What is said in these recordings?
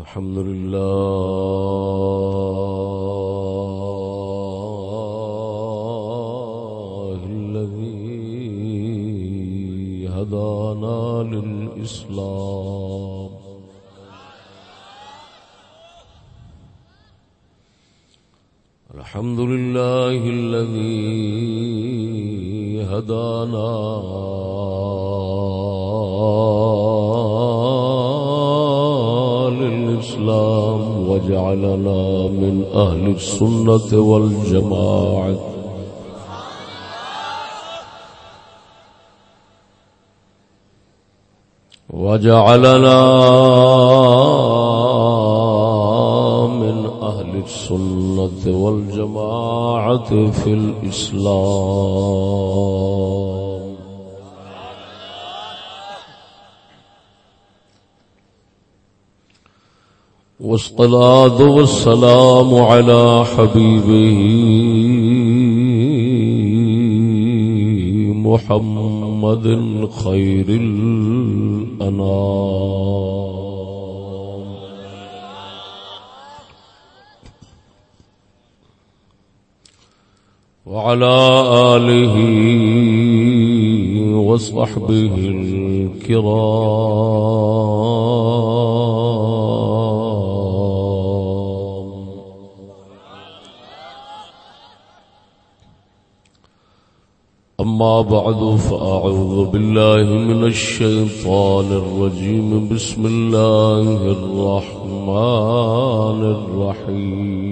الحمد لله الذي هدانا للإسلام. الحمد لله الذي هدانا وجعلنا من أهل السنة والجماعة. وجعلنا من أهل السنة والجماعة في الإسلام. والصلاة والسلام على حبيبه محمد خير الأنام. وعلى آله وصحبه الكرام. بعد فأعوذ بالله من الشيطان الرجيم. بسم الله الرحمن الرحيم.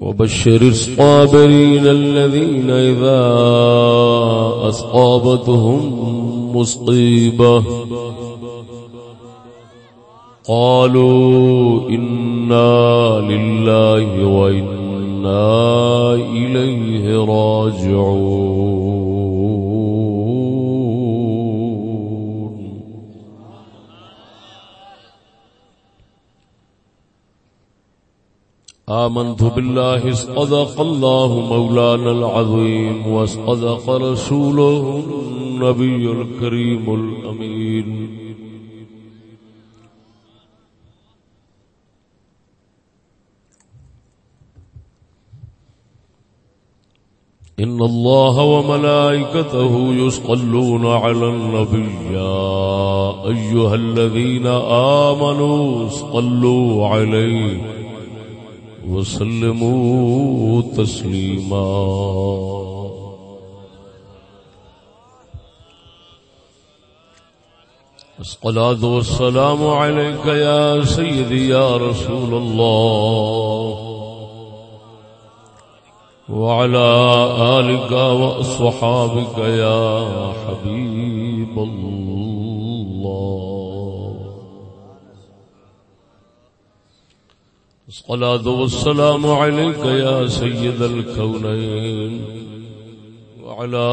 وبشر الصابرين الذين إذا أصابتهم مصيبة قالوا إنا لله وإنا إليه راجعون. آمنت بالله اصدق الله مولانا العظيم واصدق رسوله النبي الكريم الأمين. إن الله وملائكته يصلون على النبي يا أيها الذين آمنوا صلوا عليه وسلموا تسليما الصلاة والسلام عليك يا سيدي يا رسول الله وعلى آلك وأصحابك يا حبيب الله. الصلاة والسلام عليك يا سيد الكونين. وعلى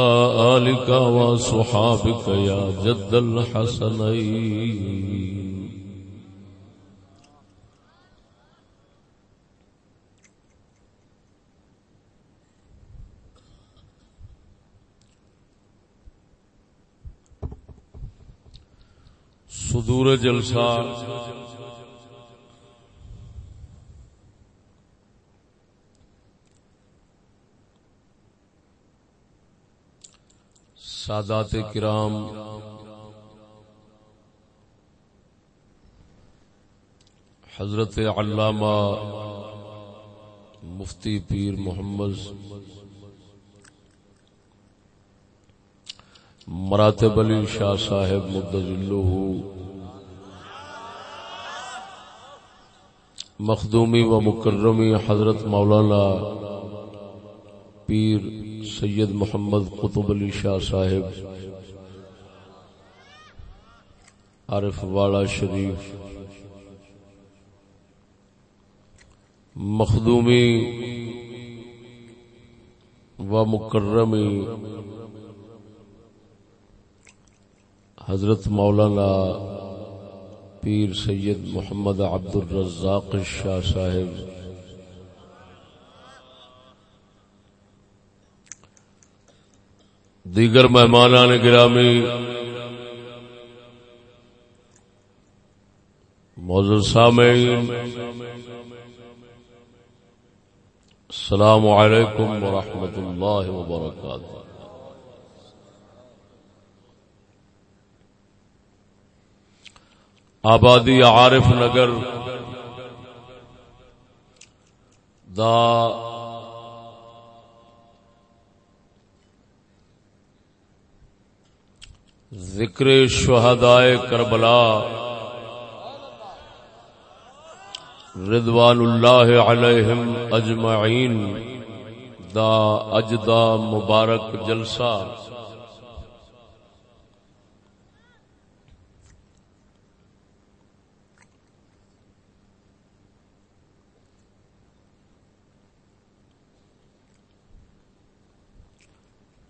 آلك وصحابك يا جد الحسنين. صدور جلسہ۔ سادات کرام۔ حضرت علامہ مفتی پیر محمد۔ مراتب علی شاہ صاحب مدلہ مخدومی و مکرمی حضرت مولانا پیر سید محمد قطب علی شاہ صاحب، عارف والا شریف، مخدومی و مکرمی حضرت مولانا پیر سید محمد عبد الرزاق شاہ صاحب۔ دیگر مہمان گرامی، موضوع سامعین، السلام علیکم ورحمۃ اللہ وبرکاتہ۔ آبادی عارف نگر دا ذکر شہدائے کربلا رضوان اللہ علیہم اجمعین دا اجدا مبارک جلسہ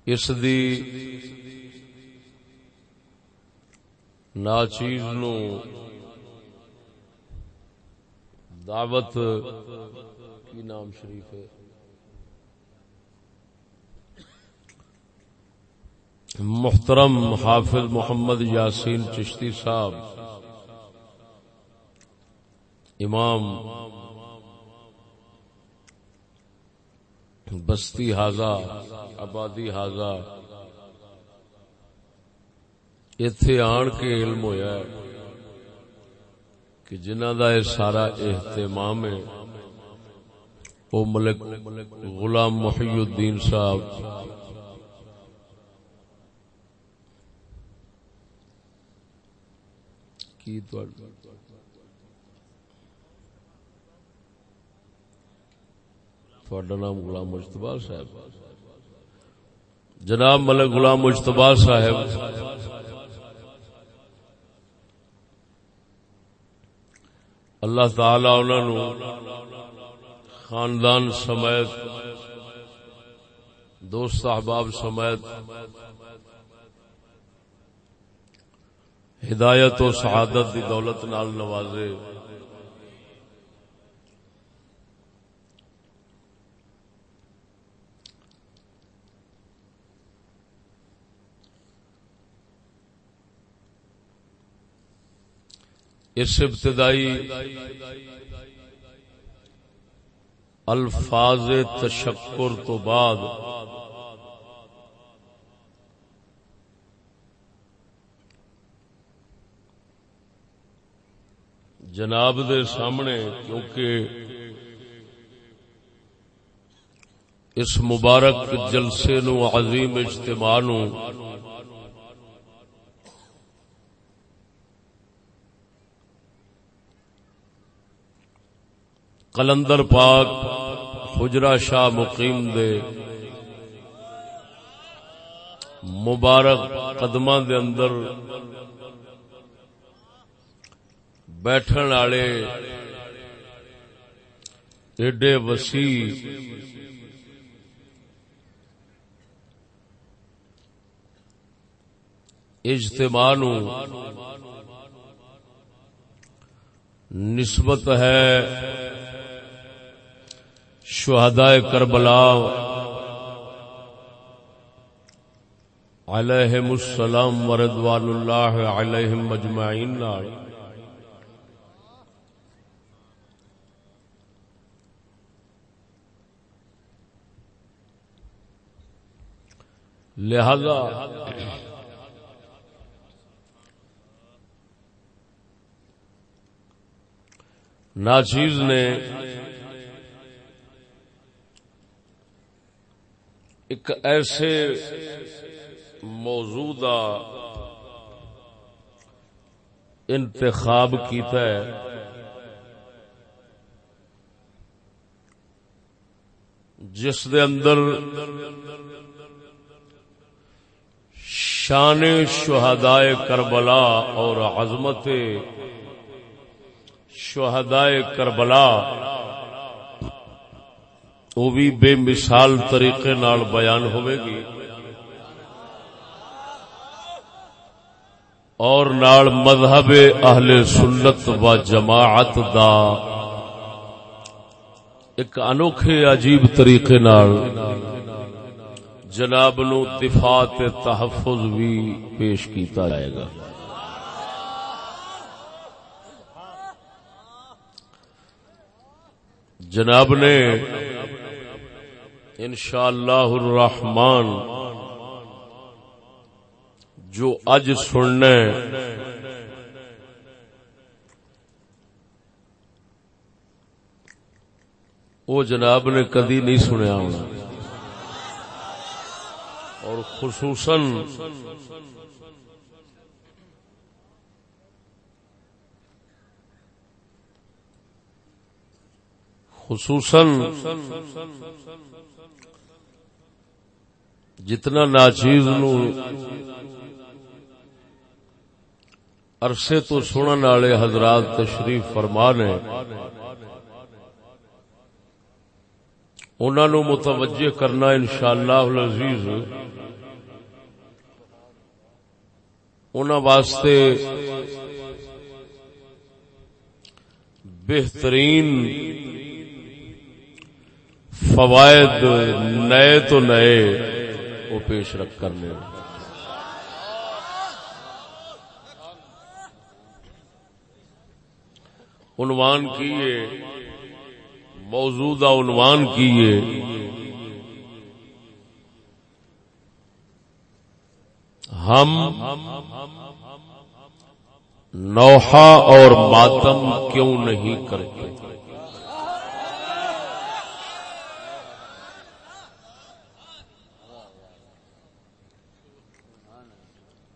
اس دی ناچیز نو دعوت کی نام شریف ہے۔ محترم حافظ محمد یاسین چشتی صاحب، امام بستی حاضہ، آبادی حاضہ۔ اتے آن کے علم ہویا ہے کہ جنہ دا یہ سارا اہتمام ہے، وہ ملک غلام محی الدین صاحب۔ کی تو نام غلام مشتبہ صاحب۔ جناب ملک غلام مشتبہ صاحب۔ اللہ تعالی انہوں خاندان سمیت، دوست احباب سمیت ہدایت و شہادت دی دولت نال نوازے۔ اس ابتدائی الفاظ تشکر تو بعد جناب دے سامنے، کیونکہ اس مبارک جلسے نو عظیم اجتماع نو کلندر پاک حجرا شاہ مقیم دے مبارک قدم دے اندر بیٹھن والے ایڈے وسیع اجتماع نسبت ہے شہداء کربلا علیہم السلام وردوان اللہ علیہم مجمعین لہذا ناچیز نے ایک ایسے موجودہ انتخاب کیتا ہے جس دے اندر شان شہدائے کربلا اور عظمت شہدائے کربلا وہ بھی بے مثال طریقے نال بیان ہوئے گی۔ اور نال مذہب اہل سنت و جماعت دا ایک انوکھے عجیب طریقے نال جناب نو دفاع تے تحفظ بھی پیش کیتا جائے گا۔ جناب نے انشاءاللہ الرحمن، جو اج سننے وہ جناب نے کدی نہیں سنیا ہونا۔ اور خصوصاً خصوصاً جتنا ناچیز نو عرصے تو سنن والے حضرات تشریف فرما نے انہوں نو متوجہ کرنا انشاءاللہ العزیز انہوں واسطے بہترین فوائد نئے تو نئے وہ پیش رکھ کرنے عنوان کیے موجودہ عنوان کیے ہم نوحا اور ماتم کیوں نہیں کرتے؟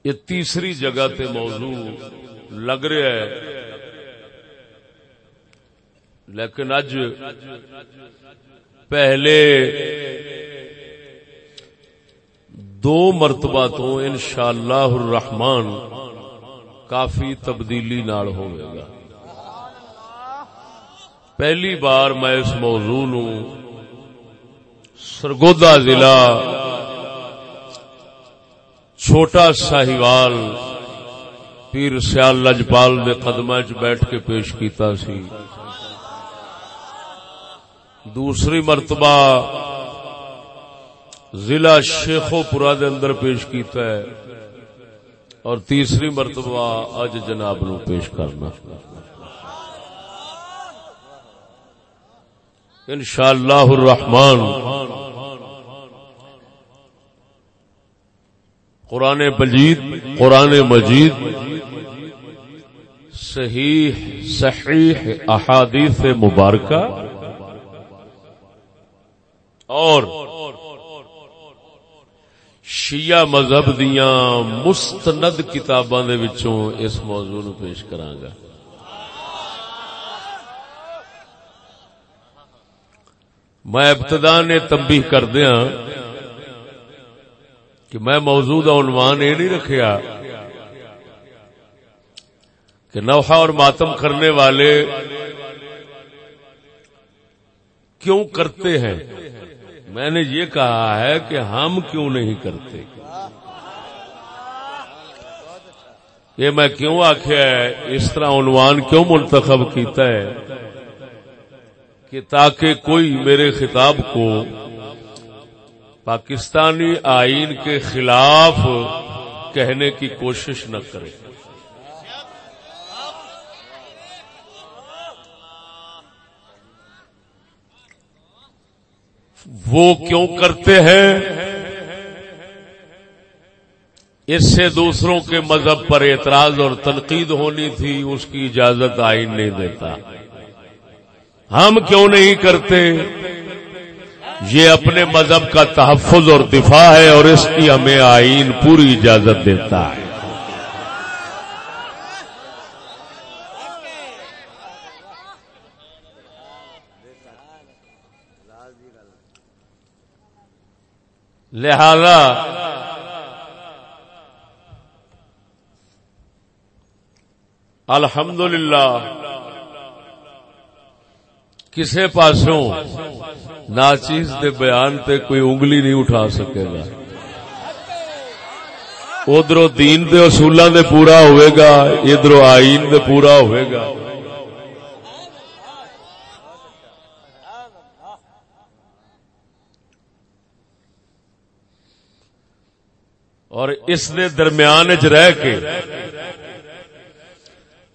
یہ تیسری جگہ تے موضوع لگ رہا ہے۔ لیکن اج پہلے دو مرتبہ تو انشاءاللہ الرحمن کافی تبدیلی نال ہوئے گا۔ پہلی بار میں اس موضوع نو سرگودا ضلع چھوٹا ساہیوال پیر سیال لجپال دے قدمہ چ بیٹھ کے پیش کیتا سی۔ دوسری مرتبہ ضلع شیخو پورا دے اندر پیش کیتا ہے۔ اور تیسری مرتبہ اج جناب نو پیش کرنا۔ انشاءاللہ الرحمن قرآن مجید قرآن مجید، صحیح صحیح احادیث مبارکہ اور شیعہ مذہب دیاں مستند کتاباں دے وچوں اس موضوع نو پیش کراں گا میں ابتدا نے تنبیہ کردیاں کہ میں موجودہ عنوان یہ نہیں رکھیا کہ نوحہ اور ماتم کرنے والے کیوں کرتے ہیں؟ میں نے یہ کہا ہے کہ ہم کیوں نہیں کرتے؟ یہ میں کیوں آخیا ہے؟ اس طرح عنوان کیوں منتخب کیتا ہے؟ کہ تاکہ کوئی میرے خطاب کو پاکستانی آئین کے خلاف کہنے کی کوشش نہ کرے۔ وہ کیوں کرتے ہیں؟ اس سے دوسروں کے مذہب پر اعتراض اور تنقید ہونی تھی، اس کی اجازت آئین نہیں دیتا۔ ہم کیوں نہیں کرتے؟ یہ اپنے مذہب کا تحفظ اور دفاع ہے اور اس کی ہمیں آئین پوری اجازت دیتا ہے۔ لہذا الحمدللہ کسے پاسوں ناچیز دے بیان تے کوئی انگلی نہیں اٹھا سکے گا۔ ادھر دین دے اصولوں دے پورا ہوئے گا ادھر آئین دے پورا ہوئے گا۔ اور اس دے درمیان چ رہ کے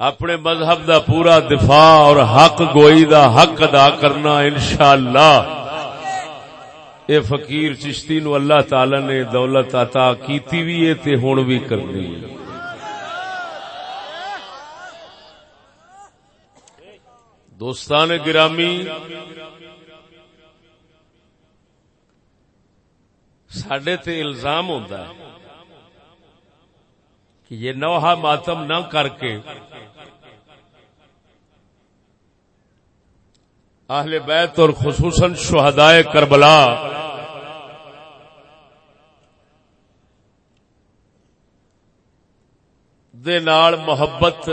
اپنے مذہب دا پورا دفاع اور حق گوئی دا حق ادا کرنا انشاءاللہ اے فقیر چشتی نو اللہ تعالی نے دولت عطا کیتی بھی ہے تے ہن بھی کرنی ہے۔ دوستان گرامی سڈے تے الزام ہوتا ہے کہ یہ نوحہ ماتم نہ کر کے اہل بیت اور خصوصاً شہدائے کربلا۔ دے نال محبت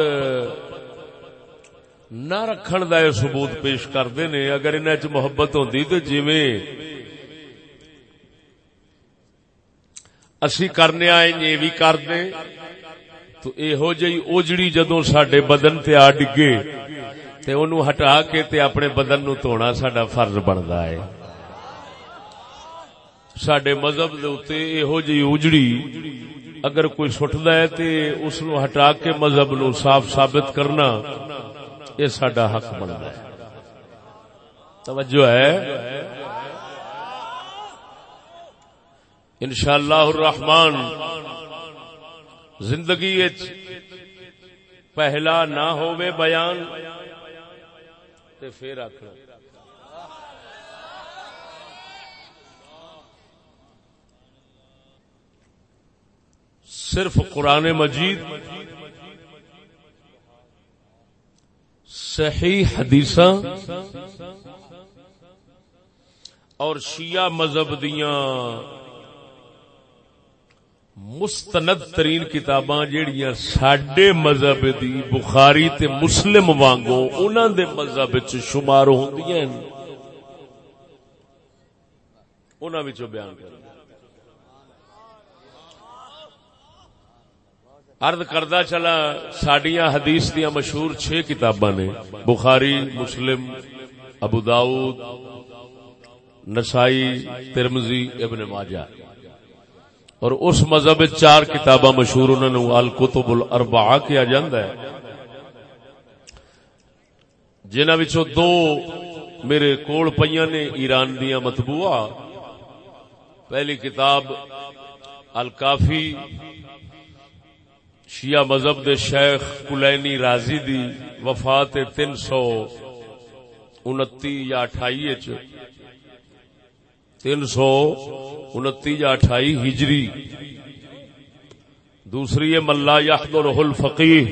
نہ رکھن کا یہ سبوت پیش کرتے نے، اگر ان چ محبت ہوتی تو جی اسی کرنے آئے یہ بھی کرتے تو یہو جی اجڑی جدو سڈے بدن تے آ ڈگے۔ تے انہوں ہٹا کے تے اپنے بدن نو توڑا سڈا فرض بنتا ہے۔ سڈے مذہب یہو جی اجڑی اگر کوئی سٹتا ہے تے اس نو ہٹا کے مذہب نو صاف ثابت کرنا، یہ سڈا حق بنتا ہے۔ توجہ ہے۔ انشاءاللہ الرحمن، زندگی پہلا نہ ہوئے بیان تے پھر آخر صرف قرآن مجید۔ صحیح حدیث اور شیعہ مذہب دیاں۔ مستند ترین کتاباں جیڑیاں ساڈے مذہب دی، بخاری تے مسلم وانگو، انہاں دے مذہب وچ شمار ہوندیاں ہیں۔ انہاں وچوں بیان کر۔ عرض کردہ چلا، ساڈیاں حدیث دیاں مشہور چھ کتاباں نے، بخاری، مسلم، ابو داؤد، نسائی ترمزی ابن ماجہ۔ اور اس مذہب چار کتاباں مشہور انہوں نے الکتب الاربعہ کیا جاندہ ہے۔ جنہ وچوں دو میرے کوڑ پئیاں نے، ایران دیا مطبوعہ۔ پہلی کتاب الکافی، شیعہ مذہب دے شیخ کلینی رازی دی وفات تین سو انتی یا اٹھائی چ تین سو انتی یا اٹھائی ہجری۔ دوسری ملا یحضر الفقیح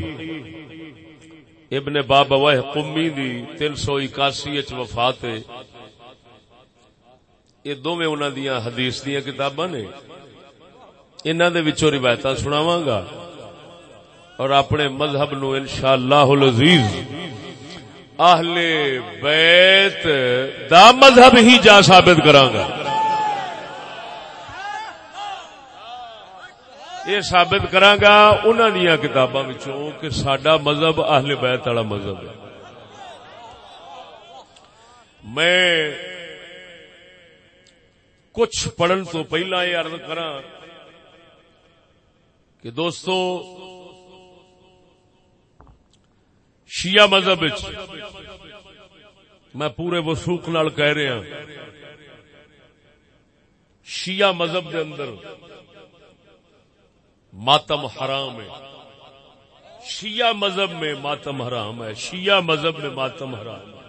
ابن باب قمی دی تین سو اکاسی اچ وفات ہے۔ یہ دو میں انہاں دیاں حدیث دیاں کتاباں نے۔ انہاں دے وچوں سناواں گا۔ اور اپنے مذہب نو انشاءاللہ العزیز اہل بیت دا مذہب ہی جا ثابت کراں گا۔ یہ ثابت کرانگا انہاں دیا کتاباں وچوں کہ ساڈا مذہب اہل بیت والا مذہب ہے۔ میں کچھ پڑھن تو پہلا یہ عرض کراں کہ دوستو شیعہ مذہب میں پورے وسوخ نال کہہ رہا ہاں۔ شیعہ مذہب دے اندر ماتم حرام ہے۔ شیعہ مذہب میں ماتم حرام ہے۔ شیعہ مذہب میں ماتم حرام ہے۔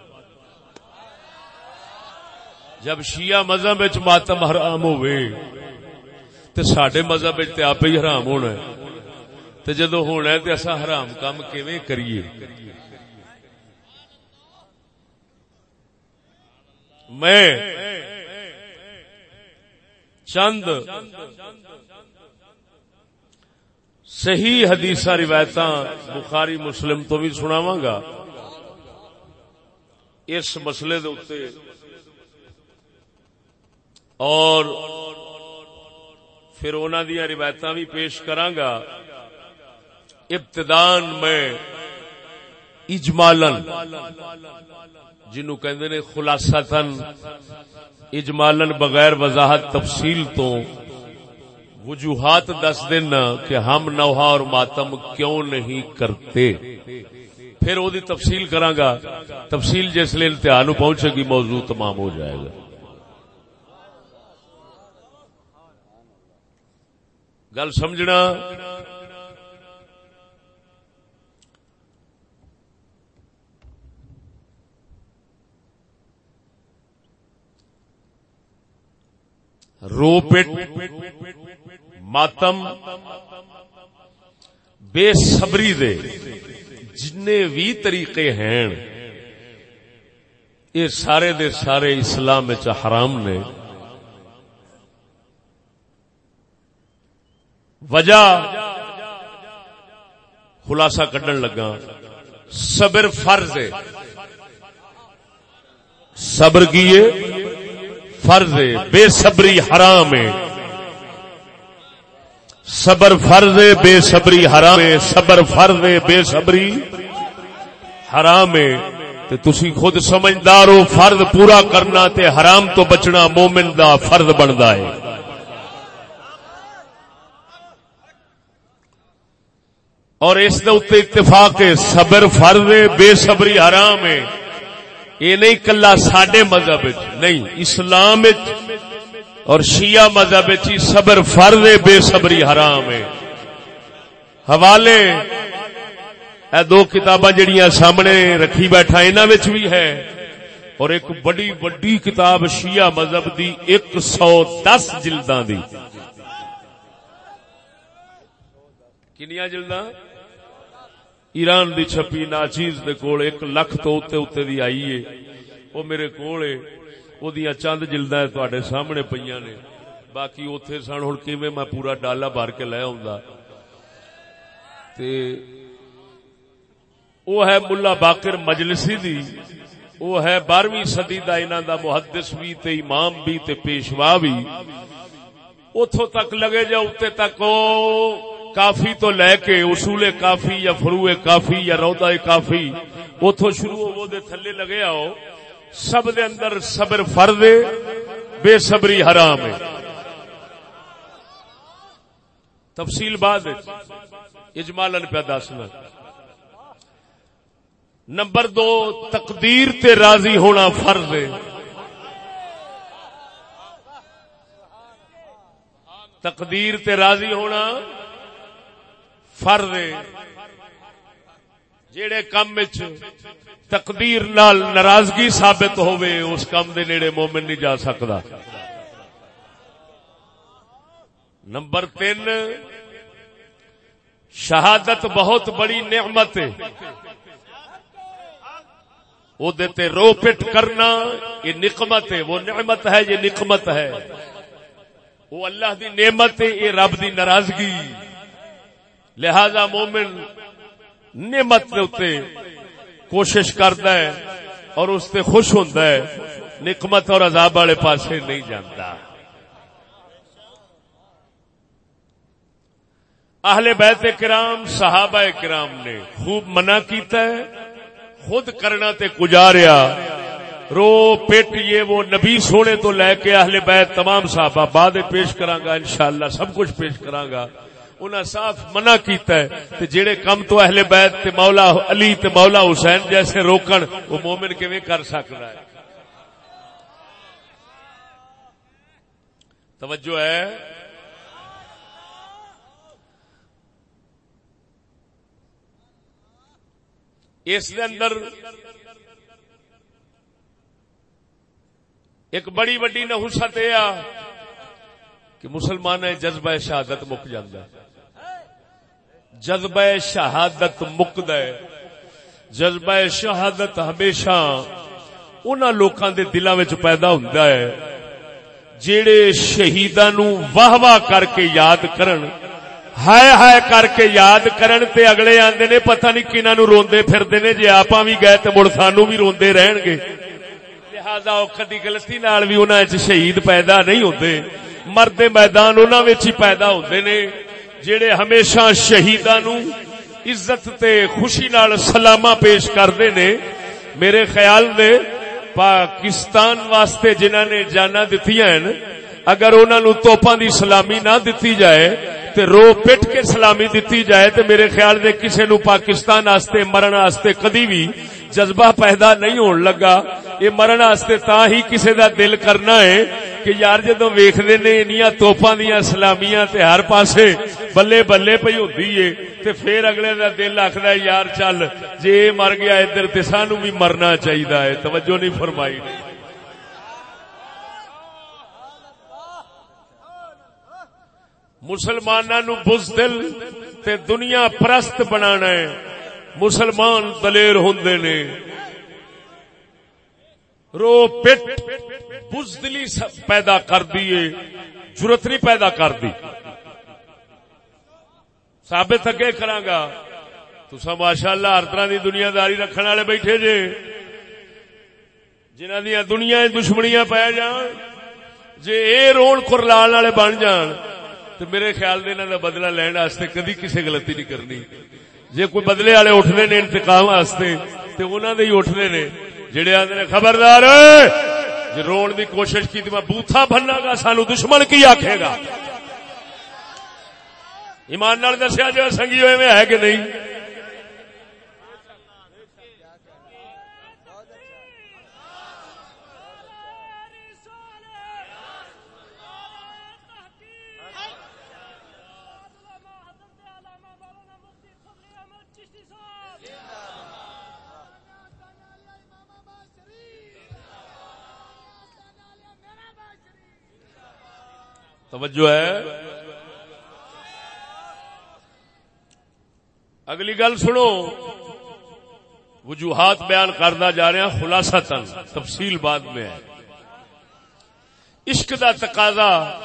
جب شیعہ مذہب ماتم حرام ہوئے تو سڈے مذہب آپ ہی حرام ہونا ہے۔ تو جدو ہونا ہے تو اصا حرام کام کیویں کریے؟ میں چند صحیح حدیث روایت بخاری مسلم تو بھی سناواں گا۔ اس مسئلے دے اور پھر انہوں دیا روایت بھی پیش کرانگا ابتدان میں اجمالن جنو کہندے نے خلاصہ اجمالن بغیر وضاحت تفصیل تو وجوہات دس دینا کہ ہم نوحا اور ماتم کیوں نہیں کرتے۔ پھر وہ تفصیل گا۔ تفصیل جس لیے انتہا نو پہنچے گی، موضوع تمام ہو جائے گا۔ گل سمجھنا رو ماتم، بے صبری دے۔ جن بھی طریقے ہیں۔ یہ سارے دے سارے اسلام حرام نے۔ وجہ، خلاصہ کڈن لگا۔ صبر فرض ہے۔ صبر کیے فرض ہے، بے صبری حرام ہے۔ صبر فرض ہے، بے صبری حرام ہے۔ صبر فرض ہے، بے صبری حرام ہے۔ تے تسی خود سمجھدار ہو، فرض پورا کرنا تے حرام تو بچنا مومن دا فرض بندا ہے۔ اور اس دے اتفاق ہے، صبر فرض ہے، بے صبری حرام ہے۔ یہ نہیں کلا سڈے مذہب نہیں، اسلام اور شیعہ مذہب صبر فرد بے صبری حرام ہے۔ حوالے، اے دو کتاباں جڑیاں سامنے رکھی بیٹھا انہاں وچ بھی ہے۔ اور ایک بڑی بڑی کتاب شیعہ مذہب دی، ایک سو دس جلداں دی۔ کنیاں جلداں؟ ایران دی چھپی ناچیز دے کول ایک لکھ تو اتے اتے دی آئی ہے۔ وہ میرے کول ہے۔ وہ دیا چند جلدہ ہے تواڈے سامنے پئیاں نے۔ باقی اوتھے سن ہن کیویں میں پورا ڈالا بھر کے لے آوندا۔ تے وہ ہے ملا باقر مجلسی دی۔ وہ ہے بارہویں صدی دا انہاں دا محدث بھی تے امام بھی تے پیشوا بھی۔ اتوں تک لگے جا اتنے تک کافی تو لے کے اصول کافی یا فرو کافی یا رودا کافی اتو شروع ہو دے تھلے لگے آؤ۔ سب دے اندر صبر فرد بے صبری حرام ہے۔ تفصیل بعد اجمالن پہ دسنا نمبر دو، تقدیر تے راضی ہونا فرض ہے۔ تقدیر تے راضی ہونا فرد جیڑے کم تقدیر نال ناراضگی ثابت ہوئے اس کام دے نیڑے مومن نہیں جا سکتا۔ نمبر تین، شہادت بہت بڑی نعمت ہے۔ وہ دیتے رو پٹ کرنا، یہ نقمت ہے۔ وہ نعمت ہے، یہ نقمت ہے۔ وہ اللہ دی نعمت ہے، یہ رب دی ناراضگی۔ لہذا مومن نعمت کے کوشش کرتا ہے اور اس سے خوش ہوتا ہے نکمت اور عذاب والے پاسے نہیں جانتا اہل بیت کرام، صحابہ کرام نے خوب منع کیتا ہے، خود کرنا تے گجاریا رو پیٹ یہ وہ نبی سونے تو لے کے اہل بیت تمام صحابہ بعد پیش کرانگا، انشاءاللہ سب کچھ پیش کرانگا۔ انہاں صاف منع کیتا ہے تے جڑے کم تو اہل بیت تے مولا علی تے مولا حسین جیسے روکن، وہ مومن کیویں کر سکدا ہے؟ توجہ ہے؟ اس دے اندر ایک بڑی بڑی نحوست یہ آ کہ مسلمان جذبہ شہادت مک جاندہ ہے۔ جذبہ شہادت مکد ہے۔ جذبہ شہادت ہمیشہ ان لوکاں دے دلاں وچ پیدا ہوندا ہے۔ جیڑے شہیداں نو واہ واہ کر کے یاد کرن، ہائے ہائے کر کے یاد کرن تے اگلے آندے نے پتہ نہیں کناں نو روندے پھردے نے، جے آپاں وی گئے تے مڑ سانو بھی روندے رہن گے۔ لہذا او کدی غلطی نال وی انہاں وچ شہید پیدا نہیں ہوندے۔ مرد میدان انہاں وچ ہی پیدا ہوندے نے۔ جڑے ہمیشہ شہیدان عزت تے خوشی نال سلامہ پیش کرتے نے، میرے خیال نے پاکستان واسطے جنہ نے جانا دتی اگر انہوں توپا دی سلامی نہ دتی جائے، تے رو پٹ کے سلامی دتی جائے، تے میرے خیال دے کسے نو پاکستان آستے، مرن آستے کدی بھی جذبہ پیدا نہیں ہون لگا۔ یہ مرن آستے تا ہی کسے دا دل کرنا ہے۔ کہ یار جدو ویکھدے نے انیاں توپاں دیاں سلامیاں تے ہر پاسے بلے بلے پئی ہوندی تے پھر اگلے دا دل آکھدا یار چل، جے مر گیا ادھر تے سانو بھی مرنا چاہیدا ہے۔ توجہ نہیں فرمائی۔ مسلمانوں نو بزدل تے دنیا پرست بنانا ہے۔ مسلمان دلیر ہوندے نے۔ رو پٹ، بزدلی پیدا کر دیے ضرورت نہیں پیدا کر دی۔ ثابت اگے کرانگا تو سا ماشاءاللہ ہر طرح دی دنیا داری رکھنے والے بیٹھے جے جنہ دیا دنیا دشمنیاں پی جان، جے اے رون کرلال والے بن جان تو میرے خیال دے دا بدلہ لین واسطے کدی کسی غلطی نہیں کرنی۔ جے کوئی بدلے والے اٹھنے نے انتقام واسطے، تے انہاں دے ہی اٹھنے نے۔ جڑے آدھے نے خبردار جی رون دی کوشش کی میں بوتھا بننا گا، سانو دشمن کی آکھے گا۔ ایمان نال دسیا جو سنگیو میں ہے کہ نہیں؟ توجہ ہے۔ اگلی گل سنو۔ وجوہات بیان کرنا جا رہے ہیں خلاصہ تن، تفصیل بعد میں ہے۔ عشق دا تقاضا۔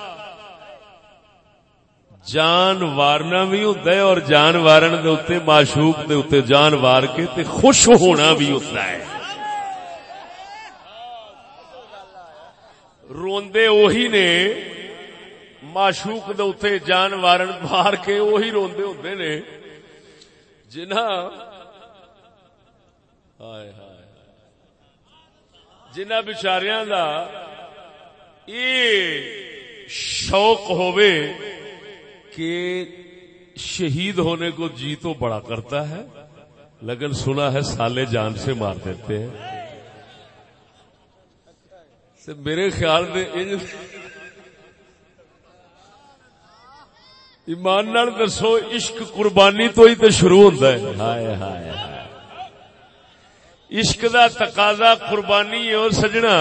جان وارنا بھی ہوتا ہے اور جان وارن دے اتنے معشوق دے اتنے جان وار کے تے خوش ہونا بھی ہوتا ہے۔ روندے وہی نے معشوق دے جان وارن مار کے وہی روندے ہوتے نے۔ جنا جنہ بچاریاں دا یہ شوق ہوئے کہ شہید ہونے کو جی تو بڑا کرتا ہے لیکن سنا ہے سالے جان سے مار دیتے ہیں۔ میرے خیال میں ایمان نال دسو عشق قربانی تو ہی تو شروع ہوتا ہے۔ ہائے ہائے عشق دا تقاضا قربانی ہے اور سجنا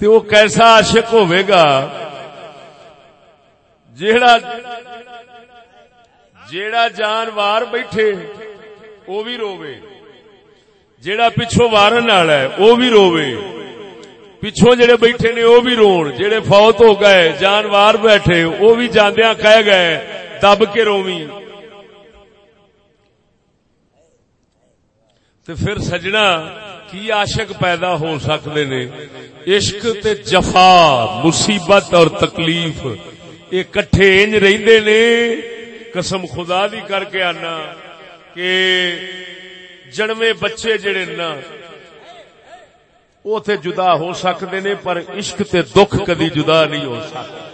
تو وہ کیسا عاشق ہوئے گا؟ جیڑا جیڑا جانوار بیٹھے وہ بھی روے جیڑا پچھو وارن والا ہے وہ بھی روے پچھوں جڑے بیٹھے نے وہ بھی رون، جڑے فوت ہو گئے، جانوار بیٹھے، وہ بھی جاندیا کہہ گئے، دب کے رومی تو پھر سجنا، کی عاشق پیدا ہو سکتے نے؟ عشق تے جفا، مصیبت اور تکلیف، یہ کٹھے انج رہندے نے؟ قسم خدا دی کر کے آنا کہ جنمے بچے جڑے نہ نا تے جدا ہو سکتے نے، پر عشق تے دکھ کدی جدا نہیں ہو سکتے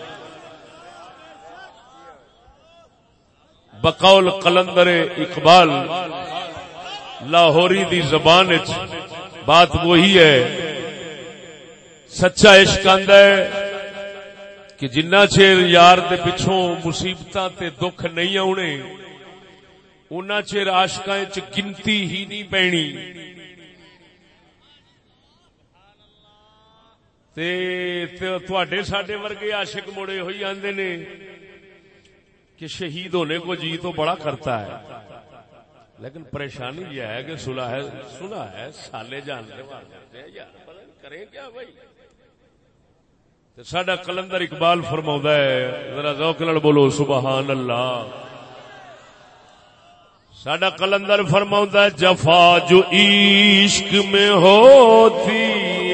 بقول قلندر اقبال، لاہوری دی زبان بات وہی ہے۔ سچا عشق آد کہ جنہ چیر یار دے پچھوں مصیبت تے دکھ نہیں آنے ان چیر آشک گنتی ہی نہیں پینی۔ سڈے ورگے عاشق مڑے ہوئی آندے نے کہ شہید ہونے کو جی تو بڑا کرتا ہے۔ لیکن پریشانی یہ ہے کہ سنا ہے سنا ہے، سالے جانتے کریں کیا بھائی؟ سڈا کلندر اقبال فرما ہے، ذرا ذوق بولو، سبحان اللہ۔ سڈا کلندر فرما جفا جو عشق میں ہوتی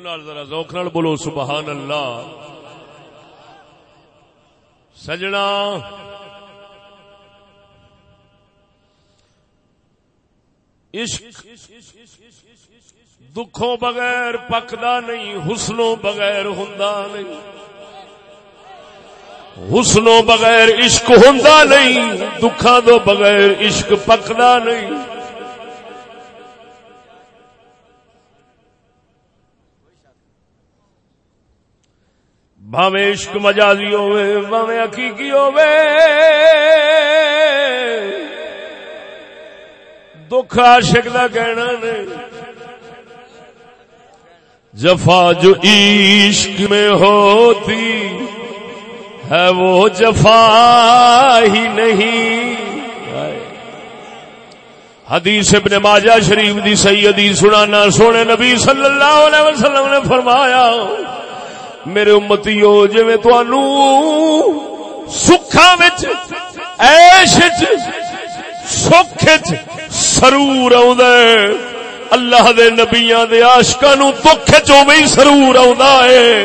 توجہ نال ذرا ذوق نال بولو سبحان اللہ سجنا۔ عشق دکھوں بغیر پکدا نہیں، حسنوں بغیر ہوندا نہیں۔ حسنوں بغیر عشق ہوندا نہیں، دکھاں دو بغیر عشق پکدا نہیں۔ بھاوے عشق مجازی ہوئے بھاوے حقیقی ہوئے۔ دکھ عاشق دا کہنا نے۔ جفا جو عشق میں ہوتی ہے، وہ جفا ہی نہیں۔ حدیث ابن ماجہ شریف دی سیدی سنانا، سونے نبی صلی اللہ علیہ وسلم نے فرمایا میرے امتی ہو جی سکھا ایش سکھ سرور اللہ دے نبیاں دے آشکا نو دکھ چو بھی سرور ہے۔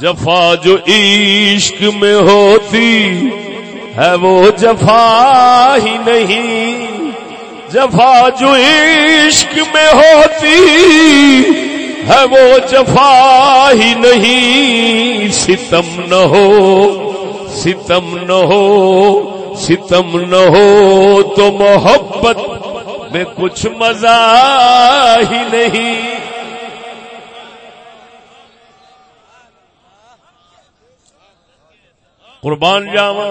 جفا جو عشق میں ہوتی ہے، وہ جفا ہی نہیں۔ جفا جو عشق میں ہوتی ہے وہ جفا ہی نہیں، ستم نہ ہو، ستم نہ ہو، ستم نہ ہو تو محبت میں کچھ مزہ ہی نہیں۔ قربان جاوا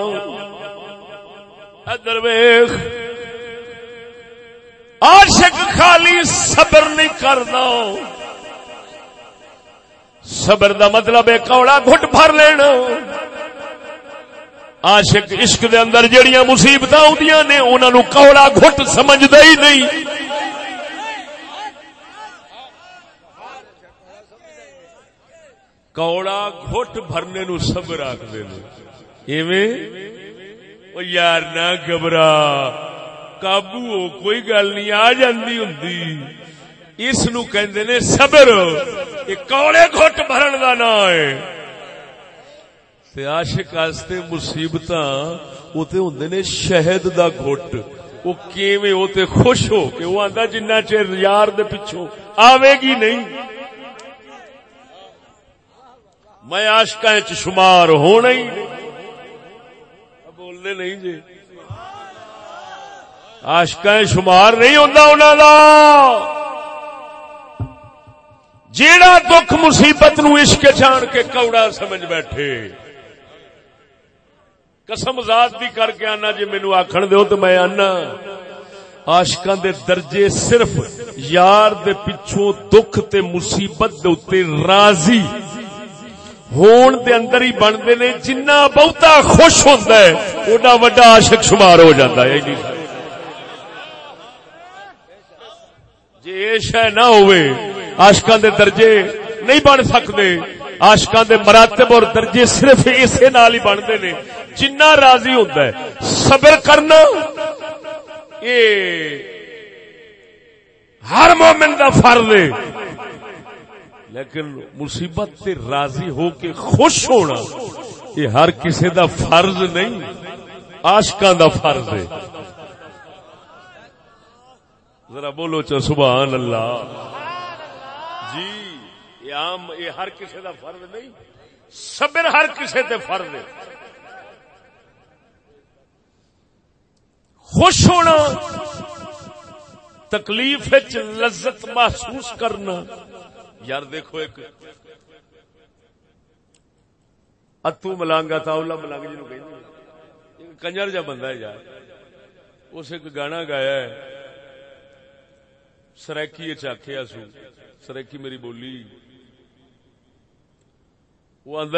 درویش عاشق خالی صبر نہیں کرنا۔ صبر دا مطلب ہے کوڑا گھٹ بھر لینا۔ عاشق عشق دے اندر جڑیاں مصیبت آدیاں نے انہوں کوڑا گھٹ سمجھتا ہی نہیں۔ کوڑا گھٹ بھرنے نو صبر آخر ایویں؟ یار نہ گھبرا۔ قابو ہو، کوئی گل نہیں، آ جاندی ہوں اس نو کہندے نے صبر، یہ کوڑے گھٹ بھرن دا نا ہے۔ تے عاشق واسطے مصیبتاں، او تے ہوندے نے شہد دا گھٹ۔ او کیویں او تے خوش ہو کہ او آندا جنہ چر یار دے پیچھے آوے گی نہیں۔ میں عاشقاں وچ شمار ہونا ہی بولنے نہیں جی۔ آشک شمار نہیں ہوتا جیڑا دکھ مصیبت نو عشق چھان کے کوڑا سمجھ بیٹھے. قسم ذات بھی کر کے آنا جی مینو آخر دو تو میں آنا. آشکاں دے درجے صرف یار دے پچھوں دکھ تے مصیبت دے راضی ہون دے اندر ہی بنتے نے، جنہ بہتا خوش ہوتا ہے اڈا وڈا عاشق شمار ہو جاتا ہے جی یہ شہ نہ ہوئے۔ دے درجے نہیں بن سکتے۔ آشکان دے مراتب اور درجے صرف اسے نال ہی بنتے نے۔ جنہ راضی ہوتا ہے، صبر کرنا۔ یہ ہر مومن دا فرض ہے۔ لیکن مصیبت سے راضی ہو کے خوش ہونا، یہ ہر کسی دا فرض نہیں آشکان دا فرض ہے۔ ذرا بولو چو سبحان اللہ۔ جی یہ عام یہ ہر کسی دا فرض نہیں صبر ہر کسی تے فرض ہے۔ خوش ہونا تکلیف لذت محسوس کرنا۔ یار دیکھو ایک اتو ملانگا تھا ملانگ جی کنجر جا بندہ ہے یار اس ایک گانا گایا ہے۔ سریکی چاخیا سو سریکی میری بولی۔ وہ آد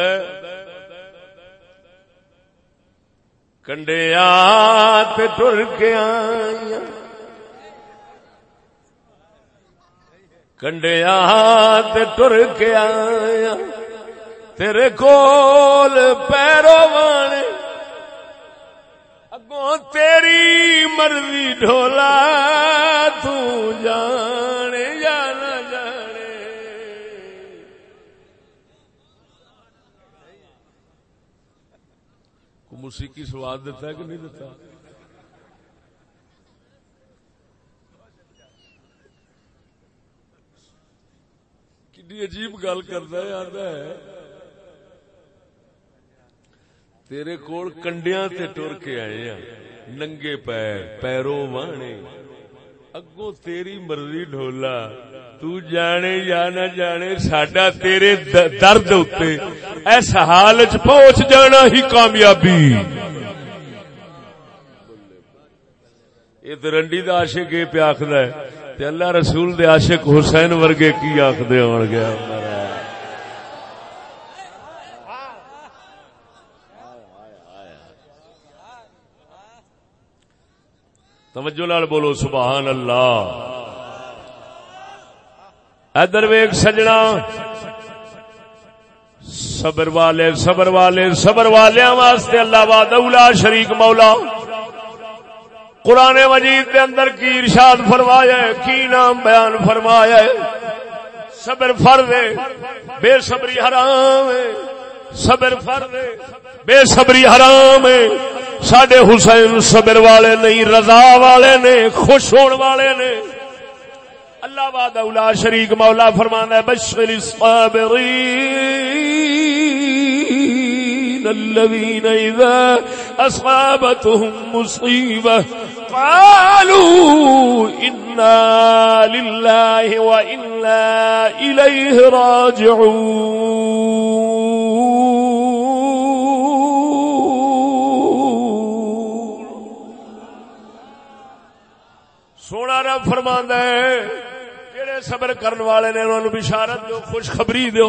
کنڈیا ٹر کے آئی کنڈیا ٹر کے آیا تیرے کول پیرو وانے۔ اگوں تیری مرضی ڈھولا، تو جانے یا نہ جانے۔ کو موسیقی سواد دیتا ہے کہ نہیں دیتا؟ کنی عجیب گل کرتا ہے آتا ہے تیرے کول کنڈیاں تے ٹر کے آئے ہیں ننگے پیر پیروں وانے اگوں تیری مرضی ڈھولا تو جانے یا نہ جانے ساڈا تیرے درد اتے اس حال چ پہنچ جانا ہی کامیابی یہ تو دا عاشق یہ پہ آخد ہے اللہ رسول دے عاشق حسین ورگے کی آخد آن گیا توجہ لال بولو، سبحان اللہ۔ ادر ویگ سجنا۔ صبر والے صبر والے صبر والے واسطے اللہ وادلہ شریک مولا۔ قرآن مجید کے اندر کی ارشاد فرمایا ہے، کی نام بیان فرمایا ہے۔ صبر فرد ہے، بے صبری حرام ہے۔ صبر فرد ہے، بے صبری حرام ہے۔ سڈے حسین صبر والے نہیں، رضا والے نے، خوش ہونے والے نے۔ اللہ باد اولا شریک مولا فرمانا ہے، بشر الصابرین الذین اذا اصابتهم مصیبہ قالوا انا للہ وانا الیہ راجعون۔ رب فرما ہے، جڑے صبر کرن والے نے انہوں بشارت دو خوشخبری دو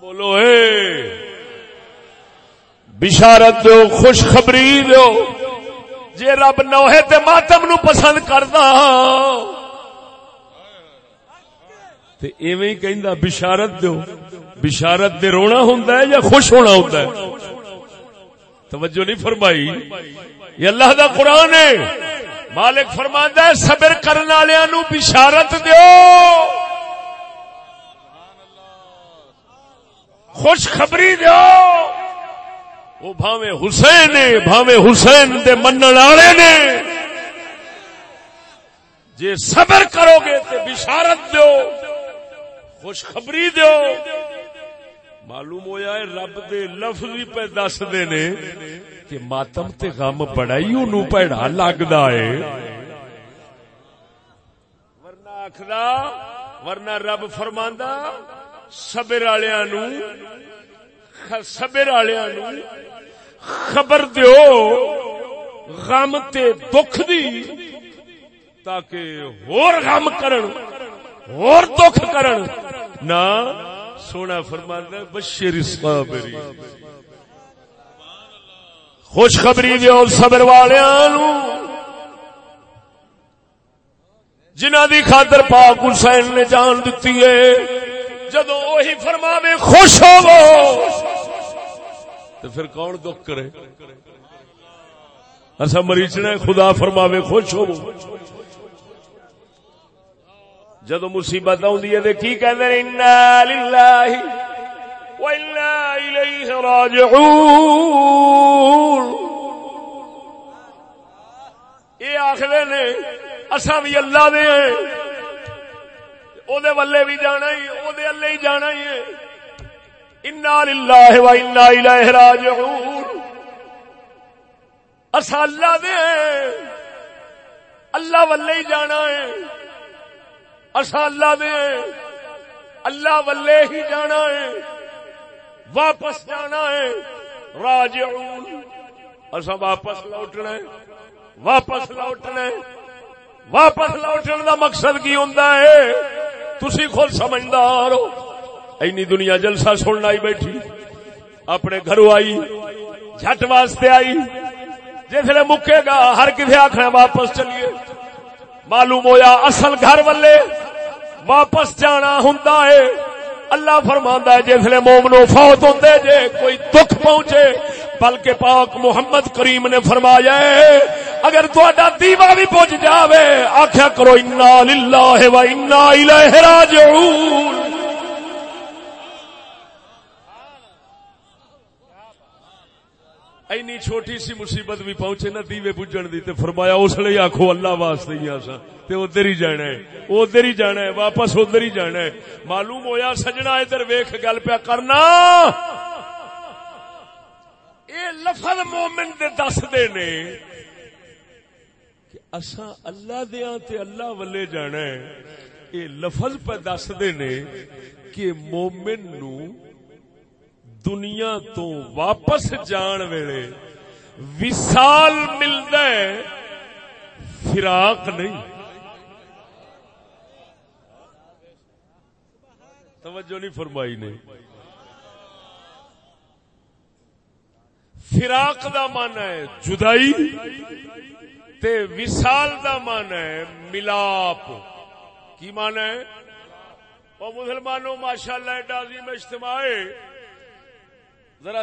بولو، اے، بشارت دو خوشخبری دو جے رب نوہے تے ماتم نو پسند کردا، تے ایویں ہی کہندا بشارت دو بشارت دے رونا ہوندا ہے یا خوش ہونا ہوندا ہے؟ توجہ نہیں فرمائی۔ یہ اللہ دا قرآن ہے۔ مالک فرماندا ہے، صبر کرنے والےاں نو بشارت دیو۔ خوش خبری دیو۔ وہ بھاوے حسین نے بھاوے حسین دے منن والے نے۔ جے صبر کرو گے تے بشارت دیو۔ خوش خبری دیو۔ معلوم ہویا ہے رب دے لفظ بھی پہ دس دے نے کہ ماتم تے غم بڑا ہی انہوں پیڑا لگدا ہے۔ ورنہ آخدا ورنہ رب فرماندا، صبر والیاں نو صبر والیاں نو خبر دیو، غم تے دکھ دی تاکہ اور غم کرن اور دکھ کرن۔ نہ سونا فرمانا بشیر الصابری خوشخبری دیو صبر والوں جنہ دی خاطر پاک حسین نے جان دیتی ہے جدو وہی فرماوے، خوش ہو تو پھر کون دکھ کرے؟ اصا مریچنا خدا فرماوے، خوش ہو جدو مصیبت آدھی ہے کی کہتے ہیں انا للہ وانا الیہ راجعون. یہ آخر نے اصا بھی اللہ دے ہیں۔ او دے ولے بھی جانا ہی او دے اللہ ہی جانا ہی ہے۔ انا للہ وانا الیہ راجعون. اصا اللہ دے ہیں۔ اللہ ولے ہی جانا ہے۔ اصا اللہ دے اللہ ولے ہی جانا ہے۔ واپس جانا ہے۔ راج اصا واپس لوٹنا ہے۔ واپس لوٹنا ہے۔ واپس لوٹن دا مقصد کی ہوں تسی خود سمجھدار ہو۔ اینی دنیا جلسہ سننا ہی بیٹھی۔ اپنے گھروں آئی، جھٹ واسطے آئی۔ جسے مکے گا، ہر کسی آخر واپس چلیے۔ معلوم ہویا اصل گھر والے واپس جانا ہوں اللہ فرما ہے جسے مومنو فوت ہوتے جے کوئی دکھ پہنچے۔ بلکہ پاک محمد کریم نے فرمایا اگر تا دیوا بھی پہنچ جاوے آخیا کرو، انا للہ و انا الیہ راجعون۔ اینی چھوٹی سی مصیبت بھی پہنچے نا دیوے بجن دی تے فرمایا اس لیے آخو اللہ واسطے ہی آسا تے ادھر ہی جانا ہے، ادھر ہی جانا ہے، واپس ادھر ہی جانا ہے۔ معلوم ہویا سجنا ادھر ویخ گل پیا کرنا۔ اے لفظ مومن دے دس دے نے کہ اسا اللہ دیا ہاں تے اللہ ولے جانا ہے۔ اے لفظ پہ دس دے نے کہ مومن نو دنیا تو واپس جان ویلے وسال ملتا ہے، فراق نہیں۔ توجہ نہیں فرمائی نے۔ فراق دا من ہے جدائی تے وسال دا من ہے ملاپ۔ کی مان ہے؟ مسلمانوں ماشاء اللہ ڈازی میں اجتماع ذرا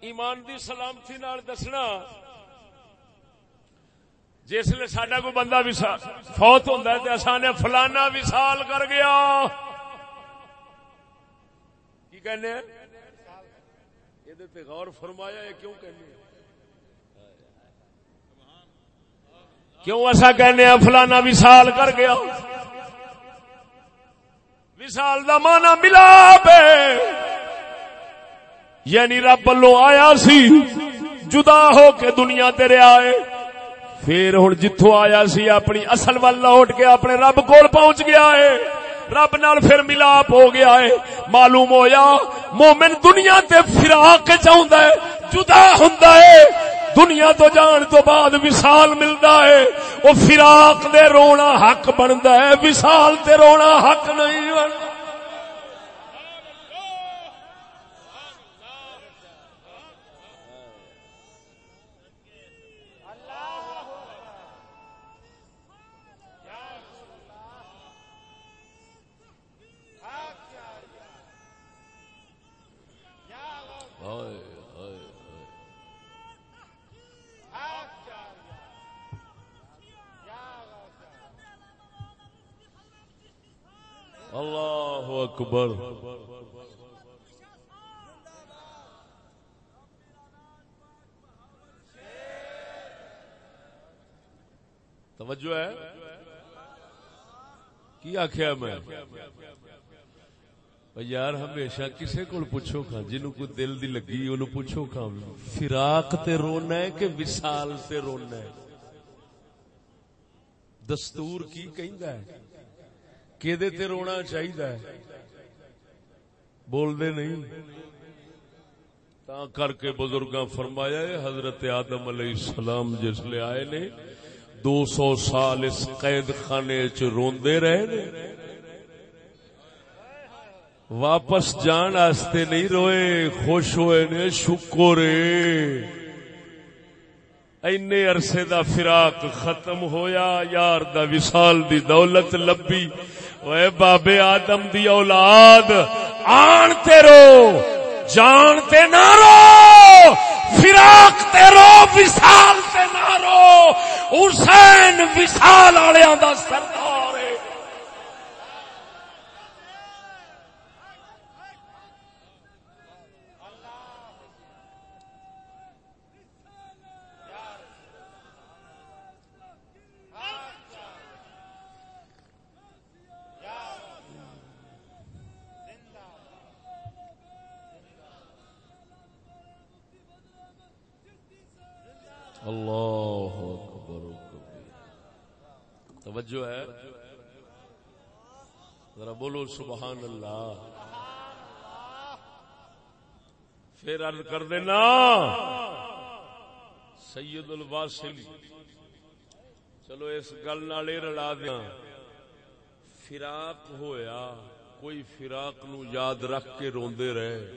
ایمان دی سلامتی نال دسنا۔ جس لیے سڈا کوئی بندہ فوت ہوں تو اصا نے فلانا وسال کر گیا۔ کی کہنے یہ غور فرمایا ہے، کیوں کہنے کیوں ایسا کہنے فلانا وسال کر گیا؟ وسال دا مانا ملا پہ یعنی رب لو آیا سی، جدا ہو کے دنیا تیرے آئے۔ پھر ہوں جتوں آیا سی، اپنی اصل ول لوٹ کے اپنے رب کول پہنچ گیا ہے۔ رب نال پھر ملاپ ہو گیا ہے۔ معلوم ہویا، مومن دنیا تے فراق چاہتا ہے، جدا ہوں دنیا تو جان تو بعد وسال ملتا ہے۔ وہ فراق دے رونا حق بنتا ہے وسال تے رونا حق نہیں بنتا توجہ ہے کی آخیا میں؟ یار، ہمیشہ کسے کو پوچھو کھا جنہوں کو دل دی لگی انہوں پوچھو کھا فراق تے رونا ہے کہ وسال تے رونا ہے؟ دستور کی کہیں ہے؟ کہ رونا چاہیے بول دے نہیں۔ تا کر کے بزرگاں فرمایا ہے، حضرت آدم علیہ السلام جس لے آئے نے دو سو سال اس قید خانے چ روندے رہے نے۔ واپس جان آستے نہیں روئے، خوش ہوئے نے، شکر اینے عرصے دا فراق ختم ہویا، یار دا وصال دی دولت لبی۔ اے بابے آدم دی اولاد، آن تے رو، جان تے نہ رو، فراق تے رو، وصال تے نہ رو۔ حسین وسال والوں کا سردار توجہ ہے، ذرا بولو سبحان اللہ۔ پھر عرض کر دینا سید الواسلی چلو اس گل نال رلا دیا۔ فراق ہویا، کوئی فراق نو یاد رکھ کے روندے رہے۔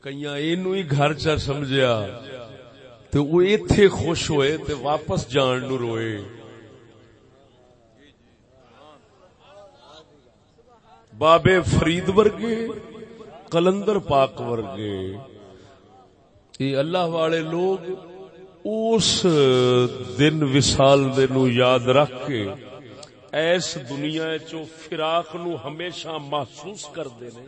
کئی اینو ہی گھر چا سمجھیا۔ تو وہ ایتھے خوش ہوئے تے واپس جان نو روئے۔ بابے فرید ورگے کلندر پاک ورگے۔ یہ اللہ والے لوگ اس دن وسال نو یاد رکھ کے ایس دنیا چو فراق نو ہمیشہ محسوس کرتے نے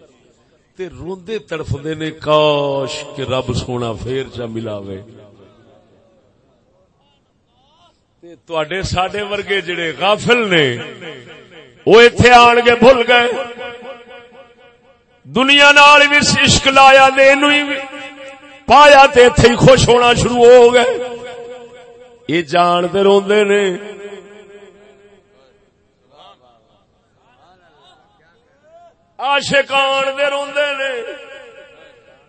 تے روندے تڑفدے نے کاش کہ رب سونا پھر چا ملاوے۔ تے تواڈے ساڈے ورگے جڑے غافل نے، وہ اتے آن کے بھول گئے۔ دنیا نال بھی عشق لایا دے پایا تے اتے ہی خوش ہونا شروع ہو گئے۔ یہ جانتے روندے نے۔ آشکان دے روندے نے۔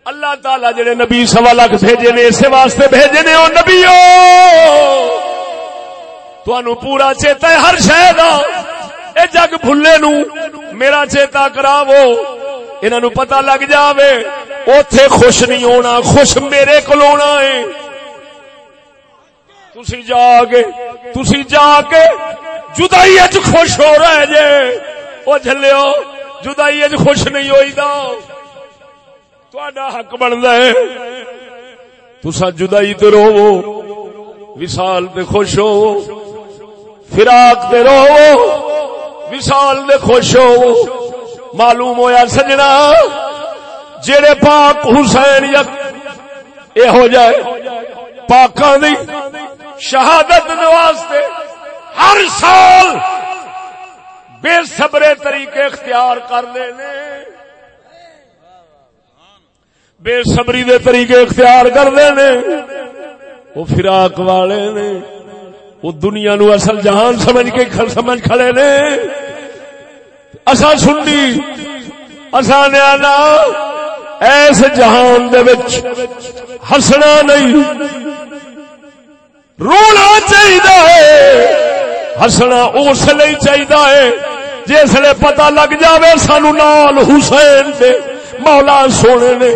اللہ تعالی جڑے نبی سوا لاکھ بھیجے نے، اسے واسطے بھیجے نے، او نبیو! تانوں پورا چیتا ہے ہر شے دا۔ اے جگ بھلے نو، میرا چیتا کراو انہاں نو پتہ لگ جاوے، اوتھے خوش نہیں ہونا، خوش میرے کول ہونا ہے۔ تسی جا کے تسی جا کے جدائی اچ خوش ہو رہے جے او جھلیو جدائی اچ خوش نہیں ہوئی دا۔ تہاڈا حق بندا ہے۔ تسا جدائی تے روو وصال تے خوش ہو۔ فراق تے روو وصال دے خوش ہو۔ معلوم ہویا سجنا جڑے پاک حسین یک اے ہو جائے، پاکاں دی شہادت واسطے ہر سال بے صبرے طریقے اختیار کر لے بے صبری دے طریقے اختیار کر دے وہ فراق والے نے، وہ دنیا نو اصل جہان سمجھ کے سمجھ کھڑے نے۔ اصا سنی اصا نیا ایس جہان دے وچ ہسنا نہیں۔ رونا چاہیے ہسنا اس لیے چاہیے جس لیے پتا لگ جاوے سانو نال حسین دے، مولا سونے نے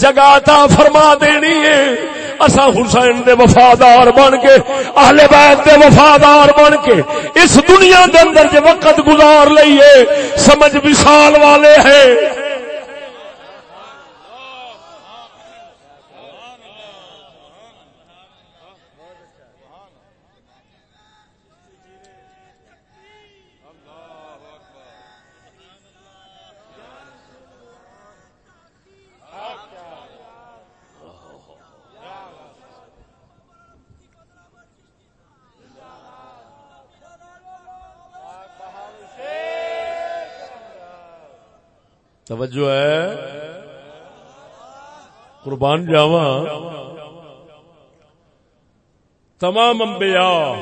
جگہ تا فرما دینی ہے۔ اسا حسین دے وفادار بن کے، اہل بیت دے وفادار بن کے، اس دنیا دے اندر جو وقت گزار لئیے، سمجھ وصال والے ہیں۔ توجہ ہے۔ قربان جاوا تمام انبیاء،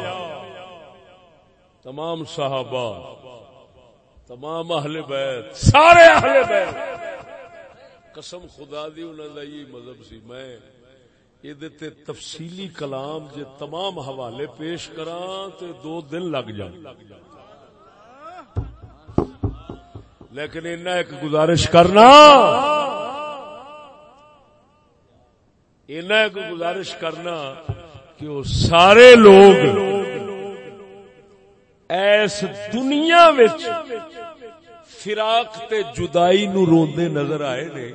تمام صحابہ، تمام اہل بیت، سارے اہل بیت۔ قسم خدا دی انہوں کا یہ مذہب سی۔ میں یہ تفصیلی کلام جے تمام حوالے پیش کراں تے دو دن لگ جائیں لیکن ایک گزارش کرنا۔ ایک گزارش کرنا کہ وہ سارے لوگ ایس دنیا فراق تے جدائی نو روندے نظر آئے نے۔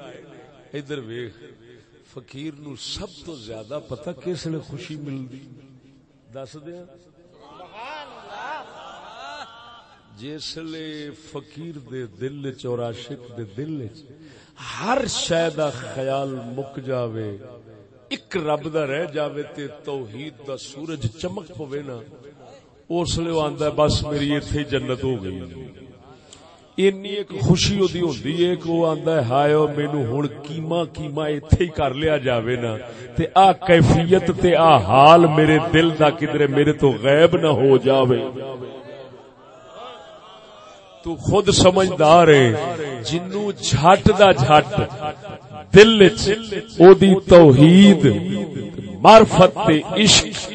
ادھر ویخ فقیر نو سب تو زیادہ پتہ کس نے خوشی ملتی دس دیا۔ جسلے فقیر دے دل چ عاشق دے دل چ ہر شے دا خیال مک جاوے، ایک رب دا رہ جاوے تے توحید دا سورج چمک پوے نا، اس لیے آندا ہے، بس میری ایتھے جنت ہو گئی۔ اینی ایک خوشی اودی ہوندی ہے کہ وہ آندا ہے، ہائے مینوں ہن کیما کیما ایتھے ہی کر لیا جاوے نا۔ تے آ کیفیت تے آ حال میرے دل دا کدھر میرے تو غائب نہ ہو جاوے۔ تو خود سمجھدار ہے جنو جھٹ دا جھٹ، دل او دی توحید، معرفت تے عشق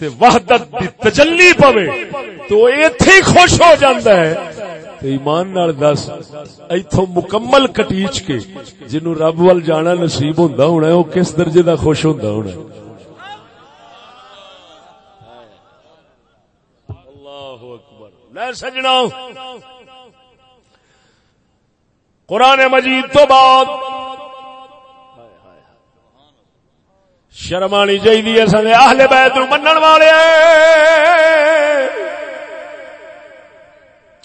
تے وحدت دی تجلی پوے، تو ایتھے خوش ہو جاندا ہے۔ تے ایمان نال دس، ایتھوں مکمل کٹیچ کے جنوں رب ول جانا نصیب ہوندا ہونا ہے، او کس درجے دا خوش ہوندا ہونا ہے۔ اللہ اکبر۔ لے سجنا۔ قرآن مجید تو بعد۔ شرمانی چاہیے سن اہل بیت منن والے۔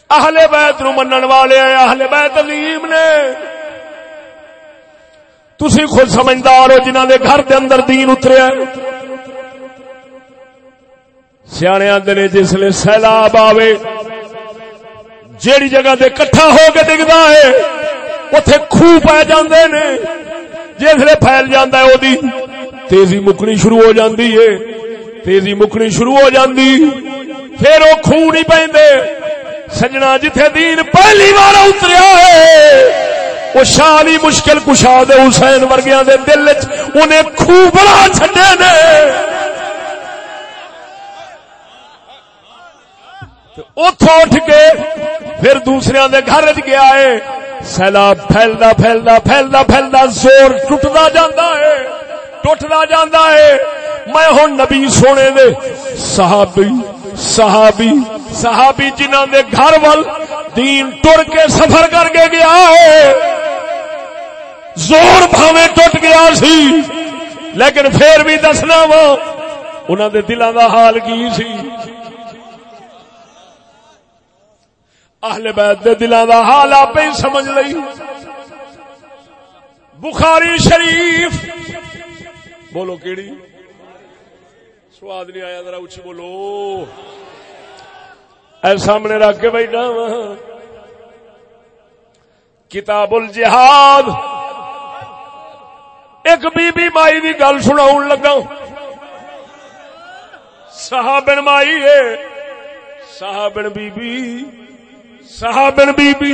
اہل بیت نو منن والے، اہل بیت عظیم نے۔ تسی خود سمجھدار ہو جنہ دے گھر دے اندر دین اتریا سیانے آدھے نے جسے سیلاب آوے۔ جیڑی جگہ دے کٹھا ہو کے ڈگتا ہے اتے خوہ پی جاندے نے۔ جسے پھیل جاندہ ہے وہ تیزی مکنی شروع ہو جاندی ہے۔ تیزی مکنی شروع ہو جاندی۔ پھر وہ خوہ نہیں پہندے۔ سجنا جتھے دین پہلی بار اتریا ہے وہ شالی مشکل کشا دے حسین ورگیاں دے دل انہیں خوہ بڑا چھڈے نے۔ اتو اٹھ کے پھر دوسرے دے گھر چ گیا ہے۔ سیلاب پھیلدا پھیلدا پھیلدا پھیلدا، زور ٹوٹدا جاندا ہے، ٹوٹدا جاندا ہے۔ میں ہن نبی سونے دے صحابی صحابی صحابی جنہاں دے گھر ول دین ٹر کے سفر کر کے گیا ہے۔ زور بھاویں ٹوٹ گیا سی۔ لیکن پھر بھی دسنا وا، انہاں دے دلاں دا حال کی سی؟ اہل بیت دے دلاں دا حال آپ ہی سمجھ لئی۔ بخاری شریف۔ بولو کیڑی؟ سواد نہیں آیا، ذرا اچھی بولو۔ اے سامنے رکھ کے بیٹھا کتاب الجہاد۔ ایک بی بی مائی دی گل سناؤں لگا۔ صحابن مائی ہے۔ صحابن بی بی صحابن بی بی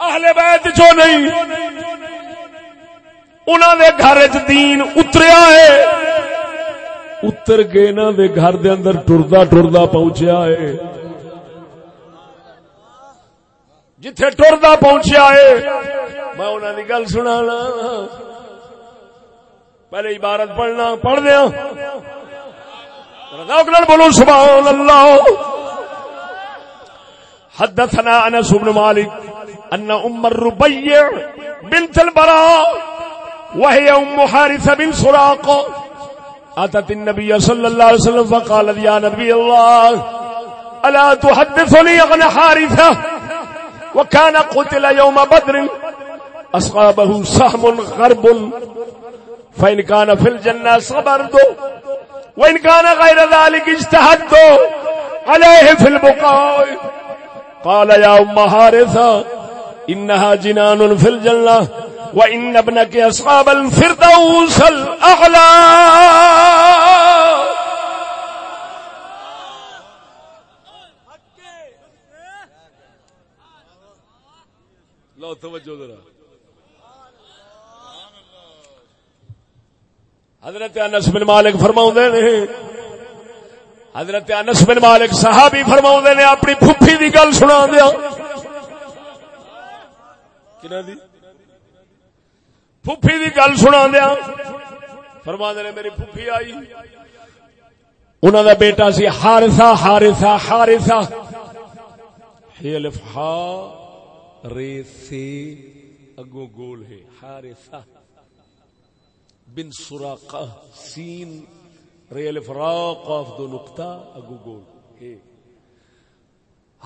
اہل بیت جو نہیں انہوں نے گھر وچ دین اتریا ہے۔ اتر کے انہوں دے گھر دے اندر ٹردا ٹردا پہنچیا ہے۔ جتھے ٹردا پہنچیا ہے، میں انہوں نے گل سنا پہلے عبارت پڑھنا، پڑھ دیا۔ بولو، سبحان اللہ۔ حدثنا أنس بن مالك أن أم الربيع بنت البراء وهي أم حارثه بن سراقه أتت النبي صلى الله عليه وسلم فقالت يا نبي الله ألا تحدثني عن حارثة؟ وكان قتل يوم بدر أصابه سهم غرب فإن كان في الجنة صبرت وإن كان غير ذلك اجتهدت عليه في البقاء. قال يا ام حارثه انها جنان في الجنه وان ابنك اصحاب الفردوس الاعلى لو توجہ ذرا۔ حضرت انس بن مالک فرماؤں دے نہیں حضرت انس بن مالک صحابی فرماؤں نے اپنی پھپھی دی گل سنا دیا۔ دی؟ پھپھی دی گل سنا دیا۔ فرما نے میری پھپھی آئی۔ انہوں دا بیٹا سی ہارسا ہارسا ہارسا ہا، رے سے اگو گول ہے۔ ہارسا بن سراقہ، سین ریل فراق آف دو نقطہ، اگو گول۔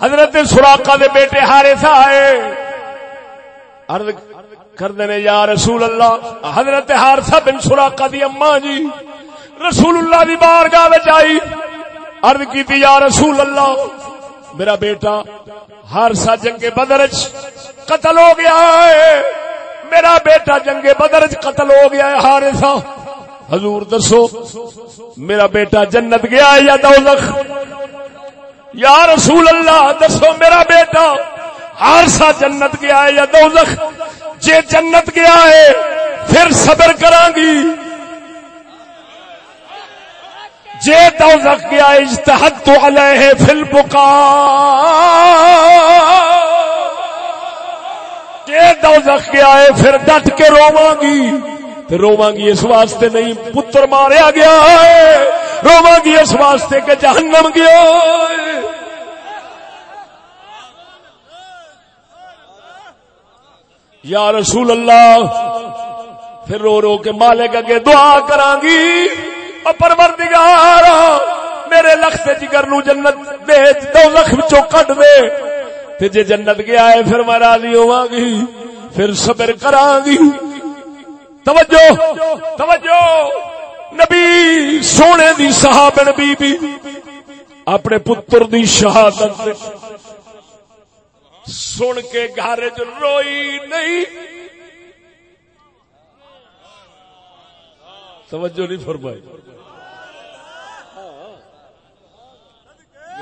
حضرت سراقہ دے بیٹے ہارے سا آئے۔ عرض کر دینے یا رسول اللہ، حضرت ہارسا بن سراقہ دی اما جی رسول اللہ دی بارگاہ وچ آئی۔ عرض کی تھی، یا رسول اللہ، میرا بیٹا ہارسا جنگ بدر قتل ہو گیا ہے۔ میرا بیٹا جنگ بدر قتل ہو گیا ہے ہارسا حضور دسو، میرا بیٹا جنت گیا یا دوزخ؟ یا رسول اللہ، دسو میرا بیٹا ہر جنت گیا ہے یا دوزخ؟ جے جنت گیا ہے، پھر صبر کرا گی۔ جے دوزخ گیا اجتہد تو علیہ فی البقا جے دوزخ گیا ہے، پھر ڈٹ کے رواں گی۔ رواں گی اس واسطے نہیں، پتر ماریا گیا ہے۔ رواں گی اس واسطے کہ جہنم گیا ہے۔ یا رسول اللہ، پھر رو رو کے مالک اگے دعا کران گی۔ او پروردگار، میرے لخت جگر نو جنت دے دو لخ وچوں کڈ دے۔ تے جے جنت گیا ہے، پھر میں راضی ہوواں گی، پھر صبر کران گی۔ توجہ توجہ۔ نبی، سونے دی صحابن بی بی اپنے پتر دی شہادت سن کے گھر چ روئی نہیں۔ توجہ نہیں فرمائی۔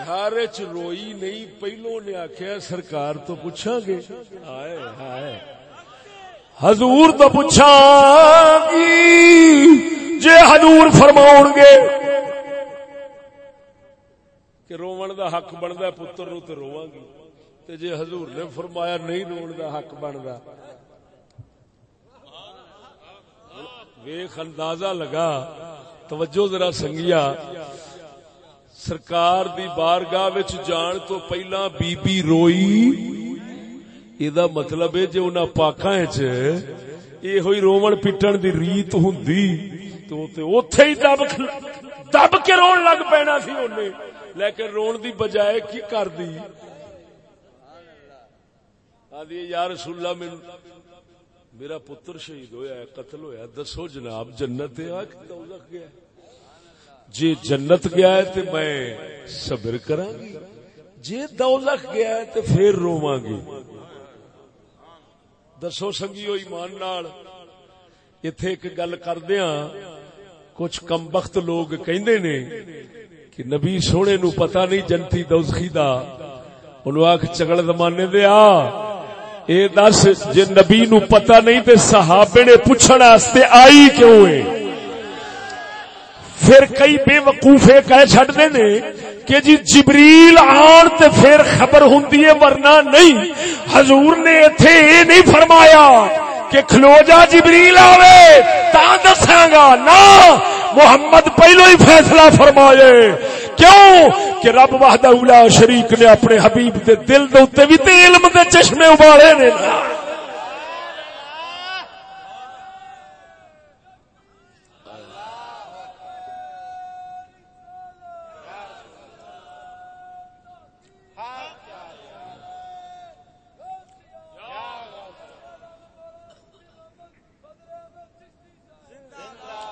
گھر چ روئی نہیں پہلو نے آخیا سرکار تو پوچھا گے۔ ہائے ہائے حضور تو پوچھا جے حضور فرماؤ گے کہ رومن دا حق بنتا پتر نو تو رواں گی۔ تے جے حضور نے فرمایا نہیں رون دا حق بنتا ویخ، اندازہ لگا۔ توجہ ذرا سنگیا۔ سرکار دی بارگاہ وچ جان تو پہلا بی بی روئی یہ مطلب ہے جی انہوں پاکا یہ ہوئی رومن پٹن دی ریت ہوں تو اتے ہی دب دب کے رون لگ پینا سی انہیں لیکن رون دی بجائے کی کر دی آدھی یا رسول میرا پتر شہید ہویا ہے قتل ہویا دسو جناب جنت ہے گیا جی جنت گیا ہے تو میں صبر کرا گی جی دولت گیا ہے تو پھر رواں گی دسو سنگیو ایمان نال اتے ایک گل کردیا کچھ کم بخت لوگ کہندے نے کہ نبی سونے نو پتہ نہیں جنتی دوزخی دا انہوں آکھ چگڑ زمانے دے آ اے دس جے نبی نو پتہ نہیں تے صحابے نے پوچھن واسطے آئی کیوں ہے پھر کئی بے وقوفے کہہ چھڈ نے کہ جی جبریل آن تے پھر خبر ہوندی ہے ورنہ نہیں۔ حضور نے ایتھے اے نہیں فرمایا کہ کھلو جا جبریل آوے، تا دساں گا۔ نا محمد پہلو ہی فیصلہ فرمائے۔ کیوں؟ کہ رب وحدہ اولا شریک نے اپنے حبیب دے دل دے اوتے بھی تے علم دے چشمے ابالے نے۔ نا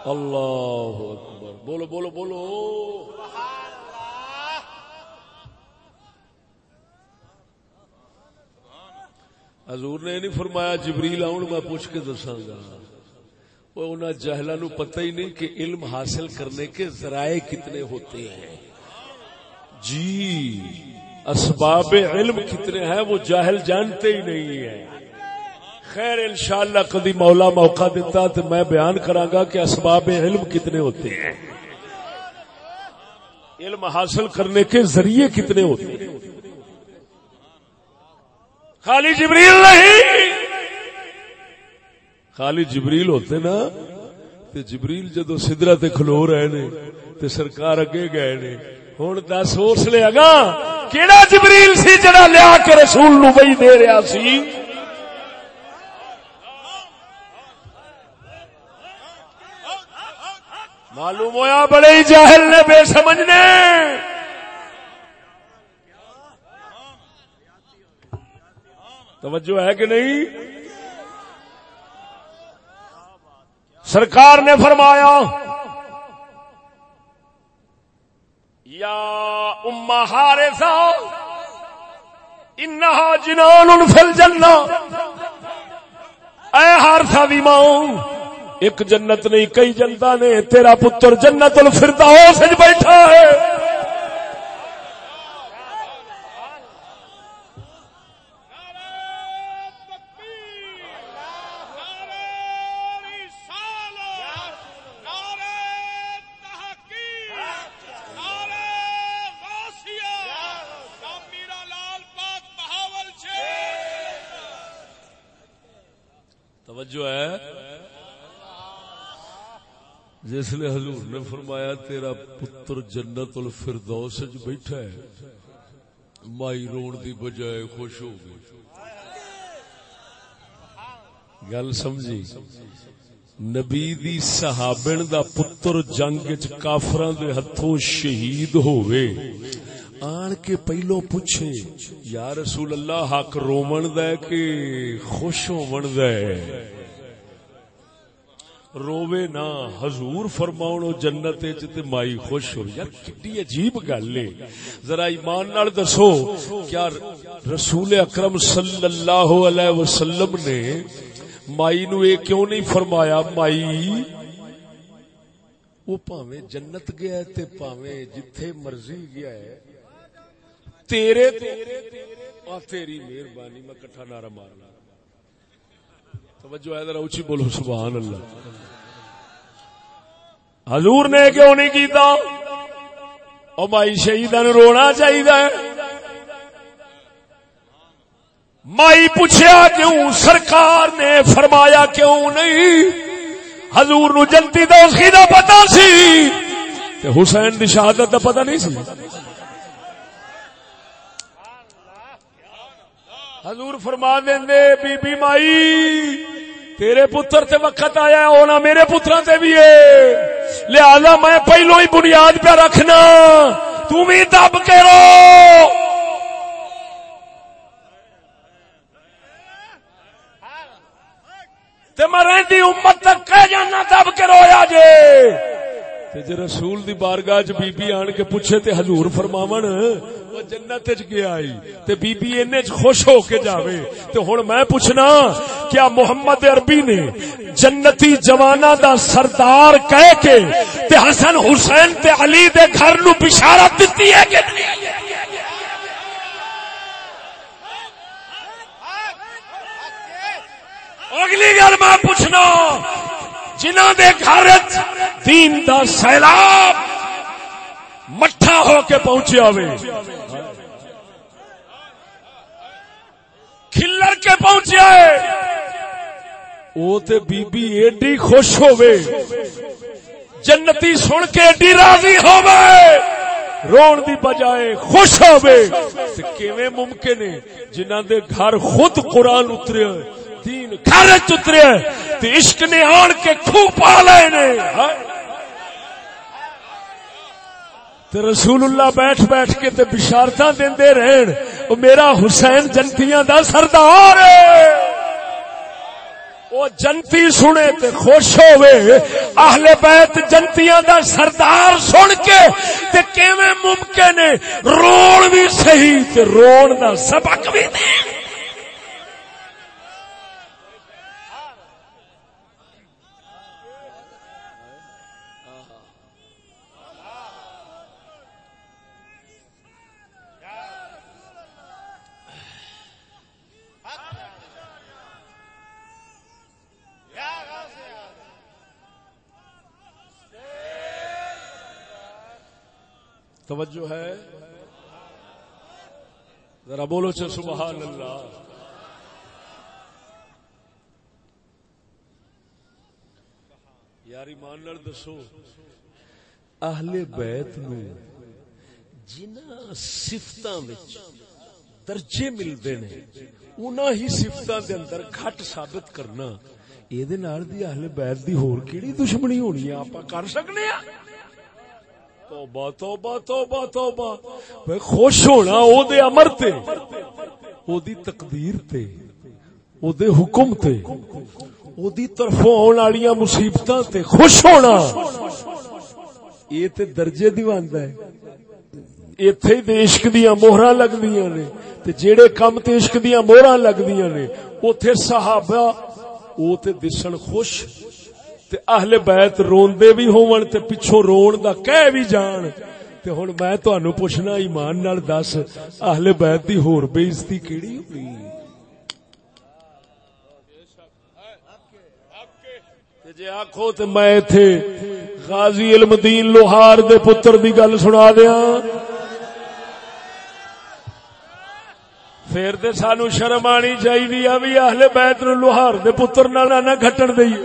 اللہ اکبر۔ بولو بولو بولو۔ حضور نے نہیں فرمایا جبریل آؤں میں پوچھ کے دساں گا۔ وہ انہیں جہلا نو پتہ ہی نہیں کہ علم حاصل کرنے کے ذرائع کتنے ہوتے ہیں۔ جی اسباب علم کتنے ہیں، وہ جاہل جانتے ہی نہیں ہیں۔ خیر انشاءاللہ کدی مولا موقع دیتا تو میں بیان گا کہ اسباب علم کتنے ہوتے ہیں۔ علم حاصل کرنے کے ذریعے کتنے ہوتے ہیں۔ خالی جبریل نہیں۔ خالی جبریل ہوتے نا۔ تے جبریل جدو سدرا تے کھلو رہے نے تے سرکار اگے گئے نے۔ ہوں دس اس لے گا کہڑا جبریل سی جڑا لیا کے رسول نو بئی دے رہا سی؟ معلوم ہوا بڑے ہی جاہل نے بے سمجھنے توجہ ہے کہ نہیں؟ سرکار نے فرمایا، یا اما ہارے سا انہا جنان فل جنہ اے ہارسا بھی ماؤں ایک جنت نہیں کئی جنتا نے تیرا پتر جنت الفرداؤس بیٹھا ہے۔ جس نے حضور نے فرمایا، تیرا پتر جنت الفردوس وچ بیٹھا ہے۔ مائی رون دی بجائے خوش ہو گئی۔ گل سمجھی؟ نبی دی صحابن دا پتر جنگ وچ کافراں دے ہتھوں شہید ہوئے۔ آن کے پہلو پوچھے یا رسول اللہ، حق رومن دے کہ خوش ہون دے روے نا، حضور فرماؤ جنت تے مائی خوش ہو۔ یار، کتنی عجیب گل ہے۔ ذرا ایمان نال دسو، کیا رسول اکرم صلی اللہ علیہ وسلم نے مائی نو یہ کیوں نہیں فرمایا؟ مائی، وہ پاوے جنت گیا تے پاوے جتھے مرضی گیا ہے۔ تیرے تیری مہربانی، میں کٹھا نعرہ مارنا۔ توجہ ہے، ذرا اونچی بولو، سبحان اللہ۔ حضور نے کیوں نہیں کیتا؟ او مائی شہیدان رونا چاہیے مائی پوچھا کیوں؟ سرکار نے فرمایا کیوں نہیں؟ حضور نو جنتی دوستی دا پتا سی۔ تے حسین دی شہادت دا پتا نہیں سی۔ حضور فرما دیں بی بی مائی، تیرے پتر تے وقت آیا ہونا میرے پتر تے بھی ہے۔ لہذا میں پہلو ہی بنیاد پہ رکھنا تم ہی دب کے رو۔ تے میں رہندی امت تک کہہ جانا، دب کے رویا جے۔ تے جے رسول دی بارگاہ چ بی بی آن کے پوچھے تے حضور فرماون او جنت وچ گیا آئی تے بی بی اینے چ خوش ہو کے جاوے۔ تے ہن میں پوچھنا، کیا محمد عربی نے جنتی جوانا دا سردار کہہ کے تے حسن حسین تے علی دے گھر نو بشارت دتی ہے کہ اگلی گل میں پوچھنا جنہ دے گھر دین دا سیلاب مٹھا ہو کے پہنچے ہوئے کھلر کے پہنچے وہ تے بی بی ایڈی خوش ہوئے جنتی سن کے ایڈی راضی ہوئے رون دی بجائے خوش ہوئے کیویں ممکن ہے جنہ دے گھر خود قرآن اترے دین گھر اترے تے عشق نے آن کے خو پا لے نے۔ تے رسول اللہ بیٹھ بیٹھ کے تے بشارتاں دیندے رہن۔ او میرا حسین جنتیاں دا سردار ہے۔ او جنتی سنے تے خوش ہوئے اہل بیت جنتیاں دا سردار سن کے تے کیویں ممکن ہے؟ رون بھی صحیح تے رون دا سبق بھی دے توجہ ہے؟ ذرا بولو چل سبحان اللہ۔ یاری مان دسو۔ اہل بیت نو جنہ سفتاں وچ درجے ملتے ہیں انہاں ہی سفتاں دے اندر گھٹ ثابت کرنا۔ اے دے نال دی اہل بیت دی ہور کیڑی دشمنی ہونی ہے؟ آپا کر سکنے ہیں توبہ توبہ توبہ توبہ۔ خوش ہونا او دے امر تے او دی تقدیر تے او دے حکم تے او دی طرفوں آن والیاں مصیبتاں تے خوش ہونا۔ یہ تے درجے دیواندا ہے۔ ایتھے ہی عشق دیاں موہراں لگدیاں نے، تے جیڑے کم تے عشق دیاں لگدیاں نے، اوتھے صحابہ او تے دسن خوش۔ تے اہل بیت روندے بھی ہون تے پچھو رون دا کہہ بھی جان۔ تے ہن میں تانوں پوچھنا ایمان نال دس، اہل بیت دی ہور بے عزتی کیڑی ہونی جے آکھو تے میں ایتھے غازی علم دین لوہار دے پتر دی گل سنا دیاں۔ پھر تو سانو شرم آنی چاہیے بھی اہل بیت نو لوہار دے پتر نہ گھٹن دئیے۔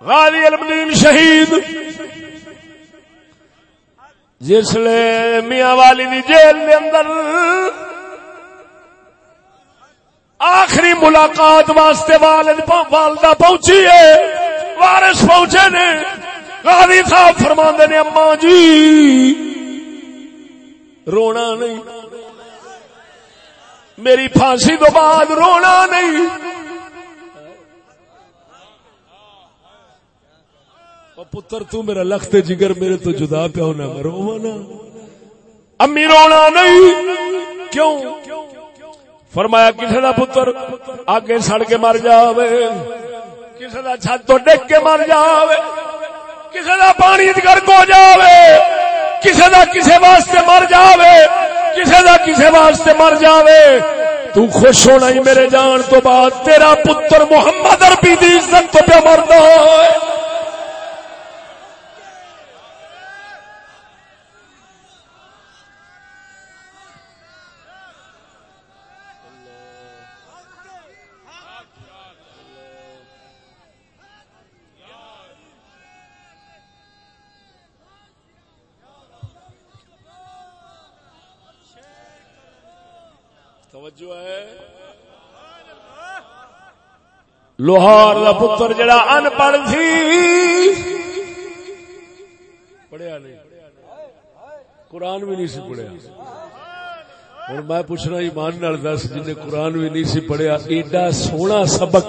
غازی المدین شہید۔ جس لے میاں والی دی جیل دے اندر آخری ملاقات واسطے والد والدہ پہنچی ہے۔ وارث پہنچے نے۔ غازی صاحب فرما نے اما جی رونا نہیں۔ میری پھانسی تو بعد رونا نہیں۔ او پتر، تو میرا لخت جگر میرے تو جدا پیا ہونا مرو نا۔ امی رونا نہیں۔ کیوں؟ فرمایا کسی کا پتر آگے سڑ کے مر جاوے کسی کا چھت تو ڈگ کے مر جاوے کسی کا پانی گرک ہو جاوے کسی کا کسی واسطے مر جاوے کسی کا کسی واسطے مر جاوے۔ تو خوش ہونا ہی میرے جان تو بعد، تیرا پتر محمد اربی دی عزت تو پہ مردا ہے۔ لوہار کا پتر جڑا ان پڑھ سی پڑھیا نہیں۔ قرآن بھی نہیں سی پڑھیا۔ ہوں میں پوچھنا ایمان نال دس، جن قرآن بھی نہیں سی پڑھیا، ایڈا سونا سبق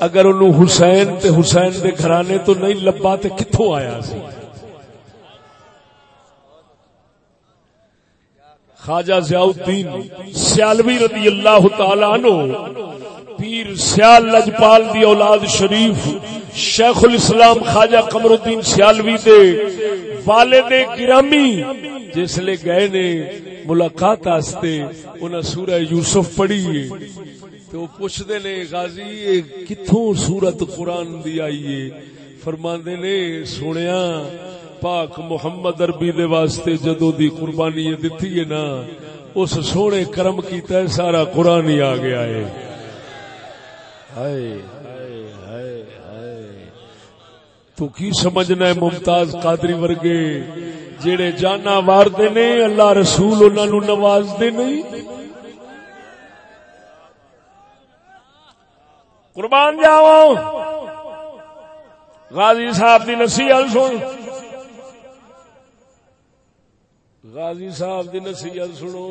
اگر انہوں حسین تے حسین دے گھرانے تو نہیں لبا تے کتوں آیا سی؟ خواجہ ضیاء الدین سیالوی رضی اللہ تعالی عنہ، پیر سیال لجپال دی اولاد شریف، شیخ الاسلام خواجہ قمر الدین سیالوی دے والد گرامی، جس لے گئے نے ملاقات آستے انہاں سورہ یوسف پڑھی ہے۔ تو پوچھتے نے، غازی کتوں سورت قرآن دی آئیے فرماندے نے سنیا پاک محمد عربی دے واسطے جدو دی قربانی دتی ہے نا، اس سونے کرم کیتا ہے، سارا قرآن ہی آ گیا ہے۔ تو کی سمجھنا ہے ممتاز قادری ورگے؟ جڑے جانا وارتے نے، اللہ رسول انہوں نو نواز دے نہیں۔ قربان جاؤ غازی صاحب دی نصیحت سن۔ غازی صاحب دی نصیحت سنو۔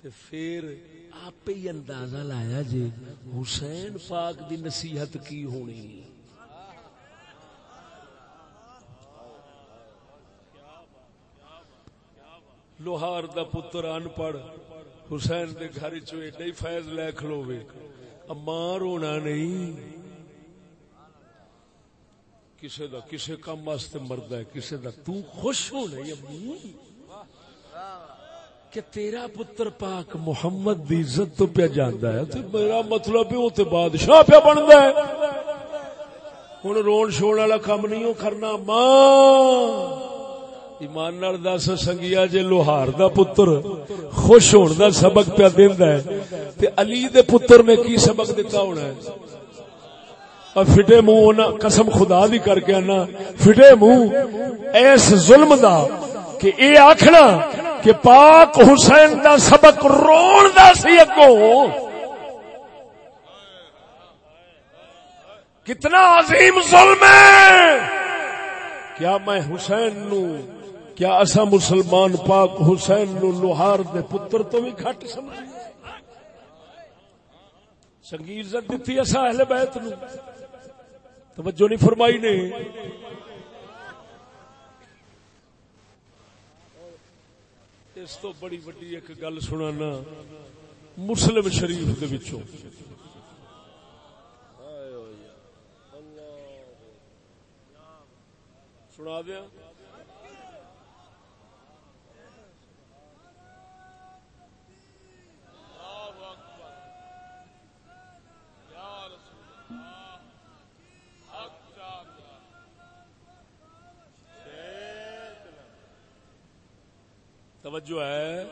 تے پھر آپ ہی اندازہ لایا جی حسین پاک دی نصیحت کی ہونی۔ لوہار دا پتر ان پڑھ، حسین دے گھر چ چی فیض لے کھلوے اما رونا نہیں۔ کسے دا کسے کام واسطے مرد ہے، کسے دا تو خوش ہو نہیں امی کہ تیرا پتر پاک محمد دی عزت تو پیا جاندا ہے تے میرا مطلب ہے، او تے بادشاہ پیا بندا ہے۔ ہن رون شون والا کام نہیں کرنا ماں۔ ایمان نال دس، سنگیا جے لوہار دا پتر خوش ہون دا سبق پیا دیندا ہے۔ تے علی دے پتر نے کی سبق دتا ہونا ہے؟ اور فٹے منہ قسم خدا دی کر کے آنا فٹے منہ ایس ظلم دا کہ اے آکھنا کہ پاک حسین دا سبق رون دا سی اگو کتنا عظیم ظلم ہے۔ کیا میں حسین نو، کیا اصا مسلمان پاک حسین نو لوہار دے پتر تو بھی گھٹ سمجھ سنگی عزت دیتی اصا اہل بیت نو۔ توجہ نہیں فرمائی نے۔ اس تو بڑی وڈی ایک گل سنانا، مسلم شریف دے وچوں۔ سنا دیا؟ توجہ ہے۔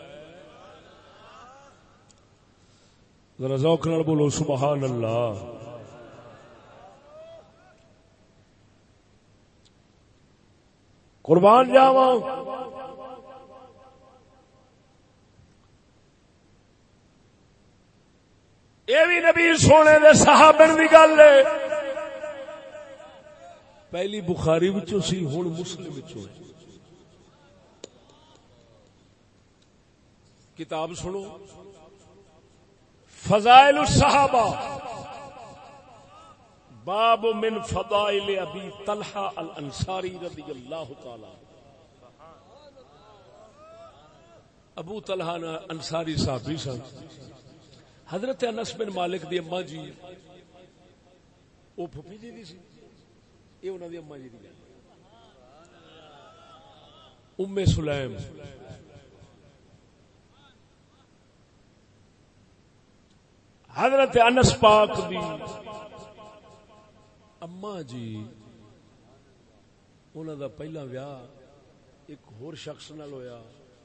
ذرا ذوق نال بولو سبحان اللہ قربان جاوا یہ بھی نبی سونے دے صحابن دی گل ہے۔ پہلی بخاری وچوں سی، ہن مسلم وچوں۔ ہے کتاب سنو۔ فضائل الصحابہ۔ باب من فضائل ابی طلحہ الانصاری رضی اللہ تعالی۔ ابو طلحہ انصاری صحابی سن۔ حضرت انس بن مالک دی اما جی۔ وہ پھپھی جی دی سی۔ یہ انہوں دی اما جی دی ام سلیم۔ حضرت انس پاک دی۔ اما جی انہوں دا پہلا ویاہ ایک ہور شخص نال ہویا،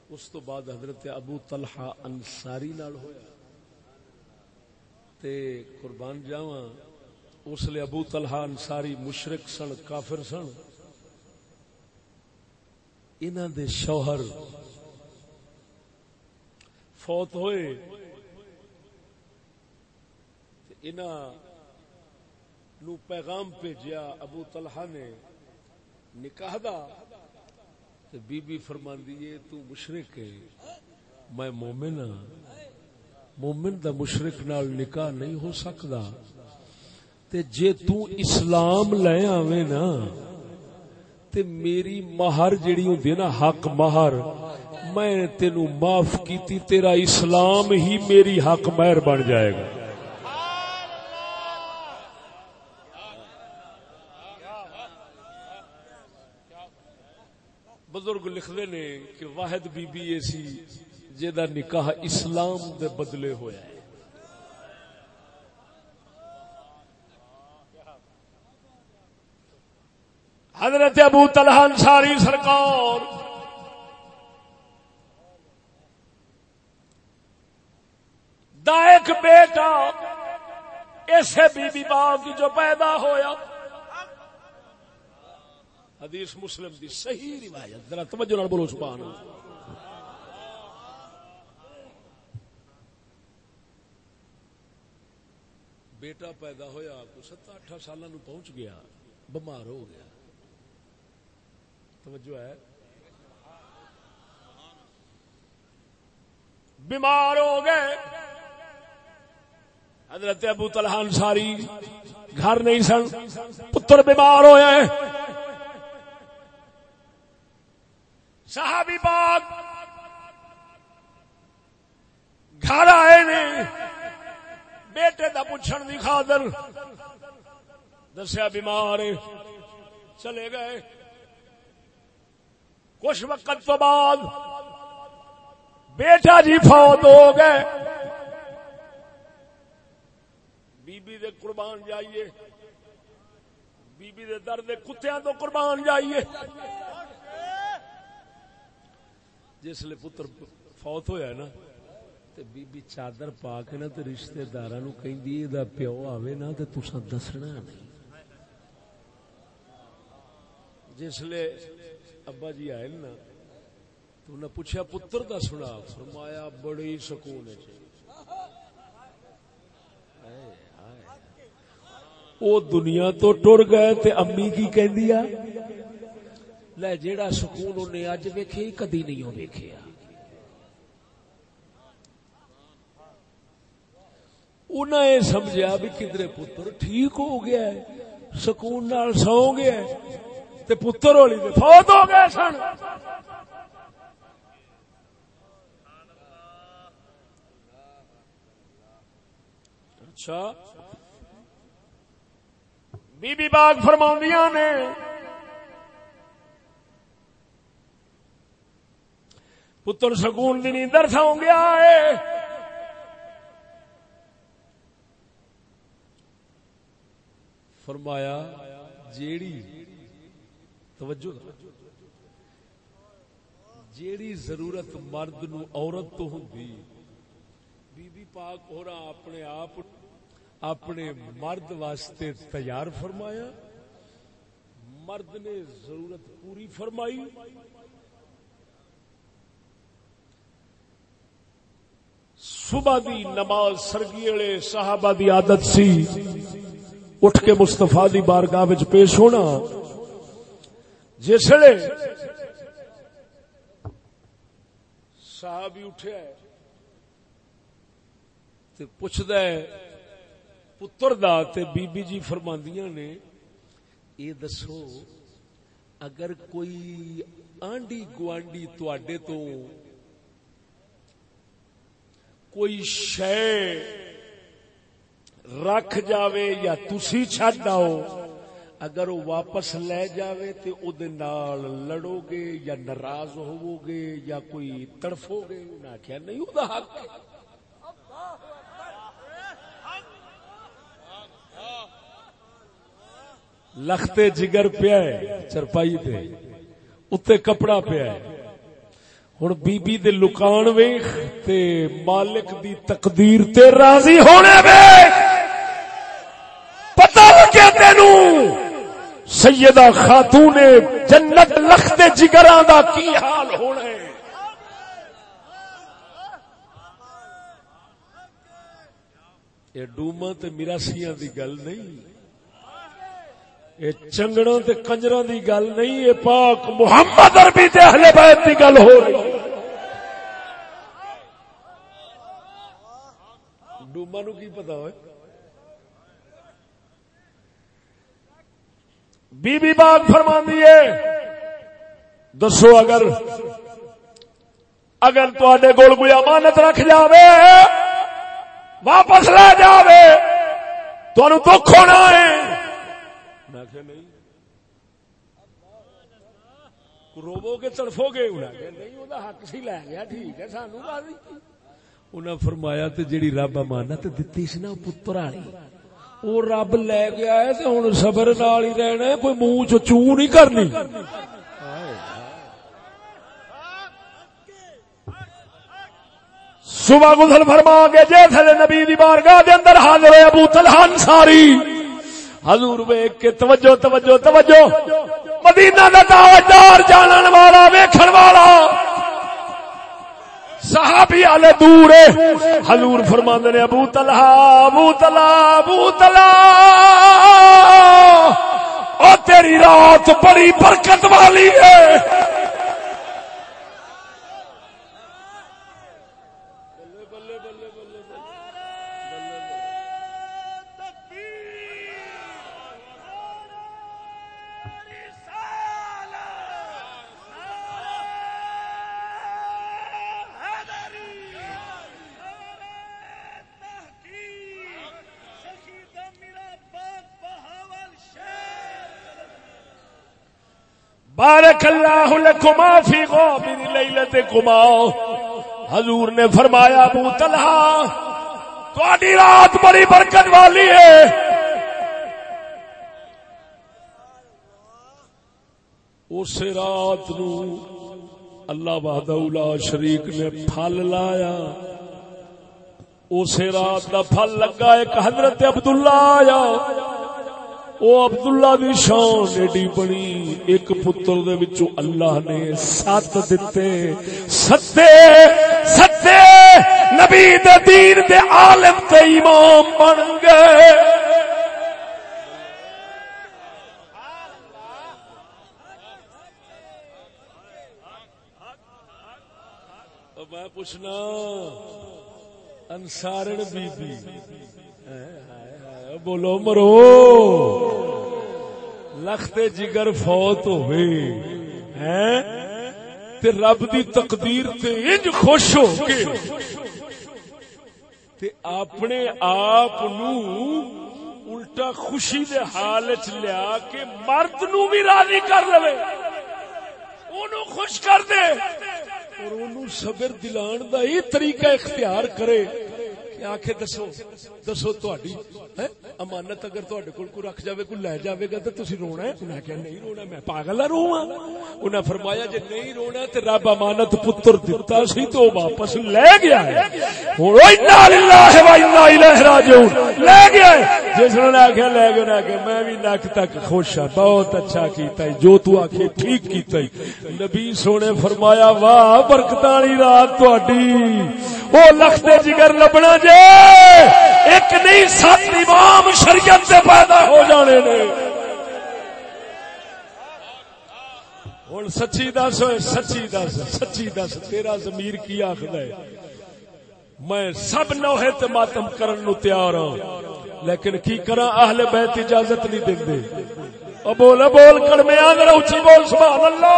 اس تو بعد حضرت ابو طلحہ انصاری نال ہویا۔ تے قربان جاواں، اس لیے ابو طلحہ انصاری مشرک سن، کافر سن۔ انہاں دے شوہر فوت ہوئے۔ نو پیغام بھیجیا ابو طلحہ نے نکاح دا بی بی فرماندی ہے، تو مشرک ہے۔ میں مومن ہاں۔ مومن دا مشرک نال نکاح نہیں ہو سکدا۔ تے جے تو اسلام لے آویں نا، تے میری مہر جڑی ہوندی نا، حق مہر، میں تینو معاف کیتی، تیرا اسلام ہی میری حق مہر بن جائے گا۔ بزرگ لکھتے نے کہ واحد بی بی ایسی جہاں نکاح اسلام دے بدلے ہویا ہے۔ حضرت ابو تلحان ساری سرکار۔ دا ایک بیٹا، ایسے بی بی باغ جو پیدا ہویا حدیث مسلم دی صحیح روایت، ذرا توجہ نال بولو، سبحان اللہ. بیٹا پیدا ہویا کو ستا اٹھا سالہ نو پہنچ گیا بمار ہو گیا۔ توجہ ہے۔ بیمار ہو گئے۔ حضرت ابو طلحان ساری گھر نہیں سن، پتر بیمار ہوئے۔ صحابی پاک گھر آئے نے، بیٹے دا پوچھن دی خاطر دسیا بیمار چلے گئے۔ کچھ وقت تو بعد بیٹا جی فوت ہو گئے۔ بی بی دے قربان جائیے۔ بی بی دے درد کتیاں تو قربان جائیے۔ جس لیے پتر فوت ہویا ہے نا، تے بی بی چادر پا کے نا تے رشتہ داراں نو کہندی اے دا پیو آوے نا تے تساں دسنا نہیں جس لیے ابا جی آئے نا، تو انہیں پوچھا پتر دا سنا فرمایا، بڑی سکون ہے جی۔ او دنیا تو ٹر گئے تے امی کی کہندیا لے جیڑا سکون انہیں اج ویکھے کدی نہیں ہو ویکھیا انہیں یہ سمجھا بھی کدھر پتر ٹھیک ہو گیا ہے سکون نال سو گیا ہے تے پتر ہولی دے فوت ہو گئے سن اچھا بی بی باغ فرماندیاں نے پتر سکون دی نیندر سو گیا ہے۔ فرمایا، جیڑی توجہ، جیڑی ضرورت مرد نو عورت تو ہوں بی بی پاک ہو اپنے آپ، اپنے مرد واسطے تیار فرمایا۔ مرد نے ضرورت پوری فرمائی۔ صبح دی نماز سرگی صحابہ دی عادت سی۔ اٹھ کے مستفا دی بارگاہ پیش ہونا۔ جسے صحابی اٹھیا پوچھد پتر دا تے بی بی جی فرماندیاں نے، یہ دسو، اگر کوئی آنڈی گوانڈی تڈے تو کوئی شے رکھ جاوے یا تسی چڈ آؤ، اگر وہ واپس لے جاوے تے او دے نال لڑو گے یا ناراض ہوو گے یا کوئی تڑفو گے انہیں آخیا نہیں وہ حق۔ ہے لختے جگر پیا چرپائی پہ اتنے کپڑا پیا ہوں بی بی دے لکان ویخ تے مالک دی تقدیر تے راضی ہونے وے پتا لگے تینو سیدہ خاتون جنت لختے جگراں دا کی حال ہونا ہے یہ ڈوما تے میراسیاں دی گل نہیں یہ چنگڑوں تے کنجروں دی گل نہیں، یہ پاک محمد عربی تے اہل بیت دی گل ہو رہی ڈوما نو کی پتا ہوئے؟ بی بی باغ فرما دیے دسو اگر اگر تے کول کوئی امانت رکھ جاوے، واپس لے جاوے تو دکھ ہونا ہے۔ نہیں. روو گے تڑفو گے نہیں حق سی لے گیا ٹھیک ہے سانو انہیں فرمایا تے جیڑی رب امانت دتی سی نا پتر والی وہ رب لے گیا ہے تے ہن صبر نال ہی رہنا کوئی منہ چ چو نہیں کرنی صبح گزل فرما کے جیسے نبی دی بارگاہ دے اندر حاضر ابو طلحہ انصاری حضور ویک کے توجہ توجہ توجہ۔ مدینہ دا دعوتدار جانن والا، ویکھن والا۔ صحابی والے دور حضور فرماندے نے، ابو طلحہ ابو طلحہ ابو طلحہ۔ او تیری رات بڑی برکت والی ہے۔ بارک اللہ لکما فی غابر لیلتکما۔ حضور نے فرمایا، ابو طلحہ، تہاڈی رات بڑی برکت والی ہے۔ اس رات نو اللہ وحدہ لا شریک نے پھل لایا۔ اس رات دا پھل لگا ایک حضرت عبداللہ آیا۔ او عبداللہ دی شان ایڈی بنی، ایک پتر دے وچوں اللہ نے سات دتے۔ ستے ستے نبی دے دین دے عالم تے امام بن گئے۔ میں پوچھنا انسارن بی بی بولو مرو۔ لخت جگر فوت ہوئے۔ تے رب دی تقدیر تے انج خوش ہو کے۔ تے اپنے آپ نو الٹا خوشی دے حال چ لیا کے مرد نو بھی راضی کر لے اونوں خوش کر دے۔ اور اونوں صبر دلان دا یہ طریقہ اختیار کرے۔ آخ دسو دسو تھی امانت اگر تڈے کول کو رکھ جائے کوئی لے جائے گا، تو تھی رونا ہے؟ انہیں کیا نہیں رونا، میں پاگل ہاں رو ہاں۔ انہیں فرمایا جی نہیں رونا تو رب امانت پتر دتا سی، تو واپس لے گیا لے گیا جس نے آخیا لے گیا آخیا میں بھی نک تک خوش ہوں بہت اچھا کیتا ہے۔ جو تو آخ ٹھیک کیتا ہے۔ نبی سونے فرمایا، واہ برکت والی رات تھی وہ لکھتے جگر لبنا جے۔ جے ایک نہیں، سات امام شریعت سے پیدا ہو جانے نے۔ ہوں سچی دس سچی دس سچی دس، تیرا زمیر کی آخر ہے؟ میں سب نوہے تے ماتم کرن نو تیار ہوں لیکن کی کرا اہل بیت اجازت نہیں دیں دے او بول بول کڑمے آگر اچھی بول، سبحان اللہ۔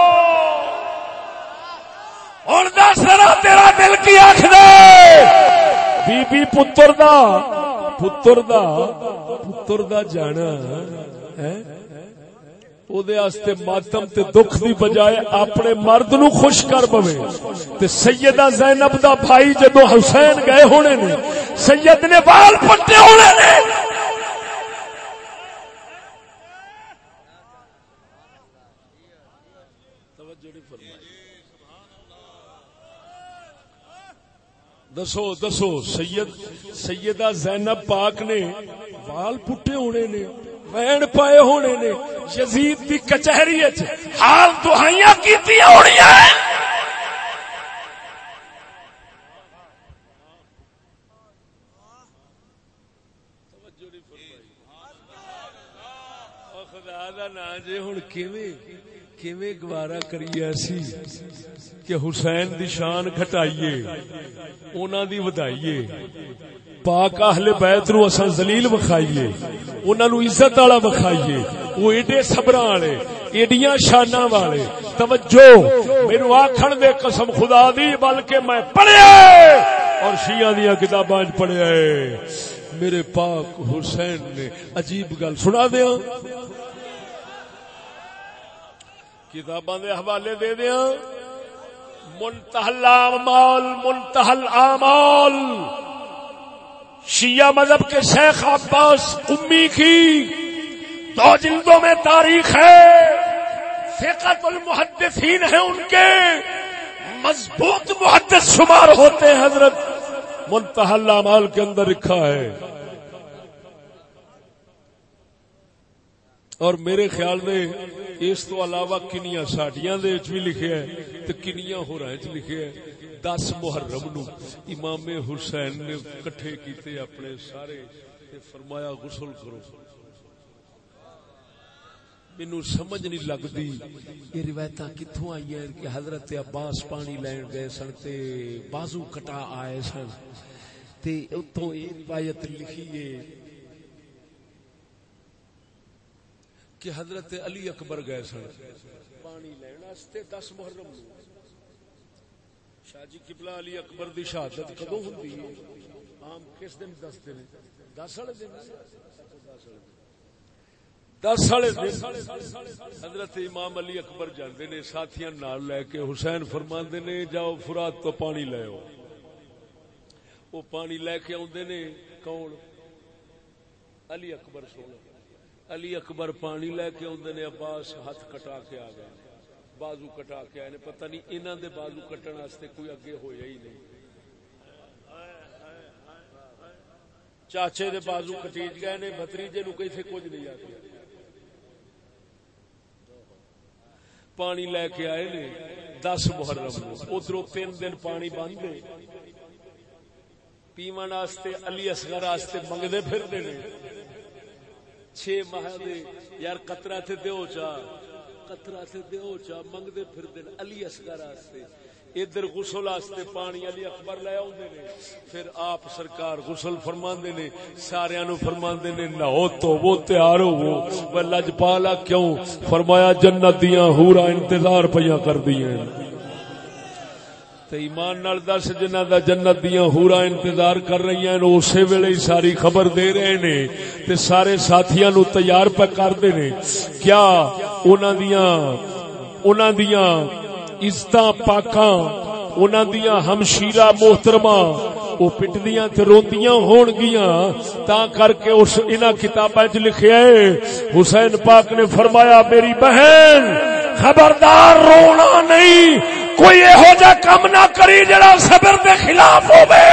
ہوں دس تیرا دل کی آخر بی بی پتر دا پتر دا پتر دا جانا ماتم تے دکھ دی بجائے اپنے مرد نو خوش کر پوے تے سیدہ زینب دا بھائی جدو حسین گئے ہونے نے سید نے بال پٹے ہونے نے دسو دسو، سید، سیدہ زینب پاک نے وال پٹے ہونے نے، وین پائے ہونے نے، یزید دی کچہری اچ حال دہائیاں کی ہونی جی ہوں کیویں گوارا کریے ایسی کہ حسین دی شان گھٹائیے، اونا دی ودائیے۔ پاک اہل بیت نو اساں ذلیل وکھائیے انہاں نو عزت والا وکھائیے۔ او ایڈے صبراں والے، ایڈیاں شاناں والے۔ توجہ، میرے آکھن دے قسم خدا دی، بلکہ میں پڑھیا اور شیعہ دیاں کتاباں وچ پڑھیا میرے پاک حسین نے عجیب گل سنا دیاں۔ کتاباں دے حوالے دے دیاں منتحل اعمال منتحل اعمال۔ شیعہ مذہب کے شیخ عباس امی کی دو جلدوں میں تاریخ ہے۔ فقت المحدثین ہیں ان کے۔ مضبوط محدث شمار ہوتے ہیں، حضرت۔ منتحل اعمال کے اندر لکھا ہے۔ اور میرے خیال میں اس تو علاوہ کنیا ساڈیاں دے وچ بھی لکھیا ہے تے کنیا ہوراں وچ لکھیا ہے دس محرم نو امام حسین نے کٹھے کیتے اپنے سارے تے فرمایا غسل کرو۔ مینو سمجھ نہیں لگتی یہ روایت کتوں آئی ہیں کہ حضرت عباس پانی لین گئے سن تے بازو کٹا آئے سن تے اتوں یہ روایت لکھی ہے۔ کہ حضرت علی اکبر گئے سن۔ پانی لین دس محرم شاہ جی کبلا علی اکبر دی شہادت کدو ہوں عام کس دن ہیں دس والے دن۔ دس والے حضرت امام علی اکبر جاندے نے ساتھیاں نال لے کے حسین فرماندے نے جاؤ فرات تو پانی لے آؤ۔ وہ پانی لے کے آدھے نے کون؟ علی اکبر سونا۔ علی اکبر پانی لے کے آدھے نے عباس ہاتھ کٹا کے آ گئے۔ بازو کٹا کے آئے پتہ نہیں انہوں دے بازو کٹن واسطے کوئی اگے ہویا ہی نہیں۔ چاچے دے بازو کٹیج گئے نے بتریجے نو کیسے کچھ نہیں آتی پانی لے کے آئے نے، دس محرم ادھر تین دن پانی بند دے پیمن واسطے، علی اصغر منگتے پھرتے نے۔ چھ ماہ دے، یار قطرہ تھے دیو چاہ قطرہ سے دیو چا منگ دے پھر دن علی اصغر واسطے ادھر غسل واسطے پانی علی اکبر لے آوندے نے۔ پھر آپ سرکار غسل فرماندے نے سارے نو فرماندے نے نہو تو وہ تیار ہو۔ وہ لجپالا کیوں؟ فرمایا جنت دیاں ہورا انتظار پیاں کر دیاں تے ایمان نال دس جنہ دا جنت دیاں ہورا انتظار کر رہی ہیں، اسی ویلے ہی ساری خبر دے رہے نے۔ تے سارے ساتھیاں نو تیار پہ کردے نے۔ کیا انہاں دیاں انہاں دیاں عزتاں، پاکاں، انہاں دیاں ہمشیرہ، محترمہ وہ پٹدیاں تے روندیاں ہون گیاں۔ تا کر کے اس انہاں کتاباں وچ لکھیا ہے، حسین پاک نے فرمایا، میری بہن، خبردار رونا نہیں۔ کوئی یہو جا کم نہ کری جڑا صبر دے خلاف ہوے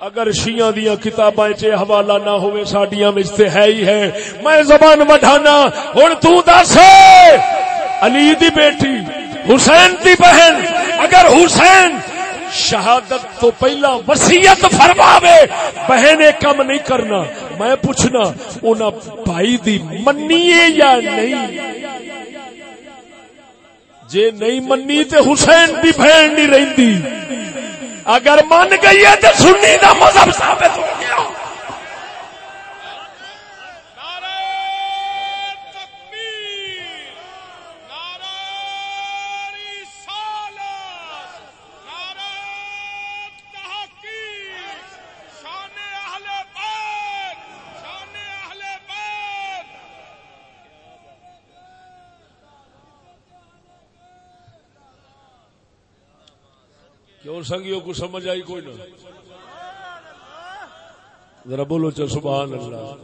اگر شیعہ دیا کتاباں چ حوالہ نہ ہوئے ساڈیاں وچ تے ہے ہی ہے۔ میں زبان وڈھانا، ہن تو دس۔ علی دی بیٹی، حسین دی بہن، اگر حسین شہادت تو پہلا وسیعت فرماوے، بہن کم نہیں کرنا۔ میں پوچھنا، انہاں بھائی دی منیے یا نہیں؟ جے نہیں منی تے حسین دی بہن نہیں رہندی۔ اگر من گئی ہے تو سنی دا مذہب ثابت ہو۔ گیا سنگیوں کو سمجھ آئی کوئی نہ۔ ذرا بولو چل سبحان اللہ۔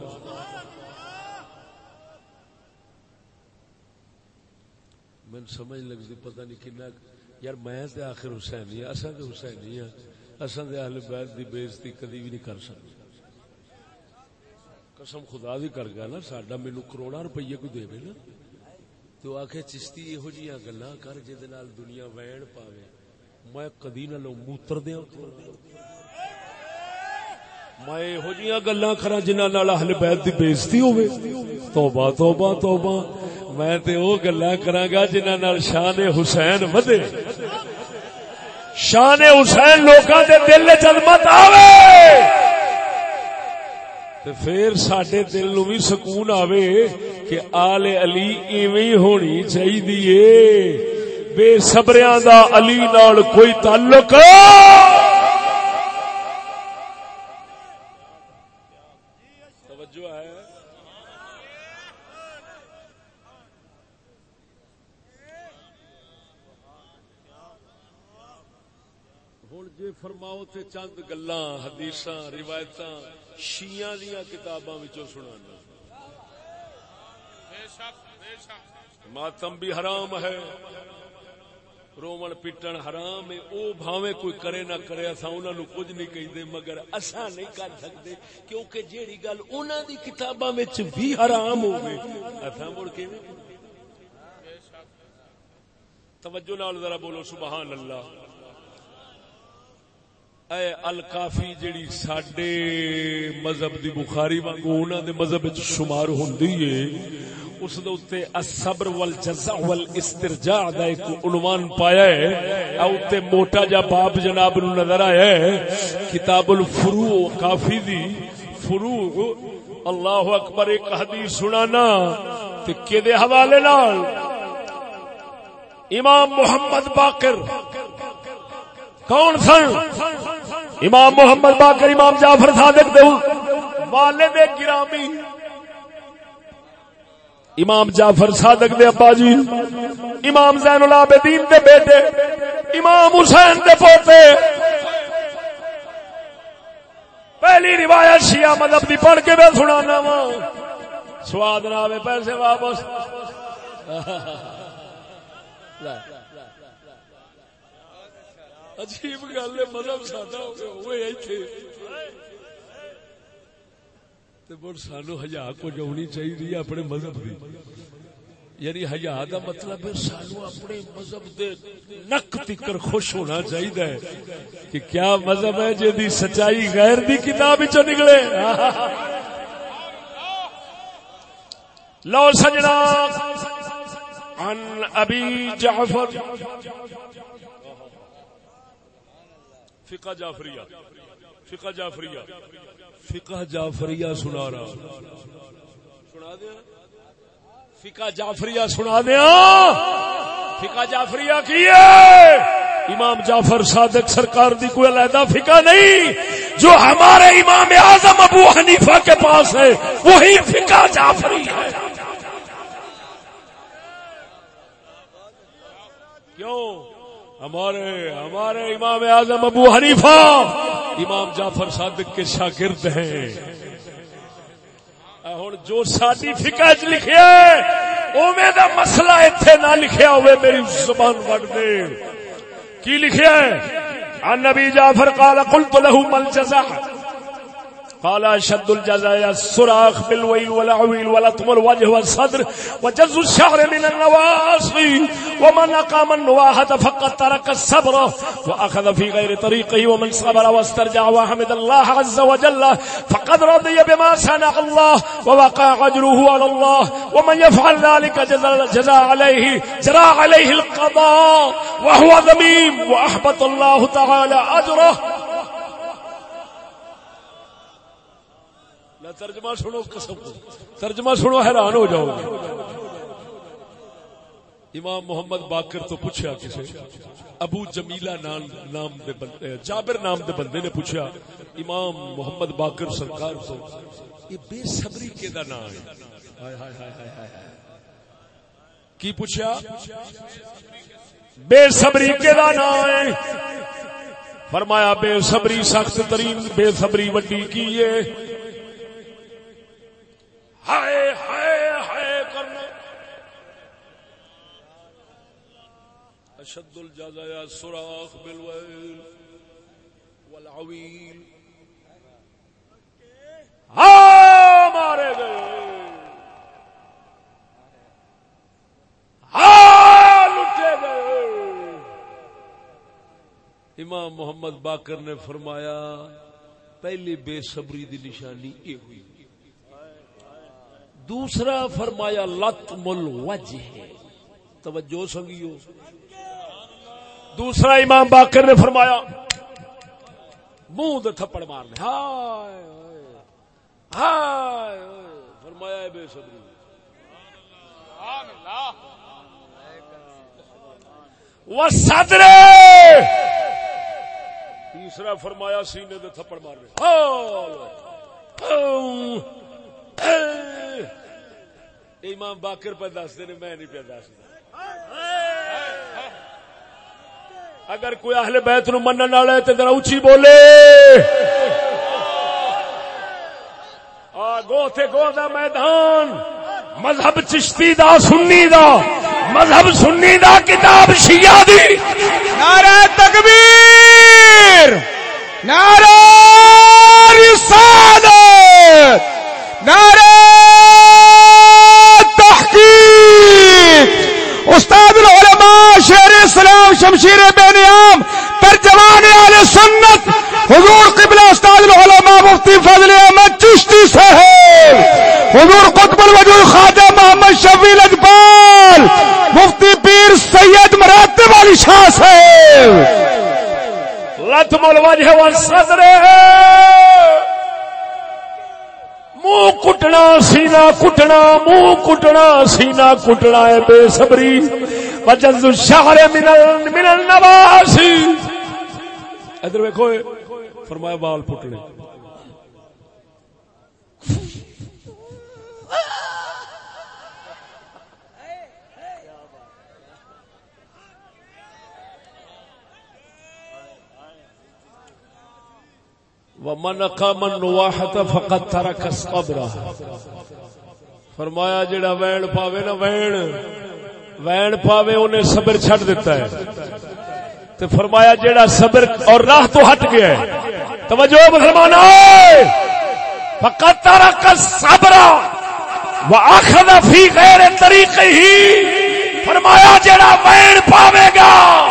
میں سمجھ لگتی پتہ نہیں کنا۔ یار، میں تے آخر حسینی ہاں اصل تے حسینی ہاں۔ اصل تے اہل بیت دی بےزتی کدی بھی نہیں کر سکتے۔ قسم خدا دی کر گیا نا، ساڈا مینوں کروڑا روپیے کو دے نا۔ تو آخے چشتی یہو جہاں گلا کر جہد دنیا وین پاوے۔ میں کدی نہ لو موتر دیا میں یہو جی گلا کرا جنہ اہل بیت دی بےزتی ہوے توبہ توبہ توبہ۔ میں تے او گلا کراں گا جنہ شان حسین ودے۔ شان حسین لوکاں دے دل وچ عظمت آوے۔ تے پھر ساڈے دل نو بھی سکون آوے کہ آل علی ایویں ہونی چاہیے بے سبریاں دا علی نال کوئی تعلق؟ فرماؤ تے چند گلا حدیث روایت شیاں دیا کتاباں سنا ماتم بھی حرام ہے۔ رومن پیٹن حرام ہے او بھاویں کوئی کرے نہ کرے اسا انہاں نو کچھ نہیں کہندے مگر اسا نہیں کر سکدے کیونکہ جیڑی گل انہاں دی کتاباں وچ بھی حرام ہوے اسا مڑ کے توجہ نال ذرا بولو سبحان اللہ اے الکافی جیڑی ساڈے مذہب دی بخاری وانگو انہاں دے مذہب وچ شمار ہوندی ہے اس دے الصبر والجزع والاسترجاع دا ایک عنوان پایا ہے او تے موٹا جا باب جناب نو نظر آیا ہے، کتاب الفروع، کافی دی۔ فروع، اللہ اکبر، ایک حدیث سنانا، تے کدے حوالے نال؟ امام محمد باقر۔ کون سن؟ امام محمد باقر، امام جعفر صادق دے والد گرامی۔ امام جعفر صادق دے ابا جی امام زین العابدین دے بیٹے، امام حسین دے پوتے۔ پہلی روایت شیعہ مذہب دی پڑھ کے میں سنانا وا سواد نہ آئے پیسے واپس۔ عجیب گل ہے، مذہب ساڈا ہوئے ایتھے۔ سانو ہزار کو جونی چاہیے اپنے مذہب کی یعنی ہزار کا مطلب ہے سانو اپنے مذہب دے نک تکر خوش ہونا چاہیے کہ کیا مذہب ہے جی سچائی غیر دی کتاب چ نکلے۔ لو سجنا۔ ان ابھی جعفر۔ فقہ جعفریہ۔ فقہ جعفریہ۔ فقہ جعفریہ سنا رہا سنا دیا؟ فقہ جعفریہ سنا دیا؟ فقہ جعفریہ کی امام جعفر صادق سرکار دی کوئی علیحدہ فقہ نہیں۔ جو ہمارے امام اعظم ابو حنیفہ کے پاس ہے، وہی فقہ جعفری ہے۔ کیوں؟ ہمارے ہمارے امام اعظم ابو حنیفہ امام جعفر صادق کے شاگرد ہیں۔ ہوں جو ساری فکا چ لکھیا اوے دا مسئلہ اتنے نہ لکھیا ہوئے میری زبان وڈ دے کی لکھیا ہے؟ نبی جعفر قال قلت له ما الجزاء۔ قال اشد الجزاء الصراخ بالويل والعويل ولطم الوجه والصدر وجز الشعر من النواصي ومن اقام النواحة فقد ترك الصبر واخذ في غير طريقه ومن صبر واسترجع وحمد الله عز وجل فقد رضي بما صنع الله ووقع اجره على الله ومن يفعل ذلك جزاء عليه جرى عليه القضاء وهو ذميم واحبط الله تعالى اجره ترجمہ سنو، قسم ترجمہ سنو، حیران ہو جاؤ۔ گے امام محمد باقر تو پوچھا کسی ابو جمیلا نام نام دے بندے جابر نام دے بندے نے پوچھا، امام محمد باقر سرکار تو، یہ بے صبری کے دا نام ہے؟ کی پوچھا؟ بے صبری کے دا نام ہے؟ فرمایا، بے صبری سخت ترین، بے صبری وڈی کی ہے؟ ہائے ہائے ہائے کرنا۔ اشد الجزاء سراخ بالویل والعویل۔ ہاں مارے گئے۔ ہاں لٹے گئے۔ امام محمد باقر نے فرمایا، پہلی بے صبری دی نشانی یہ ہوئی۔ دوسرا فرمایا لت مل وجہ توجہ سنگیو۔ دوسرا امام باقر نے فرمایا، منہ تھپڑ مارنے۔ ہائے ہائے، فرمایا بے صبری۔ وہ سدر تیسرا فرمایا، سینے دے تھپڑ مارنے امام باقر پہ دستے نے میں نہیں پہ دستا اگر کوئی اہل بیت نو منن والا ہے تے ذرا اونچی بولے آ گو تے گو دا میدان مذہب چشتی دا سنی دا مذہب سنی دا کتاب شیعہ دی نعرہ تکبیر نعرہ رسالت نعرہ استاد العلماء شیر اسلام شمشیر بے نیام ترجمان آل سنت، حضور قبلہ استاد العلماء مفتی فضل احمد چشتی صاحب، حضور قطب الوجود خواجہ محمد شفیع اجبال، مفتی پیر سید مراتب علی شاہ صاحب۔ لطم الوجہ جی، والصدر منہ کٹنا سینا کٹنا، منہ کٹنا سینا کٹنا ہے بے صبری۔ وجز شہر من النواسی۔ ادھر ویکھو فرمایا بال پٹنے ومن قام النواحه فقد ترك الصبر. فرمایا جڑا وین پاوے نا وین وین پاوے انہیں صبر چھڈ دیتا ہے۔ تے فرمایا جڑا صبر اور راہ تو ہٹ گیا ہے۔ توجہ مسلمان فقد ترك الصبر واخذ في غير طريقه۔ فرمایا جڑا وین پاوے گا۔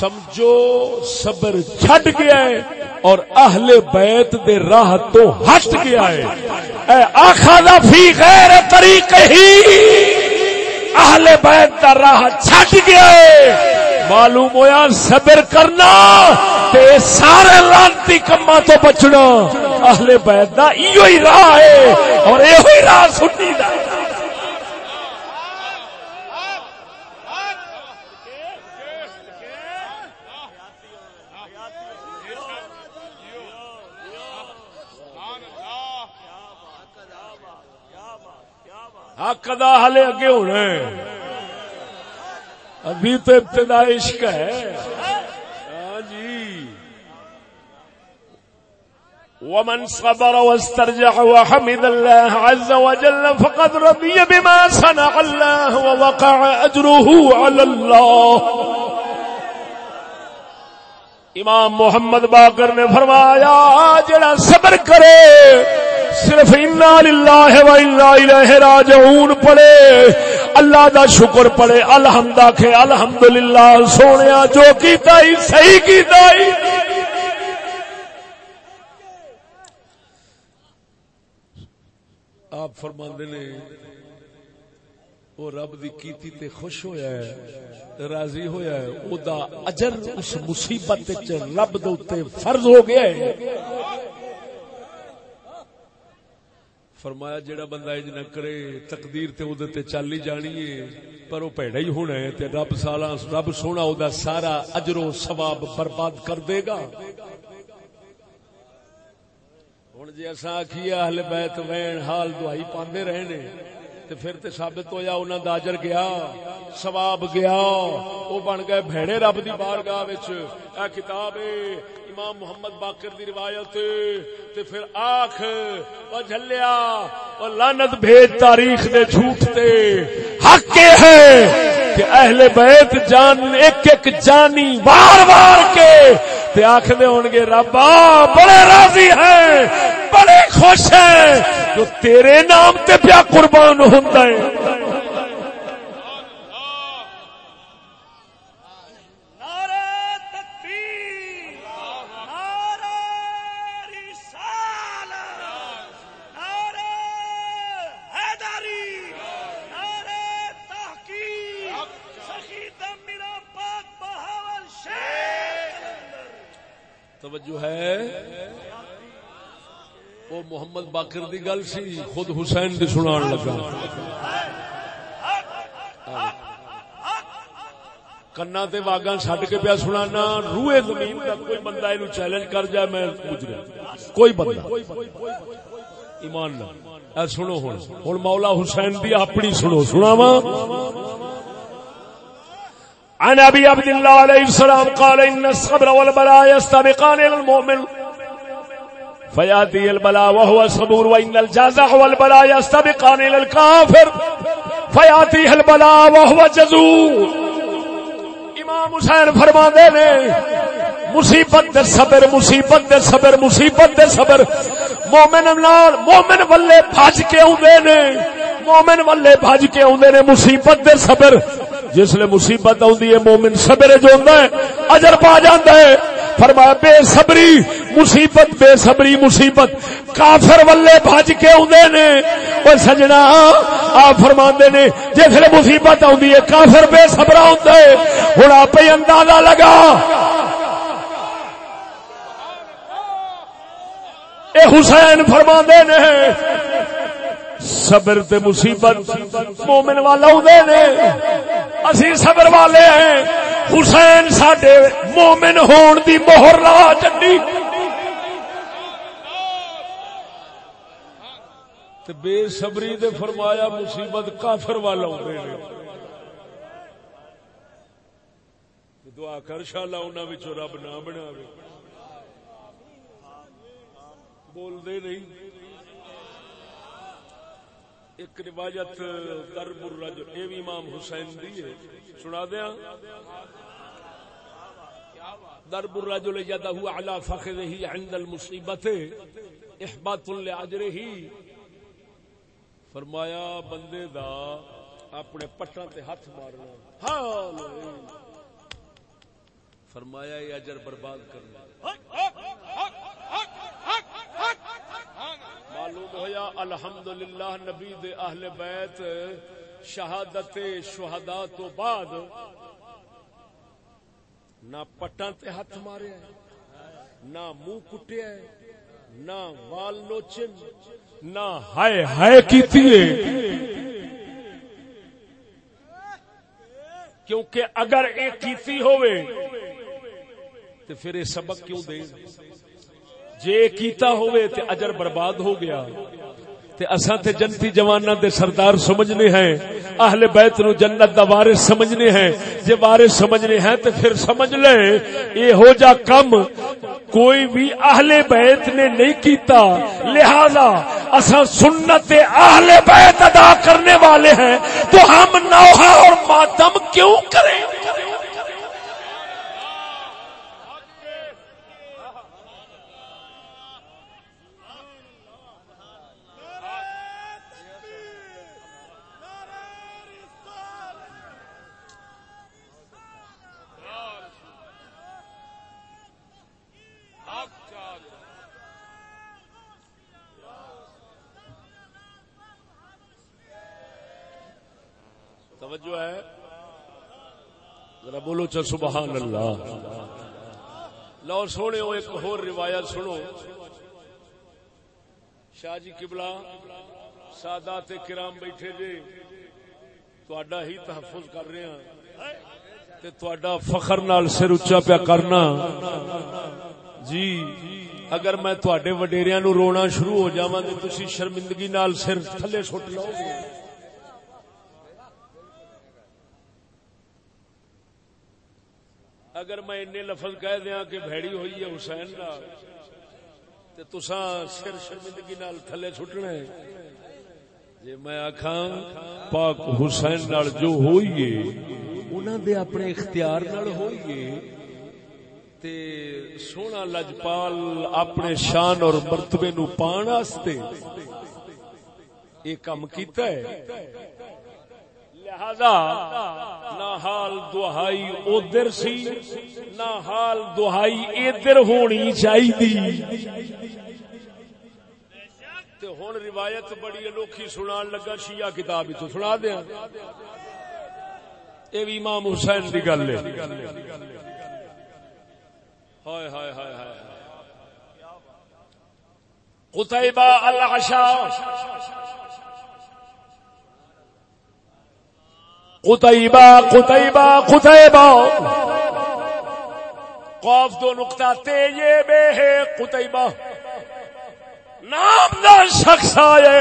سمجھو، صبر چھڈ گیا ہے۔ اور اہل بیت دے راہ تو ہٹ گیا ہے اے آخذ فی غیر طریق ہی اہل بیت دا راہ چھٹ گیا ہے معلوم ہویا صبر کرنا تے سارے لانتی کما تو بچنا۔ اہل بیت دا ایو ہی راہ ہے اور ایو ہی راہ سنی دا حق دا حلے اگے ہونا ابھی تو ابتدا عشق ہے۔ ہاں جی۔ ومن صبر واسترجع وحمد الله عز وجل فقد رضي بما صنع الله ووقع أجره على الله۔ امام محمد باقر نے فرمایا، جڑا صبر کرے صرف انا للہ و انا الیہ راجعون پڑے اللہ دا شکر پڑے الحمد آکھے الحمدللہ، سونیا جو کیتا ہی، صحیح کیتا ہی۔ آپ فرماندے نے، وہ رب دی کیتی تے خوش ہویا ہے، راضی ہویا ہے، او دا اجر اس مصیبت وچ رب دے اوتے فرض ہو گیا ہے۔ فرمایا جیڑا بندہ اج نہ کرے، تقدیر تے اودے تے چل ہی جانی ہے، پر وہ پیڑا ہی ہونا ہے تے رب سالا رب سونا او دا سارا اجر و ثواب برباد کر دے گا۔ ہن جے اساں آکھیے اہل بیت وین حال دعائی پاندے رہے نے، تے پھر تے ثابت ہویا انہاں دا اجر گیا، ثواب گیا، او بن گئے بھڑے رب دی بارگاہ وچ۔ اے کتاب ہے امام محمد باقر دی روایت تے پھر آنکھ او جھلیا او لعنت بھیج تاریخ دے جھوٹ تے۔ حق کے ہے کہ اہل بیت جان، ایک ایک جانی وار وار کے تے آنکھ دے ہونگے ربا بڑے راضی ہیں، بڑے خوش ہیں، جو تیرے نام تے پیا قربان ہوندا ہے نعرہ تکبیر نعرہ رسالت نعرہ حیدری نعرہ تحقیق سخی دم میرا پاک بہاول شیخ توجہ ہے وہ محمد باقر دی گل سی، خود حسین دی سنان لگا۔ کنا تے واگا چھڈ کے پیا سنانا، روئے زمین کا کوئی بندہ اینو چیلنج کر جائے، میں گزرا کوئی بندہ۔ ایمان نہ۔ اے سنو ہن۔ ہن مولا حسین دی اپنی سنو۔ سناواں۔ عن ابي عبد الله عليه السلام قال ان الصبر والبلاء يستبقان الى المؤمن۔ فياتي البلاء وهو صبور وان الجزع والبلاء يستبقان الى الكافر فياتيه البلاء وهو جزور امام حسین فرما دے نے، مصیبت دے صبر، مصیبت دے صبر، مصیبت دے صبر۔ مومن نال مومن والے بھج کے اوندے نے، مومن والے بھج کے اوندے نے مصیبت دے صبر۔ جس لے مصیبت آندی ہے، مومن صبر جو ہے، اجر پا جاندا ہے۔ فرمایا، بے صبری، مصیبت، بے صبری، مصیبت۔ کافر والے بھج کے اوندے نے۔ او سجنا آ فرماندے نے، جس لے مصیبت آندی ہے، کافر بے صبر ہوندا ہے۔ ہن آپ ہی اندازہ لگا۔ اے حسین فرماندے نے صبر تے مصیبت مومن والا ہوندے نے۔ اسی صبر والے ہیں۔ حسین ساڈے مومن ہون دی مہر لا چڈی۔ تے بے صبری دے فرمایا مصیبت کافر والا ہوندے نے۔ دعا کر شالا انہاں وچوں رب نہ بناوے۔ بول دے نہیں۔ ایک روایت درب الرجل اے بھی امام حسین دی ہے۔ سنا دیا؟ درب الرجل یدہ علی فخذہ عند المصیبت، احباط لعجرہ فرمایا، بندے دا اپنے پٹاں تے ہاتھ مارنا۔ ہاں فرمایا، یہ اجر برباد کرنا۔ معلوم ہویا، الحمدللہ نبی دے اہل بیت شہادت شہداء تو بعد نہ پٹاں تے ہاتھ مارے نہ منہ کٹیا نہ وال نوچن نہ ہائے ہائے کیتی کیونکہ اگر یہ کیتی ہوئے تو پھر یہ سبق کیوں دے؟ جے کیتا ہوئے تے اجر برباد ہو گیا۔ تے اساں تے جنتی جواناں دے سردار سمجھنے ہیں۔ اہل بیت نو جنت دا وارث سمجھنے ہیں۔ جے وارث سمجھنے ہیں تو پھر سمجھ لے۔ یہ ہو جا کم کوئی بھی اہل بیت نے نہیں کیتا۔ لہذا اصا سنت اہل بیت ادا کرنے والے ہیں۔ تو ہم نوحہ اور ماتم کیوں کریں؟ توجہ ہے؟ ذرا بولو چل سبحان اللہ۔ لو سونے ہو، ایک اور روایت سنو۔ شاہ جی قبلہ سادات کرام بیٹھے جے تہاڈا ہی تحفظ کر رہے ہیں۔ تے تہاڈا فخر نال سر اونچا پیا کرنا۔ جی اگر میں تواڈے وڈیریاں نو رونا شروع ہو جاواں تے تسی شرمندگی نال سر تھلے سٹ لو گے اگر میں اتنے لفظ کہہ دیا کہ بھڑی ہوئی ہے حسین نال تے تساں سر شرمندگی نال تھلے سٹنا ہے جے میں آکھاں، پاک حسین نال جو ہوئی ہے انہاں دے اپنے اختیار نال ہوئی تے سونا لجپال اپنے شان اور مرتبے نو پان واسطے یہ کام کیتا ہے۔ لہذا نہ حال دہائی ادھر سی، نہ حال دہائی ادھر ہونی چاہیے ہوں روایت بڑی انوکھی سنا لگا، شیعہ کتاب چ سنا دیا۔ یہ بھی امام حسین کی گل ہے۔ ہائے ہائے ہائے ہائے قطعبہ العشا قطعبہ قطعبہ قطعبہ قاف دو نقطہ تے یہ بے ہے قطعبہ نام دا شخص آئے.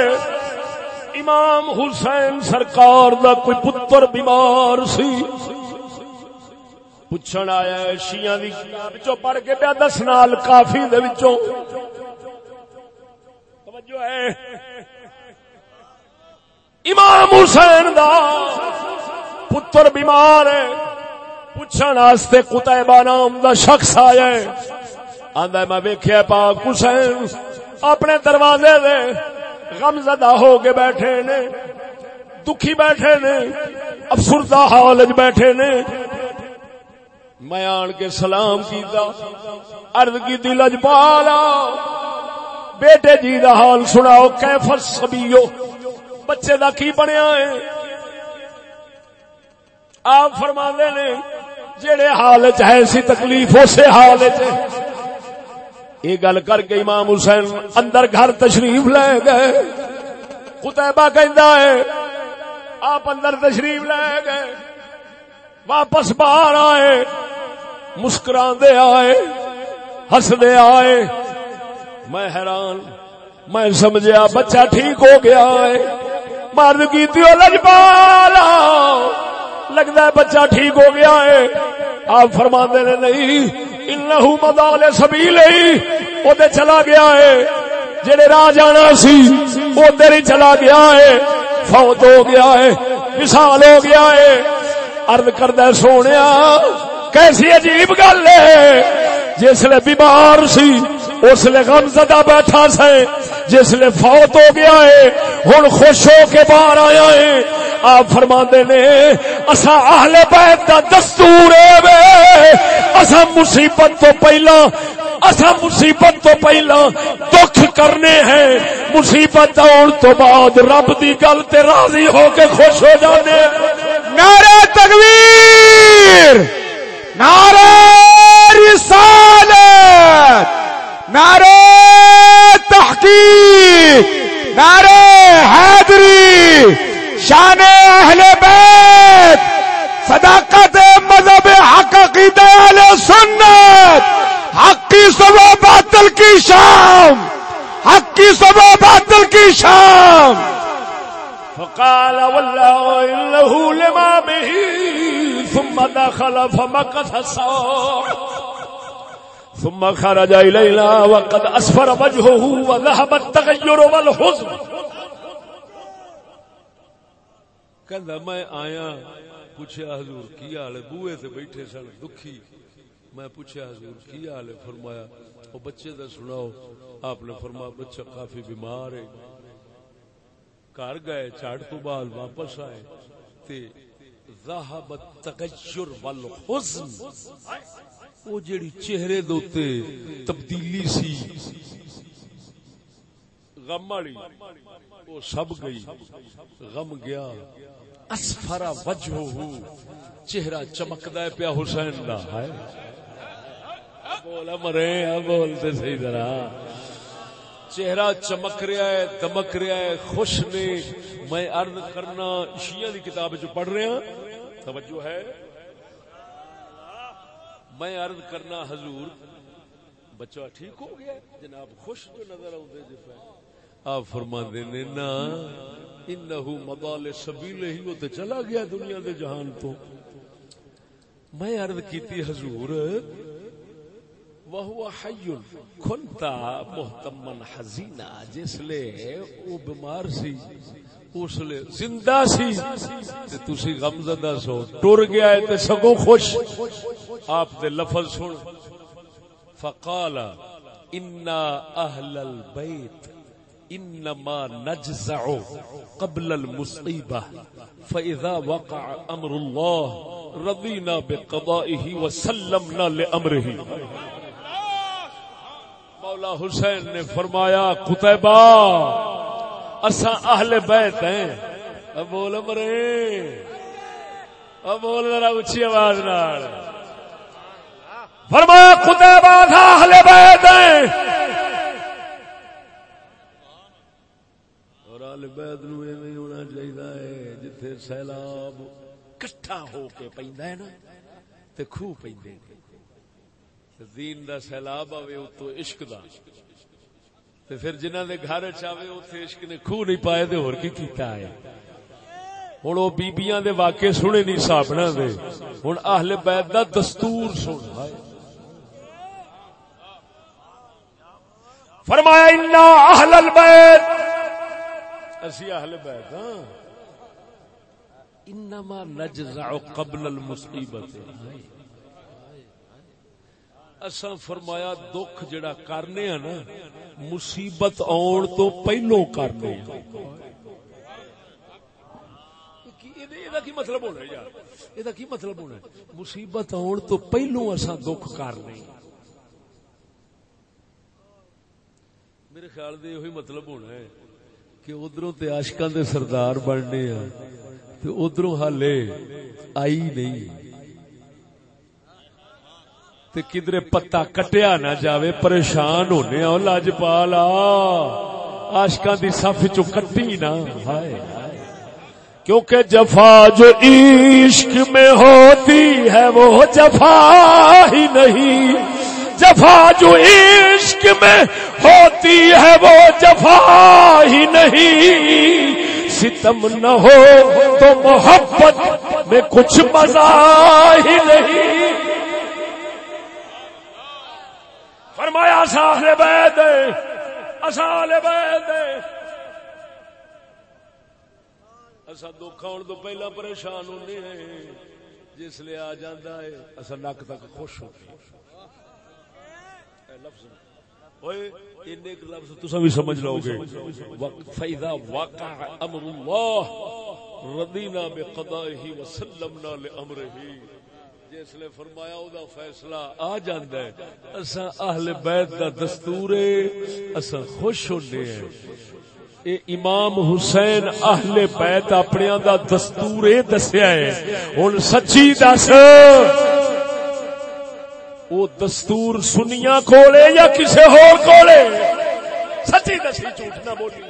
امام حسین سرکار دا کوئی پتر بیمار سی. پوچھن آیا ہے، شیعہ دی کتاب وچوں پڑھ کے پیا دس، نال کافی دے وچوں. توجہ ہے. امام حسین دا پتر بیمار ہے۔ پوچھن واسطے قطعبہ نام دا شخص آیا ہے۔ آندا میں ویکھیا پاک حسین اپنے دروازے دے غم زدہ ہو کے بیٹھے نے۔ دکھی بیٹھے نے۔ افسردہ حال بیٹھے نے۔ میں آن کے سلام کیتا۔ عرض کی دل اج پالا بیٹے جی دا حال سناؤ، کیفر سبیو، بچے دا کی بنیا ہے؟ آپ فرما نے جڑے حال چ ہے سی تکلیف اسے حال یہ گل کر کے امام حسین اندر گھر تشریف لے گئے۔ کتبا ہے، آپ اندر تشریف لے گئے۔ واپس باہر آئے مسکرا دے آئے ہس دے آئے۔ میں حیران، میں سمجھا بچہ ٹھیک ہو گیا ہے۔ مرد کی لجپالا لگتا ہے بچہ ٹھیک ہو گیا ہے۔ آپ فرما نے نہیں، انہو مدال سبیل او دے چلا گیا ہے۔ جڑے راہ جانا سی ادھر ہی چلا گیا ہے۔ فوت ہو گیا ہے، مثال ہو گیا ہے۔ ارد کردہ سونے کیسی عجیب گل ہے۔ جس لیے بیمار سی اس لیے غم زدہ بیٹھا سے جس لیے فوت ہو گیا ہے، ہن خوش ہو کے باہر آیا ہے۔ آپ فرما نے، اسا اہل بیت دا دستور ہے اسا مصیبت تو پہلا، اسا مصیبت تو پہلا دکھ کرنے ہیں۔ مصیبت آن تو بعد رب دی گل تے راضی ہو کے خوش ہو جانے نعرہ تکبیر، نعرہ رسالت۔ نعرہ تحقیق، نعرہ حیدری، شان اہل بیت، صداقت مذہب حق، عقیدہ اہل سنت، حق کی صبح باطل کی شام حق کی صبح باطل کی شام فقال والله إنه لما به، ثم دخل فمكث الساعة ثم خرج إلينا وقد أسفر وجهه وذهب التغير والحزن. کہندا میں آیا پوچھا حضور کی حال ہے؟ بوئے تے بیٹھے سن، دکھی۔ میں پوچھا حضور کی حال ہے؟ فرمایا، او بچے دا سناؤ، آپ نے فرمایا، بچہ کافی بیمار ہے۔ گھر گئے چاٹ تو بعد واپس آئے۔ تے ذهب التغیر والحزن۔ وہ جیڑی چہرے دوتے تبدیلی سی، غم والی، وہ سب گئی، غم گیا، اسفرا وجہ ہو، چہرہ چمکدا ہے پیا حسین دا۔ ہے بولا مرے بول ہاں بولتے صحیح طرح۔ چہرہ چمک رہا ہے، دمک رہا ہے، خوش نے۔ میں عرض کرنا، شیعہ دی کتاب جو پڑھ رہے ہیں توجہ ہے۔ میں عرض کرنا حضور، بچہ ٹھیک ہو گیا؟ جناب خوش جو نظر آؤں جی پہ آپ فرما دینے نا، انہو مدال سبیل ہی وہ تے چلا گیا دنیا دے جہان تو۔ میں عرض کیتی حضور، وہو حی کنتا محتمن حزینہ، جس لے وہ بیمار سی۔ اس لے زندہ سی؟ تے تسی غم زدہ سو، ٹر گیا ہے تے سگو خوش۔ آپ دے لفظ سن۔ فقال انا اہل البیت انما نجزع قبل المصیبہ فاذا وقع امر اللہ رضینا بقضائه وسلمنا لامره مولا حسین نے فرمایا قطبہ اسا اہل بیت ہیں۔ اب بول مرے اب بول ذرا اچھی آواز نال۔ فرمایا قطبہ تھا اہل بیت ہیں۔ اور اہل بیت نو ایویں ہونا چاہیے جتھے سیلاب کٹھا ہو کے پیندا ہے نا، تے خوہ پیندے دین دا سیلاب آوے، اتو عشق دا۔ تے پھر جنہ دے گھر چاوے اوتھے عشق نے خوہ نہیں پائے تے ہور کی کیتا ہے؟ ہن او بیبییاں دے واقعے سنے نہیں، صاحبنا دے۔ ہن اہل بیت دا دستور سن ہائے فرمایا انا اہل البیت اسی اہل بیت ہاں۔ انما نجزع قبل المصیبت اساں فرمایا دکھ جڑا کرنے ہیں نا، مصیبت آن تو پہلو کرنے ہاں۔ ہیں کی مطلب ہونا مطلب مصیبت آن تو پہلو اساں دکھ کرنے ہاں۔ میرے خیال دے یہی مطلب ہونا ہے کہ ادھروں تے عاشقاں دے سردار بننے ہیں تے ادھروں آئی نہیں۔ تے کدھر پتا کٹیا نہ جاوے، پریشان ہونے ہاں، او لاجپالا عاشقاں دی صف چو کٹی نہ، ہائے، کیونکہ جفا جو عشق میں ہوتی ہے، وہ جفا ہی نہیں۔ جفا جو عشق میں ہوتی ہے، وہ جفا ہی نہیں۔ ستم نہ ہو تو محبت میں کچھ مزہ ہی نہیں۔ فرمایا ساحل بید اصال بید اسا دکھ آن تو پہلا پریشان ہونے ہیں۔ جس لیے آ جاندہ ہے، اسا نک تک خوش ہوتے ہیں۔ لفظ۔ ایک لفظ تسا بھی سمجھ لو گے۔ فاذا وقع امر اللہ رضینا بقضائه وسلمنا لامره جس نے فرمایا او دا فیصلہ آ جاندا ہے۔ اسا اہل بیت دا دستور ہے اسا خوش ہونے ہیں۔ اے امام حسین اہل بیت اپنے دا دستور اے دسیا ہے۔ ہن سچی دس۔ وہ دستور سنیا کولے یا کسے ہور کولے؟ سچی دسی جھوٹ نہ بولی۔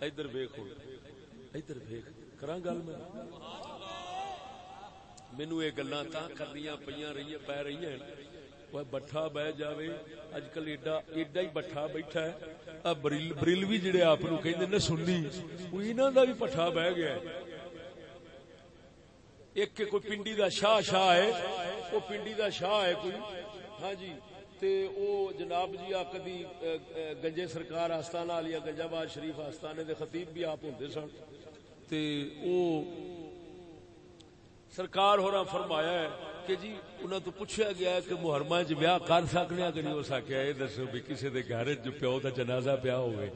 ادھر ویکھ ادھر ویکھ کراں گل میں؟ مینو یہ گلا تا کرنی پہ رہی پی رہی ہیں۔ وہ بٹھا بہ جاوے۔ اج کل ایڈا ایڈا ہی بٹھا بیٹھا ہے۔ آ بریل بریل بھی جڑے آپ نو کہندے نے، سنی۔ وہ انہاں دا بھی پٹھا بہ گیا ہے۔ ایک کہ کوئی پنڈی دا شاہ شاہ ہے، وہ پنڈی دا شاہ ہے کوئی۔ ہاں جی تے او جناب جی آ کدی گنجے سرکار آستانہ علیہ گنجا باد شریف آستانے دے خطیب بھی آپ ہوندے سن۔ تے او سرکار ہورا فرمایا ہے کہ جی انہوں تو پوچھا گیا ہے کہ محرمہ چ بیاہ کر سکنے ہاں کہ نہیں؟ ہو سکیا یہ دسو بھی کسی دے گھر جو پیو دا جنازہ پیا ہوئے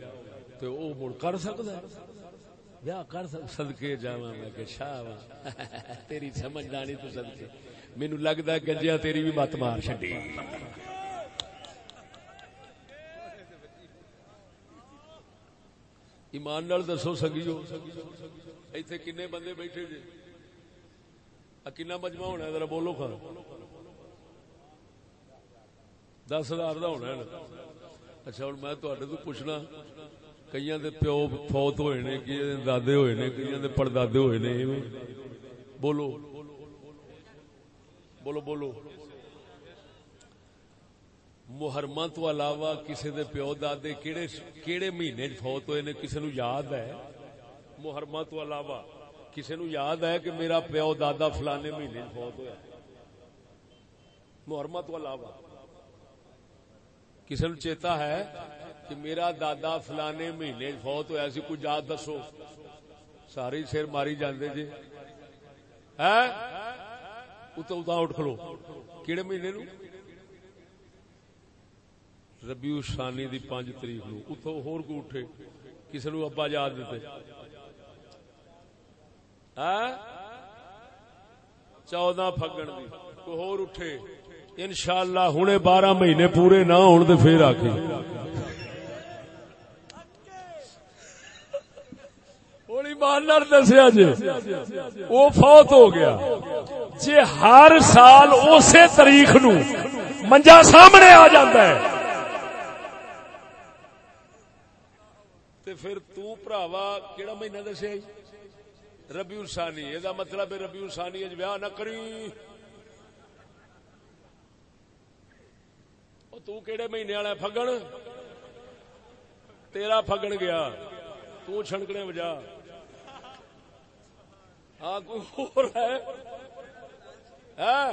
تو او مڑ کر سکتا ہے۔ بیاہ کر سک، صدقے جاواں میں کہ شاہ، تیری سمجھ دانی تو صدقے۔ مینوں لگدا ہے گنجیا تیری بھی مت مار چھڈی۔ ایمان نال دسو سگیو۔ ایتھے کنے بندے بیٹھے جے۔ کنا مجمع ہونا ہے؟ ذرا بولو کھا دس ہزار کا ہونا ہے اچھا ہوں میں تڈے تو پوچھنا کئی دے پیو فوت ہوئے نے کئی دادے ہوئے نے کئی دے پردادے ہوئے نے بولو۔ بولو بولو۔ محرمہ تو علاوہ کسی دے پیو دادے کیڑے کیڑے مہینے فوت ہوئے نے؟ کسی نو یاد ہے؟ محرمہ تو علاوہ کسی نو یاد ہے کہ میرا پیو دادا فلانے مہینے فوت ہوا محرمہ تو علاوہ کسی نو چیتا ہے کہ میرا دادا فلانے مہینے فوت ہوا سی؟ کوئی یاد دسو؟ سارے سر ماری جاندے جی۔ ہے؟ اتو اتا اٹھ کھلو۔ کیڑے مہینے نو؟ ربیع شانی دی پانچ تاریخ نو۔ اتو ہور کو اٹھے، کسی نو ابا یاد دیتے چودہ فگن دی۔ کوئی ہور اٹھے۔ انشاءاللہ ہنے بارہ مہینے پورے نہ ہون تے پھر آکے دسیا جی وہ فوت ہو گیا۔ جی ہر سال اسی تاریخ نو منجا سامنے آ جاتا ہے۔ تے پھر تو پراوا کیڑا مہینہ دسیا جی؟ ربی السانی یہ مطلب ہے ربی السانی اج ویاہ نہ کری۔ تو کیڑے مہینے والا فگن تیرا فگن گیا، تو چھنکنے وجا۔ ہاں کوئی اور ہے؟ ہاں؟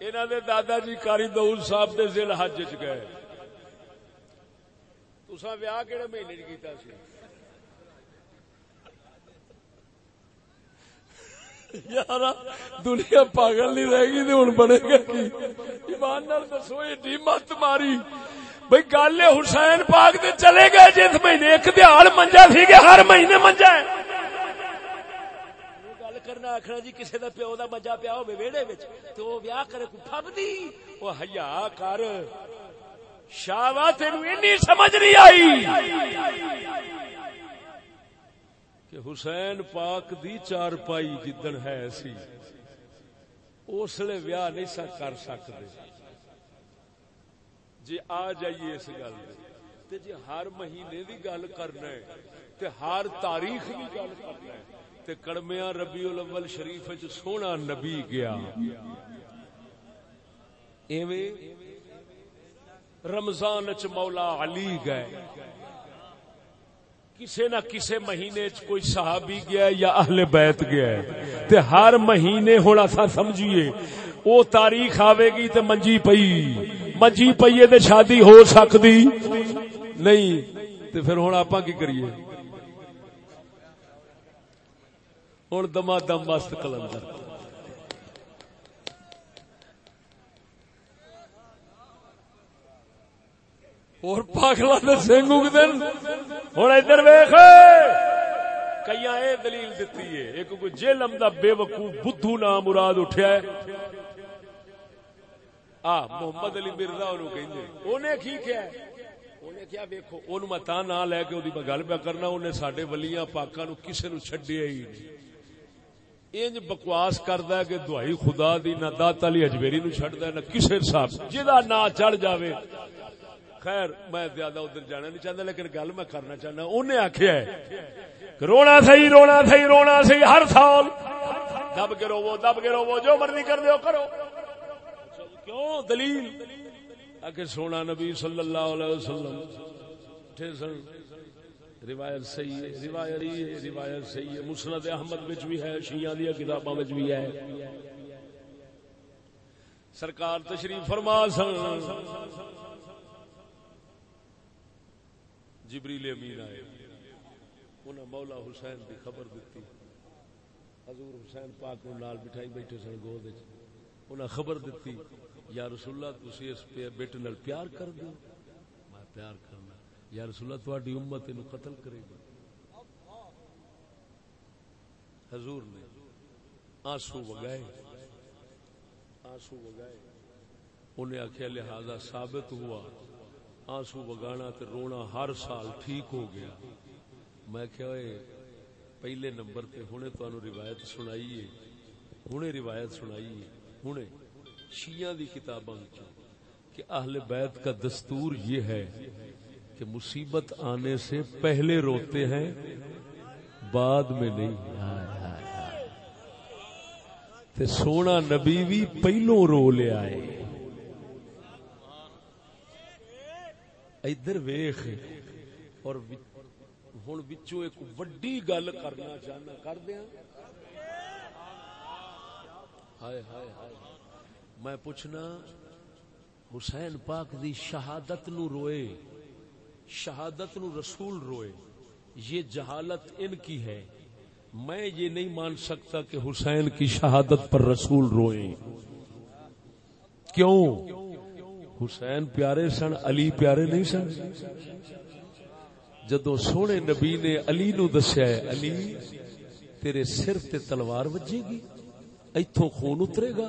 انہوں دے دادا جی کاری دول صاحب دے ذل حج چ گئے۔ تسا ویاہ کہڑے مہینے چ کیتا سی؟ یار دنیا پاگل نہیں رہے گی تو ہوں بنے گا کی؟ ایمان نال دسو، ایڈی مت ماری۔ بھائی گل حسین پاک دے چلے گئے جس مہینے، ایک دیہڑ منجا سی کہ ہر مہینے منجا ہے۔ گل کرنا آخنا جی کسی کا پیو کا مجا پیا ہو ویڑے تو ویاہ کرے کو پبدی وہ ہیا کر۔ شاوا تین سمجھ نہیں آئی۔ کہ حسین پاک دی چار پائی جدن ہے سی اس لیے ویاہ نہیں سا کر سکتے۔ جی آ جائیے اس گل تے جی ہر مہینے دی گل کرنا ہے، تے ہر تاریخ دی گل کرنا ہے۔ تے کڑمیاں ربیع الاول شریف وچ سونا نبی گیا۔ ایویں رمضان چ مولا علی گئے۔ کسے نہ کسے مہینے چ کوئی صحابی گیا یا اہل بیت گیا ہے۔ تے ہر مہینے ہن اسا سمجھیے، او تاریخ آوے گی تے منجی پئی۔ منجی پئی تے شادی ہو سکدی۔ نہیں، تے پھر ہن آپاں کی کریے؟ ہن دما دم مست کلندر۔ اور پاگلا دے سنگ اگدن ہوں ادھر ویخ کئی اے دلیل دیتی ہے۔ ایک کوئی جیلم دا بے وقوف بدھو نام مراد اٹھیا ہے۔ آ، محمد علی مرزا انہوں کہیں انہیں کی کیا ہے؟ انہیں کیا ویکھو؟ انہوں میں تاں نہ لے کے وہ گل پہ کرنا انہیں سڈے ولیاں پاکاں نو کسے نو چھڈیا ہی نہیں۔ انج بکواس کردا ہے کہ دعائی خدا دی، نہ دات علی اجمیری نو چھڈدا ہے، نہ کسے صاحب جدا نا چڑھ جاوے۔ خیر، میں زیادہ ادھر جانا نہیں چاہتا، لیکن گل میں کرنا چاہنا انہیں آخیا ہے رونا سی رونا سی رونا سی ہر سال۔ دب کے رو دب کے رو جو مرضی کر دو کرو۔ کیوں؟ دلیل۔ کہ سونا نبی صلی اللہ علیہ وسلم۔ روایت صحیح ہے، روایت ہے، روایت صحیح ہے۔ مسند احمد وچ بھی ہے، شیعہ دی کتاباں وچ بھی ہے۔ سرکار تشریف فرما سن۔ جبریل امین آئے۔ انہاں مولا حسین دی خبر دیتی حضور حسین پاک نو نال بٹھائی بیٹھے سن گود وچ۔ انہاں خبر دیتی یا رسول اللہ تسی اس پہ بیٹے نال پیار کر دو میں پیار کرنا۔ یا رسول اللہ تہاڈی امت اینو قتل کرے گی۔ حضور نے آنسو وگائے۔ آنسو وگائے۔ انہیں آخیا لہذا ثابت ہوا آنسو وگانا تے رونا ہر سال ٹھیک ہو گیا۔ میں کیا اے، پہلے نمبر تے ہنے تانوں روایت سنائی ہے ہنے روایت سنائی ہے ہنے شیعہ دی کتاباں وچوں کہ اہل بیت کا دستور یہ ہے کہ مصیبت آنے سے پہلے روتے ہیں، بعد میں نہیں۔ تے سونا نبی بھی پہلو رو لے آئے۔ ادھر ویخ اور ہوں بچوں ایک وڈی گل کرنا چاہنا، کر دیا؟ ہائے ہائے ہائے۔ میں پوچھنا، حسین پاک دی شہادت نو روئے، شہادت نو رسول روئے، یہ جہالت ان کی ہے؟ میں یہ نہیں مان سکتا کہ حسین کی شہادت پر رسول روئے کیوں؟ حسین پیارے سن، علی پیارے نہیں سن؟ جدو سونے نبی نے علی نو دسیا ہے، علی، تیرے سر تے تلوار وجے گی، ایتھوں خون اترے گا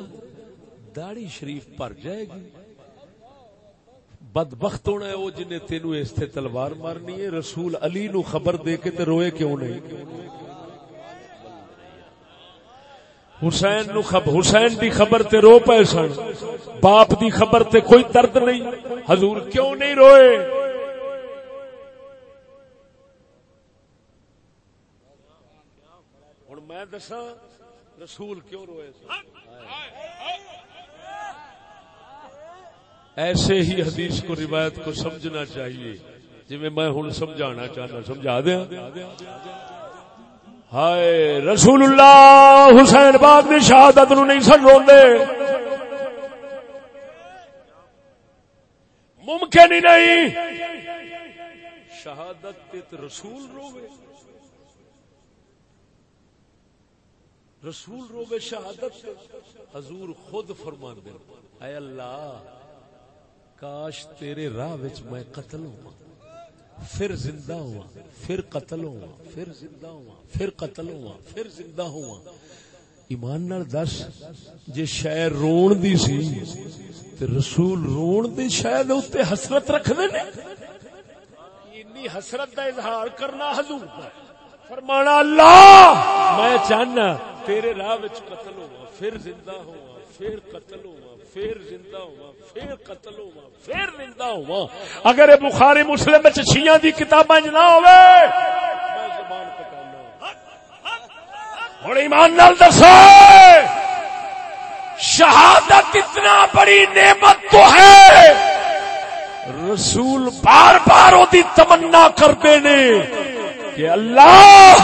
داڑی شریف پر جائے گی۔ بد بخت ہونا ہے وہ جنہیں تینو اس تے تلوار مارنی ہے۔ رسول علی نو خبر دے کے تے روئے کیوں نہیں؟ حسین نو خب حسین دی خبر تے رو پے سن۔ باپ دی خبر تے کوئی درد نہیں۔ حضور کیوں نہیں روئے؟ ہن میں دساں، رسول کیوں روئے سن؟ ایسے ہی حدیث کو، روایت کو سمجھنا چاہیے۔ جی میں ہوں سمجھانا چاہنا سمجھا دیا؟ ہائے رسول اللہ حسین باغ کی شہادت نو نہیں سن روندے۔ ممکن ہی نہیں۔ شہادت تے تے رسول روے رسول روے شہادت تے۔ حضور خود فرمان دے اے اللہ، کاش تیرے راہ وچ میں قتل ہوں پھر زندہ ہوا پھر قتل ہوا پھر زندہ ہوا پھر قتل ہوا پھر زندہ ہوا۔ ایمان نال دس جے شے رون دی سی تے رسول رون دی شے دے اوتے حسرت رکھدے نے۔ اتنی حسرت دا اظہار کرنا حضور دا۔ فرمانا اللہ! میں چاہنا تیرے راہ وچ قتل ہوا پھر زندہ ہوا پھر قتل ہوا۔ پھر زندہ ہوا پھر قتل ہوا پھر زندہ ہوا۔ اگر یہ بخاری مسلم شیعہ دی کتاباں نہ ہوئے، میں زبان پکانا۔ ہوں ایمان نال دسو، شہادت اتنا بڑی نعمت تو ہے۔ رسول بار بار وہ تمنا کرتے نے کہ اللہ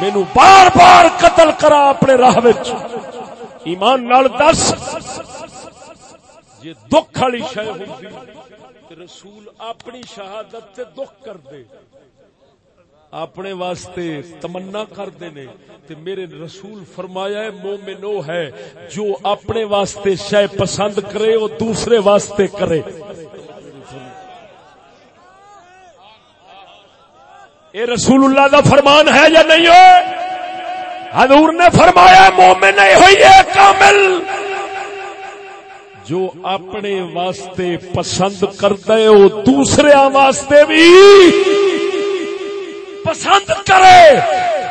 مینو بار بار قتل کرا اپنے راہ ایمان نال دس۔ جی دکھ والی شہ ہوتی رسول اپنی شہادت تے دکھ کر دے اپنے واسطے تمنا کرتے نے۔ تے میرے رسول فرمایا ہے، مومن وہ ہے جو اپنے واسطے شہ پسند کرے، وہ دوسرے واسطے کرے۔ اے رسول اللہ دا فرمان ہے یا نہیں ہو حضور نے فرمایا، مومن نہیں ہوئی ہے کامل۔ جو اپنے واسطے پسند کرتا ہے، وہ دوسرے واسطے بھی پسند کرے۔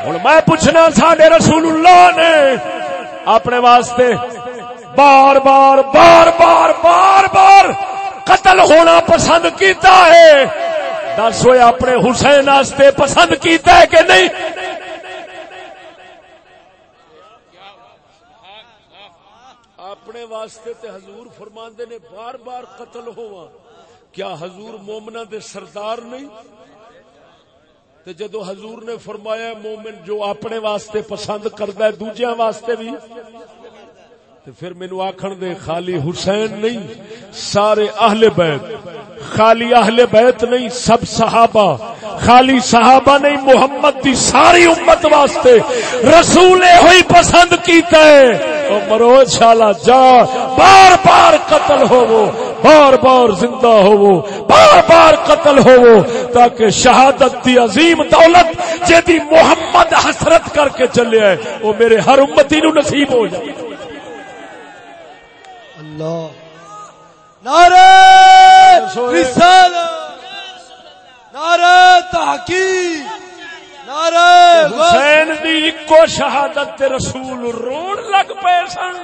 ہوں میں پوچھنا سڈے رسول اللہ نے اپنے واسطے بار بار بار بار بار بار قتل ہونا پسند کیتا ہے۔ دس ہوئے اپنے حسین واسطے پسند کیتا ہے کہ نہیں؟ اپنے واسطے تے حضور فرماندے نے بار بار قتل ہوا کیا حضور مومنا دے سردار نہیں؟ تے جدو حضور نے فرمایا مومن جو اپنے واسطے پسند کردا ہے، دوجیاں واسطے بھی۔ پھر مینو آکھن دے خالی حسین نہیں، سارے اہل بیت، خالی اہل بیت نہیں، سب صحابہ، خالی صحابہ نہیں، محمد دی ساری امت واسطے رسول ہوئی پسند کیتا ہے۔ او مرو شالا جا، بار بار قتل ہوو، بار بار زندہ ہوو، بار بار قتل ہوو، تاکہ شہادت دی عظیم دولت جدی محمد حسرت کر کے چلے ہے وہ میرے ہر امتی نو نصیب ہو جائے۔ اللہ. نعرہ نعرہ تحقیق. نعرہ حسین دی کو شہادت تے رسول روڑ لگ پے سن.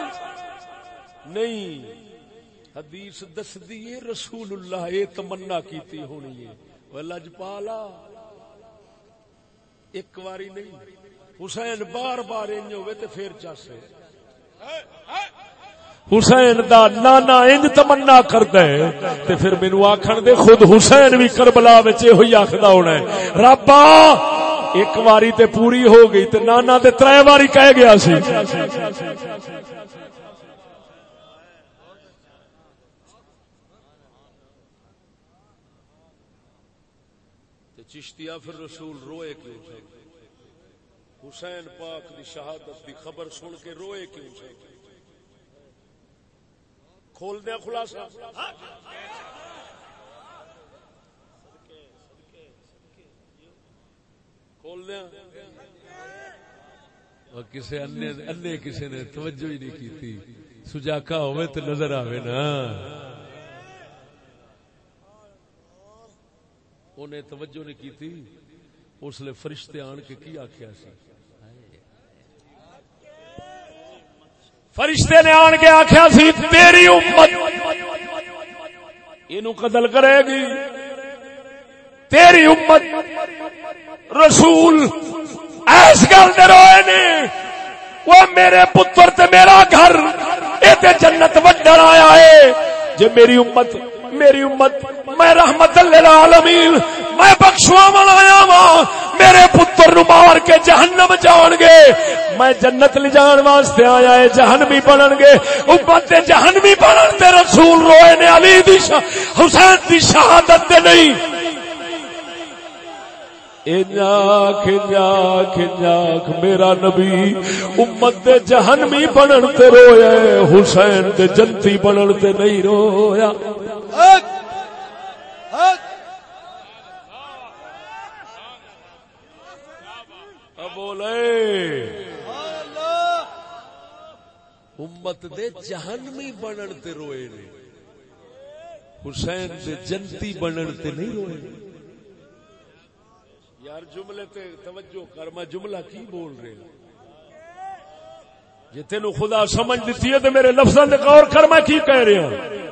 نہیں حدیث دس دیے رسول اللہ اے تمنا کیتی ہونی ہے. لجپالا. ایک واری نہیں. حسین بار بار انج ہوئے تے پھر چاسے حسین دا نانا انج تمنا کردا ہے، تے پھر مینوں آکھن دے، خود حسین بھی کربلا وچ ہوئی آکھدا ہونا ہے۔ ربا ایک واری تے پوری ہو گئی، تے نانا تے ترے واری کہہ گیا سی۔ چشتیا پھر رسول روئے کیوں سے حسین پاک دی شہادت دی خبر سن کے روئے کیوں سے کھول دیا خلاصہ۔ کھول دیا۔ کسی انے کسی نے توجہ ہی نہیں کی تھی سجاکا ہوئے تو نظر آوے نا۔ انہیں توجہ نہیں کی اس لیے فرشتے آن کے کی آخیا سی؟ فرشتے نے آن کے آخیا سی، تیری امت یہ قتل کرے گی. تیری امت رسول ایس گل دے روئے نے. وہ میرے پتر تے میرا گھر، اے تے جنت وڈن آیا ہے۔ جے میری امت میری امت، میں رحمت للعالمین میں بخشواون آیا وا میرے پتر نو مار کے جہنم جان گے۔ میں جنت لے جان واسطے آیا ہے، جہنمی بنن گے۔ امت تے جہنمی بنن تے رسول روئے نے علی دی شا- حسین دی شہادت تے نہیں۔ انجاک انجاک انجاک میرا نبی، امت دے جہنمی بنن تے رویا حسین دے جنتی بنن تے نہیں رویا۔ حق حق۔ بولے۔ امت دے جہنمی بنن تے روئے نے۔ حسین دے جنتی بنن تے نہیں روئے یار جملے تے توجہ کر، میں جملہ کی بول رہے ہوں؟ جی تینو خدا سمجھ دیتی ہے تو میرے لفظوں تے غور کر، میں کی کہہ رہا ہوں؟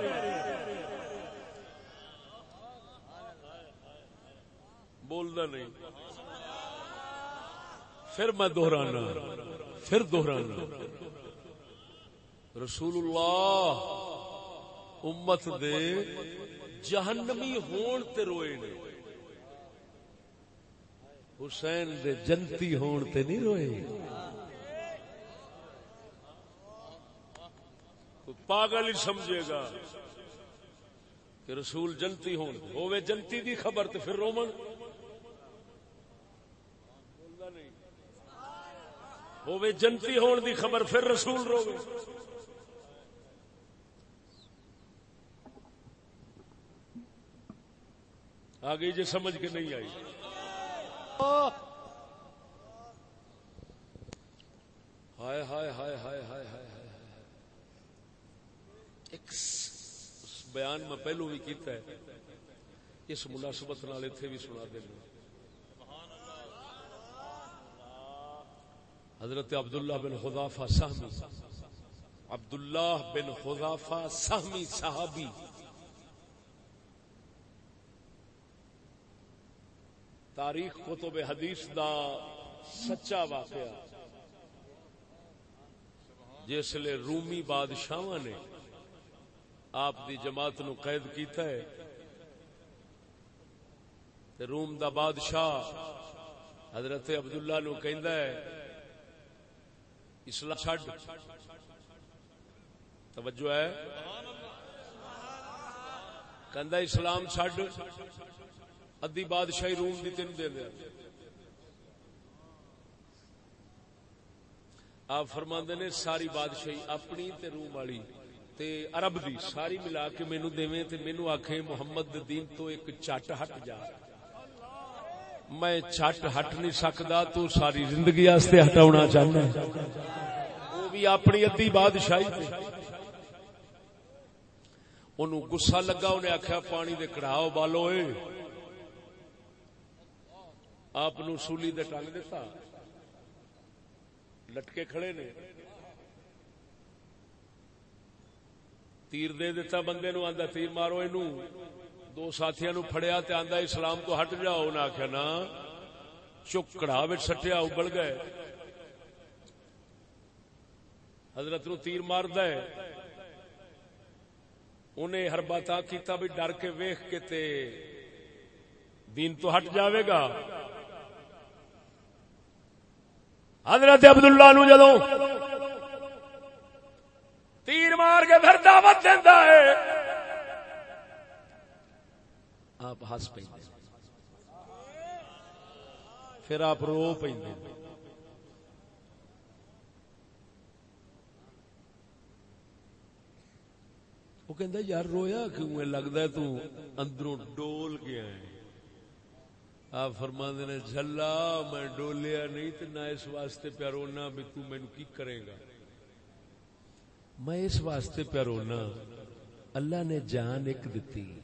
بولنا نہیں۔ پھر میں دہرانا، پھر دہرانا۔ رسول اللہ امت دے جہنمی ہون تے روئے نے۔ حسین دے جنتی ہون تے نہیں روئے۔ پاگل ہی سمجھے گا کہ رسول جنتی ہون ہوئے جنتی دی خبر تے پھر رومن۔ ہوئے جنتی ہون دی خبر، پھر رسول روے آگئی جی سمجھ کے نہیں آئی۔ ہائے ہائے ہائے ہائے ہائے ہائے ہائے ایک بیان میں پہلو بھی کیتا ہے۔ اس مناسبت نال اتنے بھی سنا دینا۔ حضرت عبداللہ بن خدافہ سہمی، عبداللہ بن خدافہ سہمی صحابی۔ تاریخ کتب حدیث دا سچا واقعہ۔ جسل رومی بادشاہ نے آپ دی جماعت نو قید کیتا ہے۔ تے روم دا بادشاہ حضرت عبداللہ نو کہندا ہے اسلام چھڈ۔ توجہ ہے۔ کہندا اسلام چھڈ۔ ادی بادشاہی روم دی تین دے دیا آپ فرماندے نے ساری بادشاہی اپنی تے روم والی تے عرب دی، ساری ملا کے مینو دے تے مینو آکھے محمد دین تو ایک چٹ ہٹ جا۔ میں چٹ ہٹ نہیں سکدا، تو ساری زندگی واسطے ہٹاونا چاہنا وہ بھی اپنی ادی بادشاہی تے۔ انہوں گسا لگا، انہیں آخیا پانی دے کڑاؤ بالو اے۔ آپ نو سولی دے ٹنگ دیتا لٹکے کھڑے نے۔ تیر دے دیتا، بندے نو آندا، تیر مارو اینو دو ساتھیاں نو پھڑیا تے آندا اسلام تو ہٹ جاؤ، انہاں آکھیا نا، چک کڑا سٹیا ابل گئے۔ حضرت نو تیر ماردا ہے۔ انہیں ہر بات کیتا بھی ڈر کے ویخ کے تے دین تو ہٹ جاوے گا۔ حضرت عبداللہ نو جدو تیر مار کے پھر دعوت دینا ہے۔ آپ ہس پہ پھر آپ رو پہ وہ کہندا یار رویا کیوں ہے؟ لگدا ہے تو اندروں ڈول گیا ہے۔ آپ فرما نے، جھلا، میں ڈولیا نہیں تو نہ اس واسطے پیا رونا بھی تو کی کرے گا؟ میں اس واسطے پیا رونا اللہ نے جان ایک دتی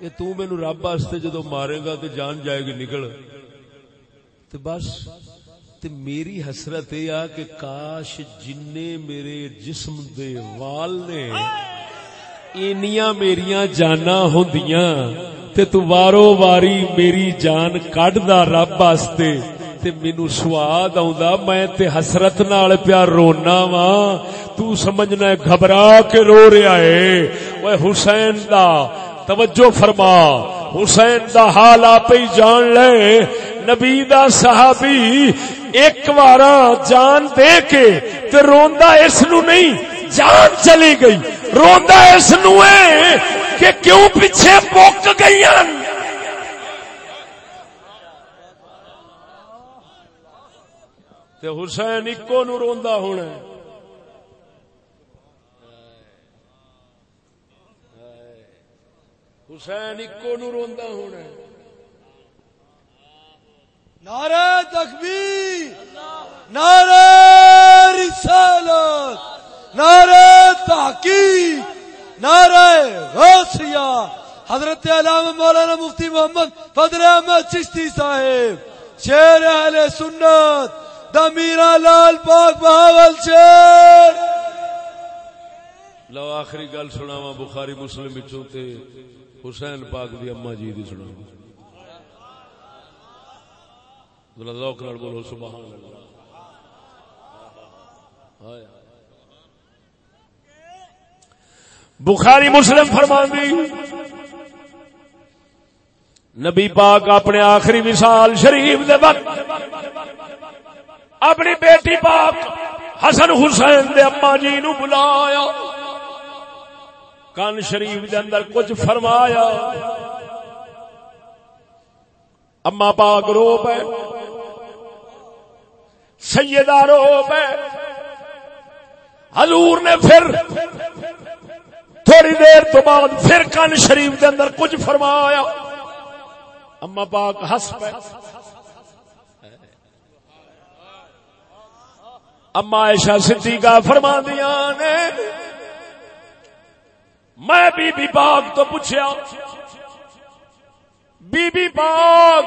یہ تو مینو رب واسطے جدو مارے گا تو جان جائے گی نکل۔ تو بس، تے میری حسرت یہ آ کہ کاش جن میرے جسم دے وال نے اینیاں میریاں جانا ہوندیاں۔ تے تو وارو واری میری جان کڈ رب واسطے۔ تے مینو سواد آوندا، میں تے حسرت نال پیا رونا وا تو سمجھنا گھبرا کے رو رہا ہے۔ اوے حسین دا توجہ فرما۔ حسین دا حال آپ ہی جان لے۔ نبی دا صحابی ایک بارا جان دے کے تے روندا اس نو نہیں، جان چلی گئی۔ روندا اس نو ہے کہ کیوں پیچھے پک گئی تے حسین اکو نو روندا ہونا ہے۔ حسین اکو نو روندا ہونا ہے۔ نعرہ تکبیر نعرہ رسالت نعرہ تحقیق نعرہ غوثیہ۔ حضرت علامہ مولانا مفتی محمد فضل احمد چشتی صاحب شیر اہل سنت دمیرا لال پاک بہاول شیر۔ لو آخری گل سناوا بخاری مسلم وچوں تے۔ حسین پاک دی اما جی دی سناوا ذرا ذوق نال بولو، سبحان اللہ۔ بخاری مسلم فرماندی، نبی پاک اپنے آخری مثال شریف دے وقت اپنی بیٹی پاک حسن حسین دے اما جی نو بلایا۔ کان شریف دے اندر کچھ فرمایا۔ اما پاک رو پے سیدہ رو پے حضور نے پھر تھوڑی دیر تو بعد پھر کان شریف دے اندر کچھ فرمایا۔ اما پاک ہس پے اما ایشا صدیقہ فرما دیا نے۔ میں بی بی پاک تو پوچھیا بی بی پاک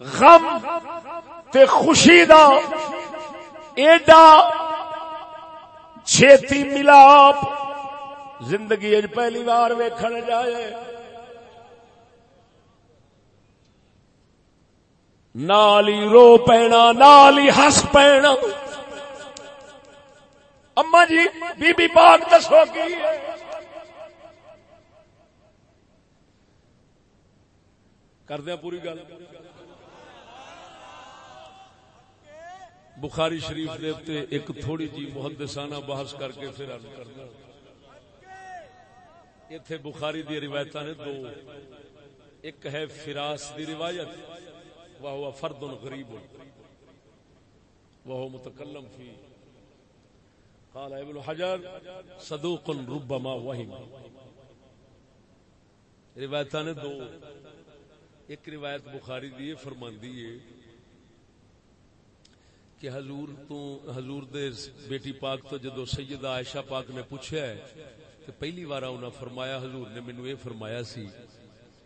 غم تے خوشی دا ایڈا چھیتی ملاپ زندگی اج پہلی بار ویکھن جائے۔ نال ہی رو پینا نال ہی ہس پینا۔ اما جی بی بی پاک دسو کی کر دیا پوری گل۔ بخاری شریف دے تے ایک تھوڑی جی محدثانہ بحث کر کے پھر عرض کرنا ایتھے بخاری دی روایتاں نے دو۔ ایک ہے فراس دی روایت وہ فرد غریب۔ وہ متکلم فی۔ قال ابن حجر، صدوق ربما وهم. روایتاں نے دو، ایک روایت بخاری دی یہ فرماندی ہے کہ حضور تو، حضور دے بیٹی پاک تو جدو سیدہ عائشہ پاک نے پوچھا ہے تو پہلی بار انہاں فرمایا، حضور نے مینوں یہ فرمایا سی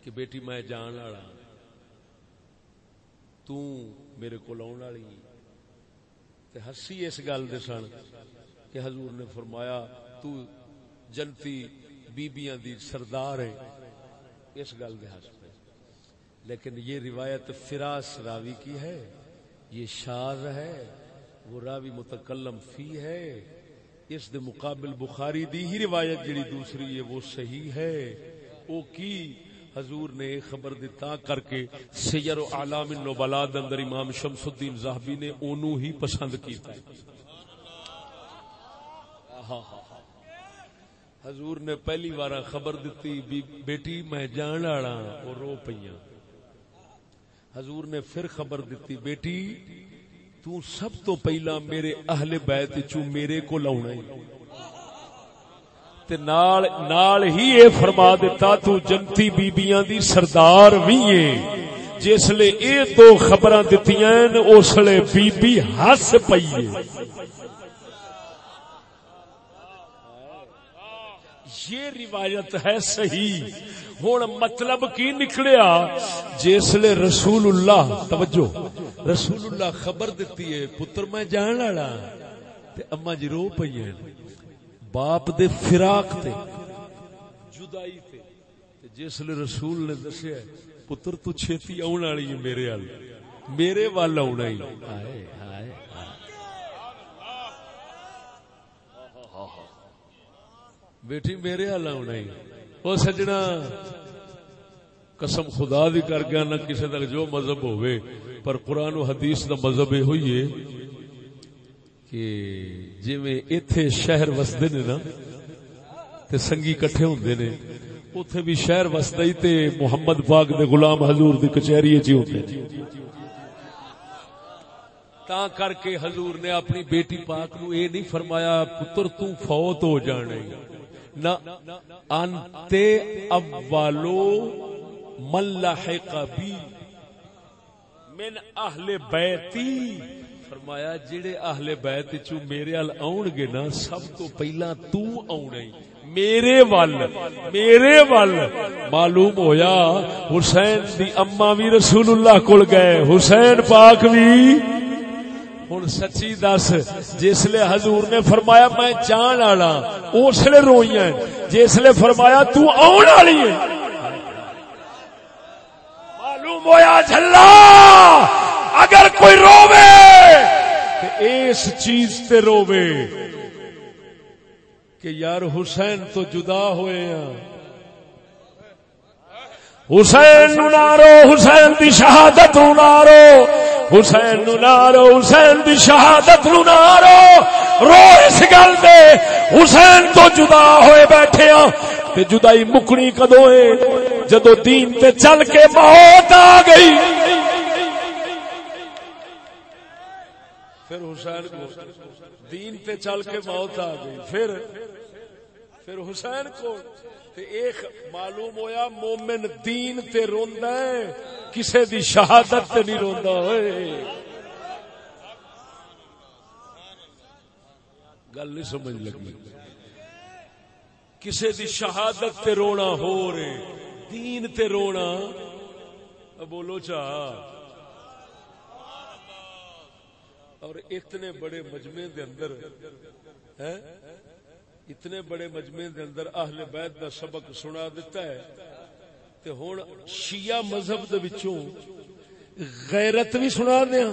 کہ بیٹی میں جان والا ہاں، تو میرے کو آن والی تے ہسی اس گل دے سن۔ کہ حضور نے فرمایا، تو جنتی بیبیاں دی سردار ہے۔ اس گل دے ہس پہ لیکن یہ روایت فراس راوی کی ہے۔ یہ شاذ ہے۔ وہ راوی متکلم فی ہے۔ اس دے مقابل بخاری دی ہی روایت جڑی دوسری ہے، وہ صحیح ہے۔ او کی؟ حضور نے خبر دیتا کر کے سیر و علام النبلاء دے اندر امام شمس الدین زاہبی نے اونوں ہی پسند کیتا ہے۔ ہاں، ہاں، ہاں۔ حضور نے پہلی بار خبر دیتی بھی بیٹی، میں جان والا اور رو پئیاں۔ حضور نے پھر خبر دیتی بیٹی، تو سب تو پہلا میرے اہل بیت چو میرے کو لاؤنا ہی تے نال نال ہی اے فرما دیتا، تو جنتی بیبیاں دی سردار وی ہے جس لے اے دو خبراں دتیاں اس لے بی بی ہس پئی ہے یہ روایت ہے صحیح۔ ہوں مطلب کی نکلیا جسے رسول اللہ توجہ۔ رسول اللہ خبر دیتی ہے، پتر میں جان والا۔ تے اما جی رو پی باپ دے فراق تے، جدائی تے۔ جسے رسول نے دسیا پتر تو چھتی آن والی ہے میرے وال۔ میرے وال آنا ہی۔ ہائے ہائے بیٹی میرے حال آنا ہی۔ وہ سجنا، قسم خدا دی کر گیا نہ کسی تک جو مذہب ہوئے، پر قرآن و حدیث دا مذہب یہ ہوئی ہے کہ جی میں ایتھے شہر وسدے نے نا، تے سنگی کٹھے ہوندے نے، اوتھے بھی شہر وسدا ہی تے محمد پاک دے غلام حضور دی کچہری وچ ہوندے۔ تا کر کے حضور نے اپنی بیٹی پاک نو اے نہیں فرمایا، پتر تو فوت ہو جانے نہ انتے اولو من لحق بی من اہل بیتی۔ فرمایا جڑے اہل بیت چو میرے ال آن گے نا، سب تو پہلا تو آنا ہی میرے ول میرے ول معلوم ہویا، حسین دی اما بھی رسول اللہ کول گئے، حسین پاک بھی ہوں سچی دس جسل حضور نے فرمایا میں جان والا اسلے روئی جسل فرمایا تو آن والی ہے معلوم ہویا جھلا، اگر کوئی روے اس چیز تے روے کہ یار حسین تو جدا ہوئے ہیں۔ حسین نارو حسین دی شہادت نارو حسین نارو، حسین دی شہادت نو نارو۔ رو اس گل دے۔ حسین تو جدا ہوئے بیٹھے ہاں۔ تے جدائی مکنی کدو ہے؟ جدو دین تے چل کے موت آ گئی۔ پھر حسین کو دین تے چل کے موت آ گئی۔ پھر پھر حسین کو تے ایک معلوم ہویا مومن دین تے روندا ہے، کسے دی شہادت تے نہیں روندا ہوئے گل نہیں سمجھ لگی۔ کسے دی شہادت تے رونا ہو رے دین تے رونا۔ بولو چاہ اور اتنے بڑے مجمع دے اندر، ہیں؟ اتنے بڑے مجمع دے اندر اہل بیت دا سبق سنا دیتا ہے۔ تے ہن شیعہ مذہب دے وچوں غیرت بھی سنا دیا۔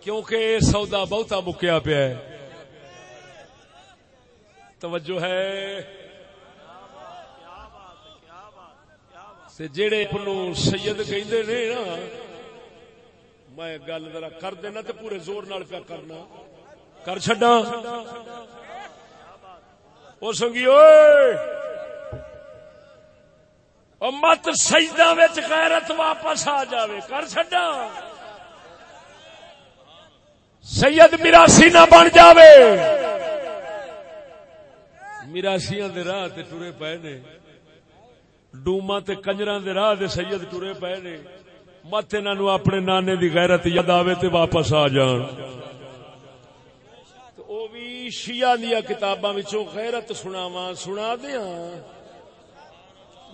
کیونکہ یہ سودا بہتا مکیا پیا ہے۔ توجہ ہے۔ تے جڑے اپنو سید کہندے نے نا میں گل ذرا کر دینا تے پورے زور نال پیا کرنا۔ کر چھڈا او سنگی، اوئے۔ او مت سجدہ وچ غیرت واپس آ جاوے۔ کر چھڈا سید میراسی نہ بن جاوے۔ میراسیاں دے راہ تے ٹرے پے نے۔ ڈوما تے کنجراں دے راہ دے سید ٹرے پے نے۔ مت انہاں نو اپنے نانے دی غیرت یاد آوے تے واپس آ جان او وی شیعہ دیا کتاباں وچوں غیرت سناواں سنا دیاں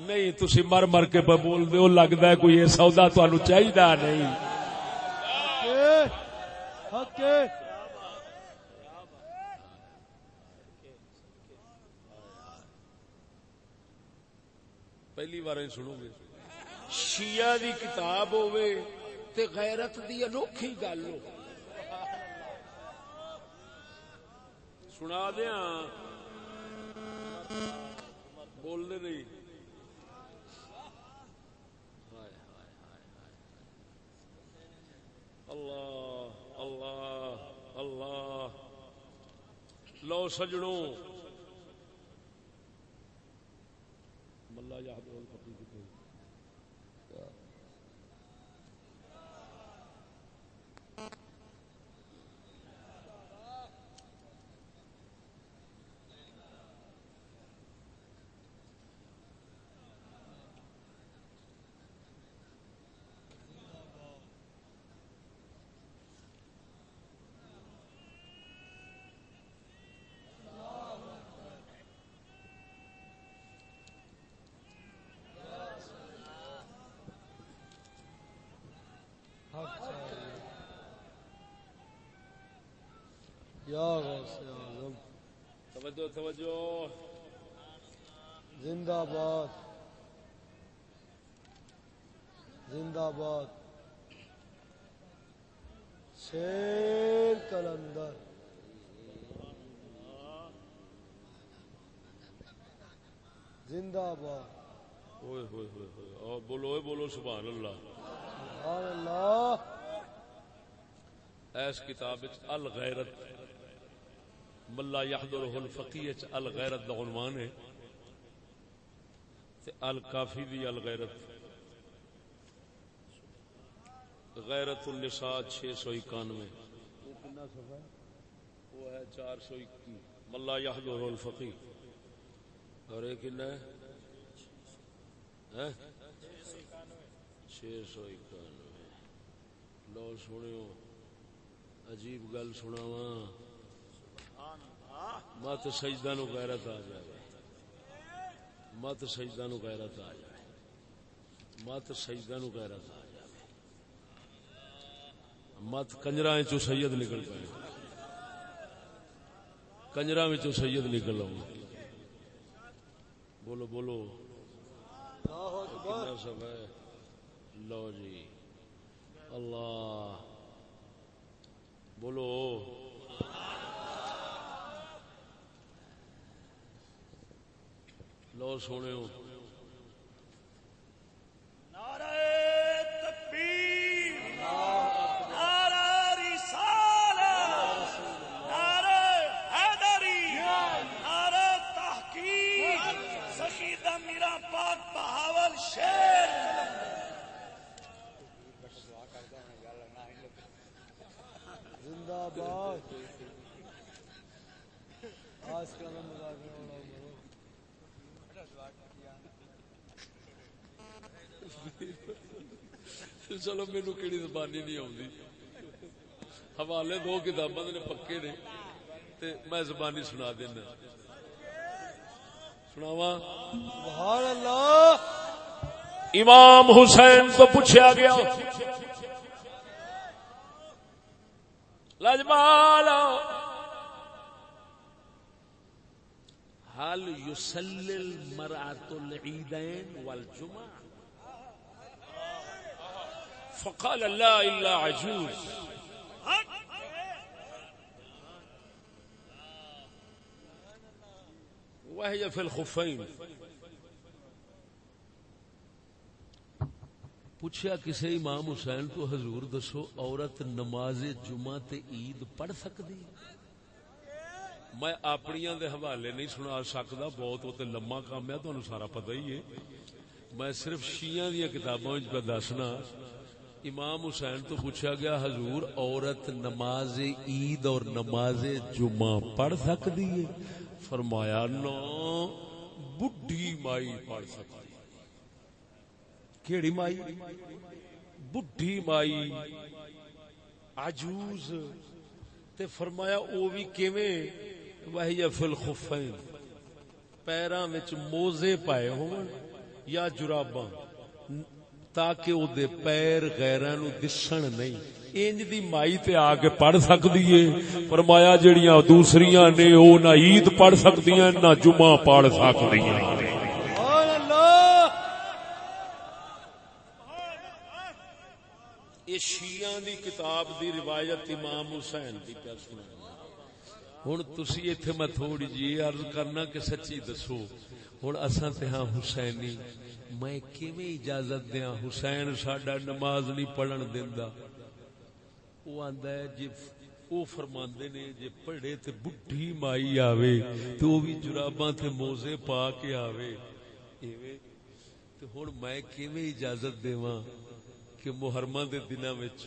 نہیں تسی مر مر کے پہ بول دے او لگدا ہے کوئی یہ سودا تانوں چاہیدا نہیں پہلی بار سنو گے شیعہ دی کتاب ہوے تے غیرت دی انوکھی گل ہو۔ سنا دیا بول دے نہیں۔ اللہ اللہ اللہ۔ لو سجڑوں ملا یاد الفقی کی کوئی یا غوث اعظم. توجہ توجہ. زندہ باد. زندہ باد. شیر کلندر. زندہ باد. اوئے ہوئے ہوئے ہوئے. اور بولو بولو سبحان اللہ. سبحان اللہ. ایس کتاب الغیرت ملا یحضرہ الفقیہ وچ الغیرت دا عنوان ہے۔ تے الکافی دی الغیرت۔ غیرت النساء 691 وہ کنا صفحہ ہے؟ وہ ہے 421 ملا یحضرہ الفقی اور یہ کنا ہے؟ ہیں؟ چھ سو اکانوے۔ لو سنو عجیب گل سناوا مت سجدہ نو غیرت آ جائے۔ مت سجدہ نو غیرت آ جائے۔ مت سجدہ نو غیرت آ جائے۔ مت کنجرا چو سید نکل پائے کنجرا چو سید نکل آؤ بولو بولو۔ سب ہے۔ لو جی۔ اللہ۔ بولو۔ لو سونے نعرہ تکبیر نعرہ رسالت نعرہ حیدری نعرہ تحقیق سخیدہ میرا پاک بہاول شیر زندہ باد آج کا نام مذاکرہ والا کرو چلو مینو کہڑی زبانی نہیں آتی حوالے دو کتاباں نے پکے نے۔ تے میں زبانی سنا دینا۔ سناوا سبحان اللہ۔ امام حسین تو پوچھا گیا۔ لجبال حال یسلل مرات العیدین والجمع فقال لا الا عجوز. وهي في الخفين. پوچھا کسی امام حسین تو حضور دسو عورت نماز جمعہ تے عید پڑھ سکتی میں اپنی دے حوالے نہیں سنا سکتا بہت وہ لما کام ہے تمہیں سارا پتہ ہی ہے۔ میں صرف شیعہ دیا کتابوں پہ دسنا۔ امام حسین تو پوچھا گیا، حضور، عورت نماز عید اور نماز جمعہ پڑھ سکتی ہے؟ فرمایا نو بڈھی مائی پڑھ سکتی کیڑی مائی؟ بڈھی مائی۔ عجوز۔ تے فرمایا، او بھی کیویں؟ وہی فل خفین۔ پیراں وچ موزے پائے ہون یا جراباں۔ تاکہ او دے پیر غیراں نو دسن نہیں۔ انج دی مائی تے آ کے پڑھ سکدی ہے فرمایا جڑیاں دوسریاں نے او نہ عید پڑھ سکدیاں، نہ جمعہ پڑھ سکدیاں۔ سبحان اللہ۔ یہ شیعہ دی کتاب دی روایت امام حسین دی پیا سنا ہوں تسی ایتھے میں تھوڑی جی عرض کرنا کہ سچی دسو۔ ہوں اساں تے ہاں حسینی میں کیویں اجازت دیاں؟ حسین ساڈا نماز نہیں پڑھن دیندا۔ وہ آندا ہے جی وہ فرماندے نے جے پڑھے تے بڈھی مائی آوے تے وہ بھی جراباں تے موزے پا کے آوے۔ ایویں تے ہن میں کیویں اجازت دیواں کہ محرمہ دے دنوں وچ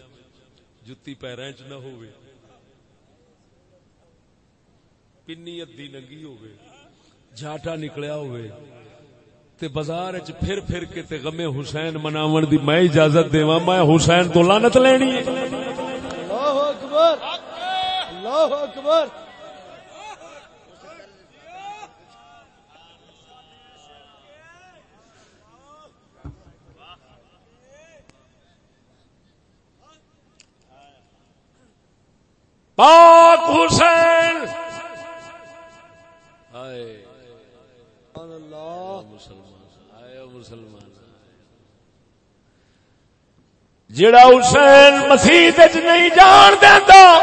جُتی پیراں وچ نہ ہووے۔ پنی ادی ننگی ہووے۔ جھاٹا نکلیا ہووے۔ تے بازار وچ پھر پھر کے تے غم حسین مناون دی میں اجازت دیواں میں حسین تو لعنت لینی ہے۔ اللہ اکبر اللہ اکبر۔ پاک حسین۔ اللہ مسلمان۔ جڑا حسین مسیح نہیں جان دینا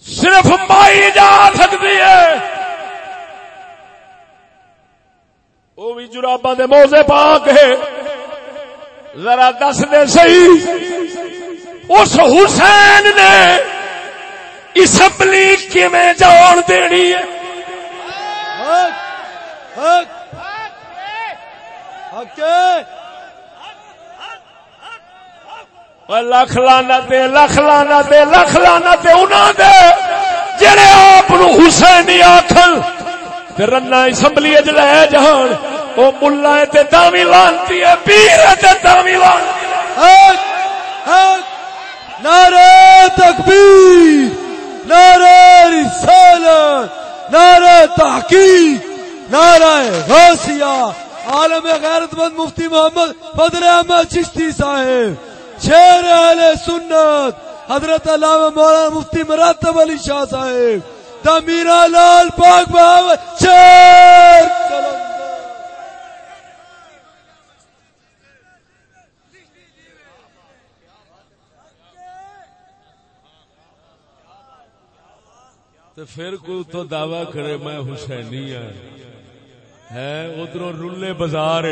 صرف مائی جا سکتی ہے۔ وہ بھی جراباں دے موزے پا کے ذرا دس دے صحیح۔ اس حسین نے اسمبلی کیویں جان دینی ہے؟ لکھ لانا دے، لکھ لانا دے، لکھ لانا دے، انہاں دے۔ جڑے آپ نو حسینی آکھن رنا اسمبلی وچ لے جان، او ملا ہے تے داوی لانتی ہے، پیر ہے تے داوی لانتی ہے۔ نعرہ تکبیر۔ نعرہ رسالت، نعرہ تحقیق، نعرہ غوثیہ عالم غیرت مند مفتی محمد فضل احمد چشتی صاحب، شیر اہل سنت، حضرت علامہ مولانا مفتی مراتب علی شاہ صاحب دمیرا لال پاک بہاول شیر قلندر تو پھر کوئی تو دعوی کرے میں حسینی ہوں ہے ادھر رلے بازار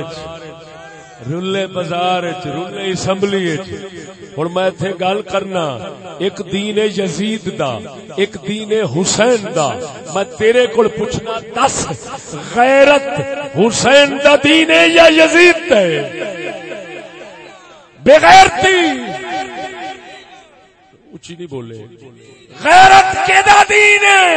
رلے بازار رلے اسمبلی ہوں میں اتنے گل کرنا، ایک دین یزید دا، ایک دین حسین دا۔ میں تیرے کو پوچھنا، دس، غیرت حسین دا دین ہے یا یزید دا ہے بغیرتی اچھی نہیں بولے۔ غیرت کے دا دین ہے۔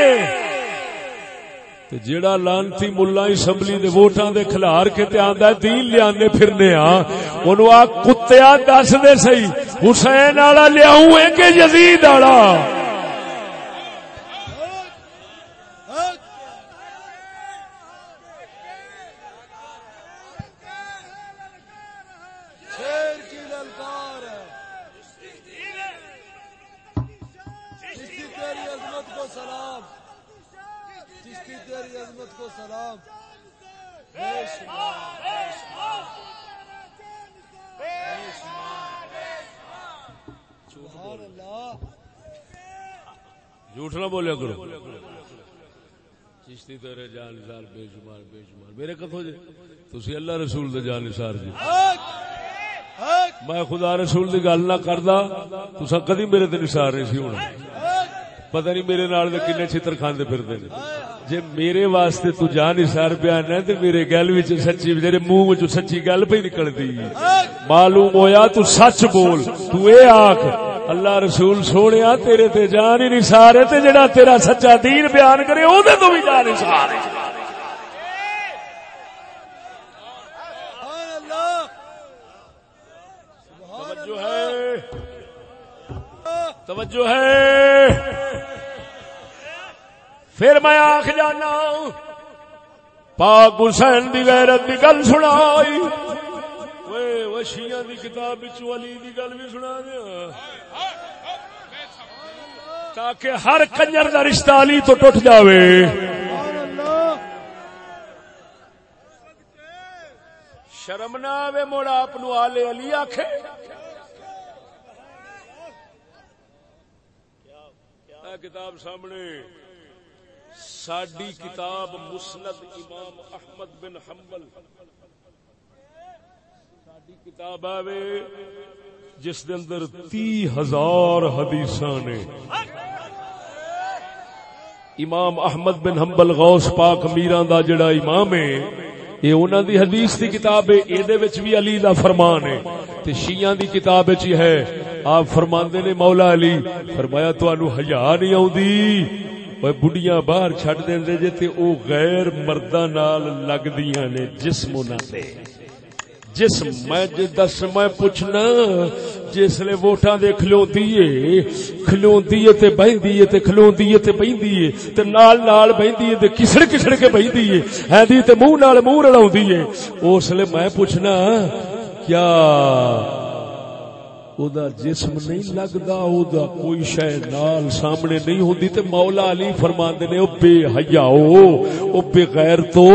تے جیڑا لانتی ملا اسمبلی دے ووٹاں دے کھلار کے تے آندا ہے دین لیانے پھرنے ہاں اونوں آ کتیا دس دے سہی۔ حسین والا لیاؤں ہے کہ یزید والا شیر کی للکار ہے چشتی تیری عظمت کو سلام جھوٹ نہ بولیا کرو۔ چشتی تیرے جان نثار بے شمار بے شمار۔ میرے کتوں جی تسی اللہ رسول دے جان نثار جی میں خدا رسول دی گل نہ کردا تسا کدی میرے تے نثار نہیں سی ہونا۔ پتہ نہیں میرے نال دے کنے چھتر کھاندے پھردے نے۔ جے میرے واسطے تو جان نثار بیان ہے، تے میرے گل وچ سچی، میرے منہ وچ سچی گل پہ نکلدی۔ معلوم ہویا تو سچ بول، تو اے آکھ اللہ رسول سونیا، تیرے تے جان ہی نہیں، سارے تے جڑا تیرا سچا دین بیان کرے او دے تو بھی جان نہیں سارے۔ توجہ ہے۔ توجہ ہے۔ پھر میں آخ جانا پاک حسین دی غیرت دی گل سنائی۔ اوے وشیاں دی کتاب وچ علی دی گل بھی سنا دیا تاکہ ہر کنجر دا رشتہ علی تو ٹوٹ جاوے شرم نہ آوے موڑا اپنو آلے علی آکھے کتاب سامنے ساڈی کتاب مسند امام احمد بن حنبل کتاب آوے، جس دے اندر تی ہزار حدیثاں نے۔ امام احمد بن حنبل، غوث پاک میران دا جڑا امام ہے، یہ انہاں دی حدیث دی کتاب ہے اے دے وچ بھی علی دا فرمان ہے۔ تے شیعہ دی کتاب وچ ہے، آپ فرماندے نے مولا علی، فرمایا تانوں حیا نہیں اوندی اوے بڈیاں باہر چھڈ دیندے جے تے او غیر مرداں نال لگدیاں نے جسم انہاں تے جس میں دس میں پوچھنا، جس لے ووٹاں دے کھلوندی اے کھلوندی اے تے بہندی اے تے کھلوندی اے تے بہندی اے تے نال نال بہندی اے تے کسڑ کسڑ کے بہندی اے ہے دی تے منہ نال منہ رلاوندی اے اس لے میں پوچھنا، کیا او دا جسم نہیں لگدا او دا کوئی شے نال سامنے نہیں ہوندی تے مولا علی فرماندے نے او بے حیاؤ او بے غیر تو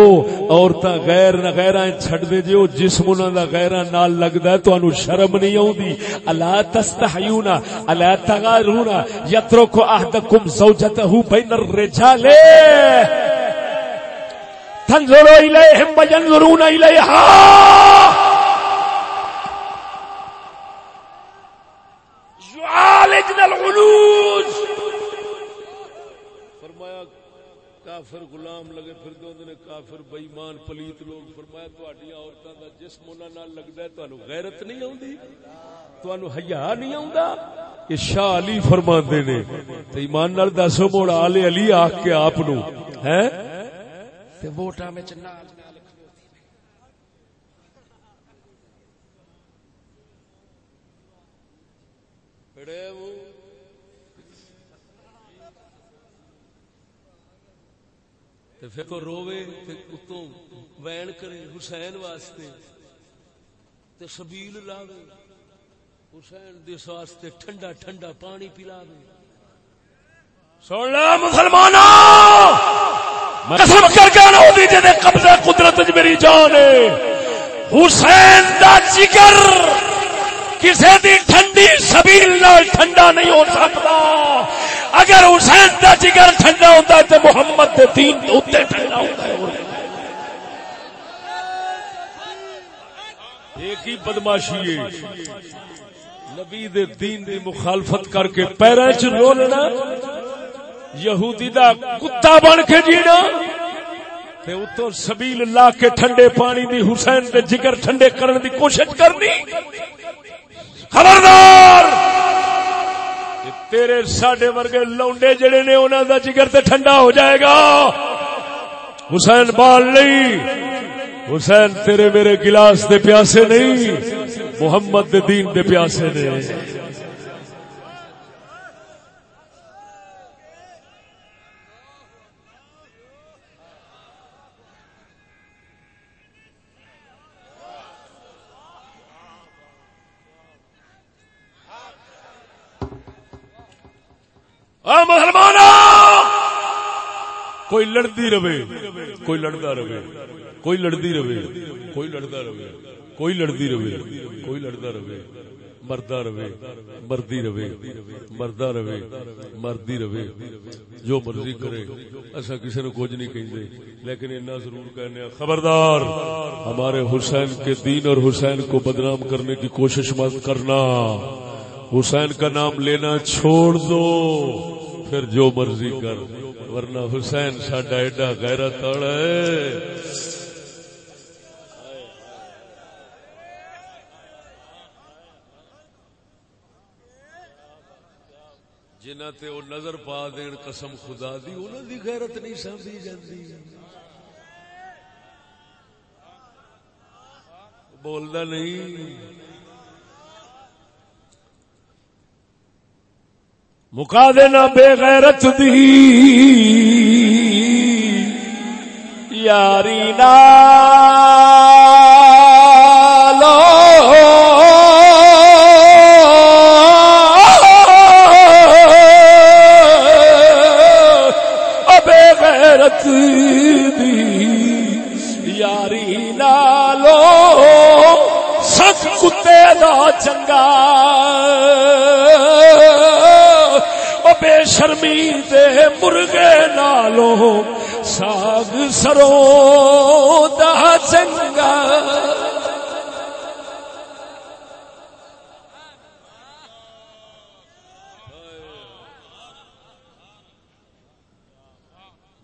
عورتاں غیر نہ غیراں چھڈ دے جے او جسم انہاں دا غیراں نال لگدا ہے تانوں شرم نہیں اوندی الا تستحیون الا تغارون یترک احدکم زوجته بین الرجال تنظروا الیہم وینظرون الیہا العلوج. فرمایا کافر غلام لگے پھر دے نے کافر بے ایمان پلیت لوگ فرمایا تہاڈیاں عورتاں دا جسم انہاں نال لگدا ہے تانوں غیرت نہیں اوندی تانوں حیا نہیں اوندا یہ شاہ علی فرماندے نے تے ایمان نال دسو موڑ آل علی آکھ کے آپ نو ہیں؟ تے ووٹاں وچ نال نال بڑے تے پھر تو روے تے اتوں وین کرے حسین واسطے تے سبیل لاوے، حسین دس واسطے ٹھنڈا ٹھنڈا پانی پلاوے۔ سن لا مسلمانوں! میں قسم کر کے نہ دی جے قبضہ قدرت وچ میری جان ہے۔ حسین دا جگر کسی دی ٹھنڈی سبیل نال ٹھنڈا نہیں ہو سکتا۔ اگر حسین دا جگر ٹھنڈا ہوتا ہے تو محمد دے دین دے ٹھنڈا ہوتا ہے۔ ایک ہی بدماشی ہے۔ نبی دے دین دی مخالفت کر کے پیروں چ رولنا یہودی دا کتا بن کے جینا۔ تے اتوں سبیل لا کے ٹھنڈے پانی دی حسین دے جگر ٹھنڈے کرنے دی کوشش کرنی۔ خبردار! تیرے ساڈے ورگے لونڈے جڑے نے انہوں دا جگر تے ٹھنڈا ہو جائے گا۔ حسین بال نہیں۔ حسین تیرے میرے گلاس دے پیاسے نہیں۔ محمد دے دین دے پیاسے نے۔ مسلمان کوئی لڑتی رہے، کوئی لڑتا رہے، کوئی لڑتی رہے، کوئی لڑتا رہے، کوئی لڑتی رہے، کوئی لڑتا رہے مردا رہے مردی رہے مردا رہے مردی رہے، جو مرضی کرے، ایسا کسی نے کچھ نہیں کہیں لیکن اتنا ضرور کہنے خبردار، ہمارے حسین کے دین اور حسین کو بدنام کرنے کی کوشش مت کرنا۔ حسین کا نام لینا چھوڑ دو۔ پھر جو مرضی کر۔ ورنہ حسین ساڈا ایڈا گہرا تڑ ہے۔ جنہ تے او نظر پا دین قسم خدا دی، انہاں دی غیرت نہیں سمجھی جاندی۔ بولدا نہیں۔ مکا دینا بے غیرت دی یاری نالو۔ بے غیرت دی یاری نالو۔ سچ کتے دا چنگا شرمی دے مرغے نالو ساگ سرو دا چنگا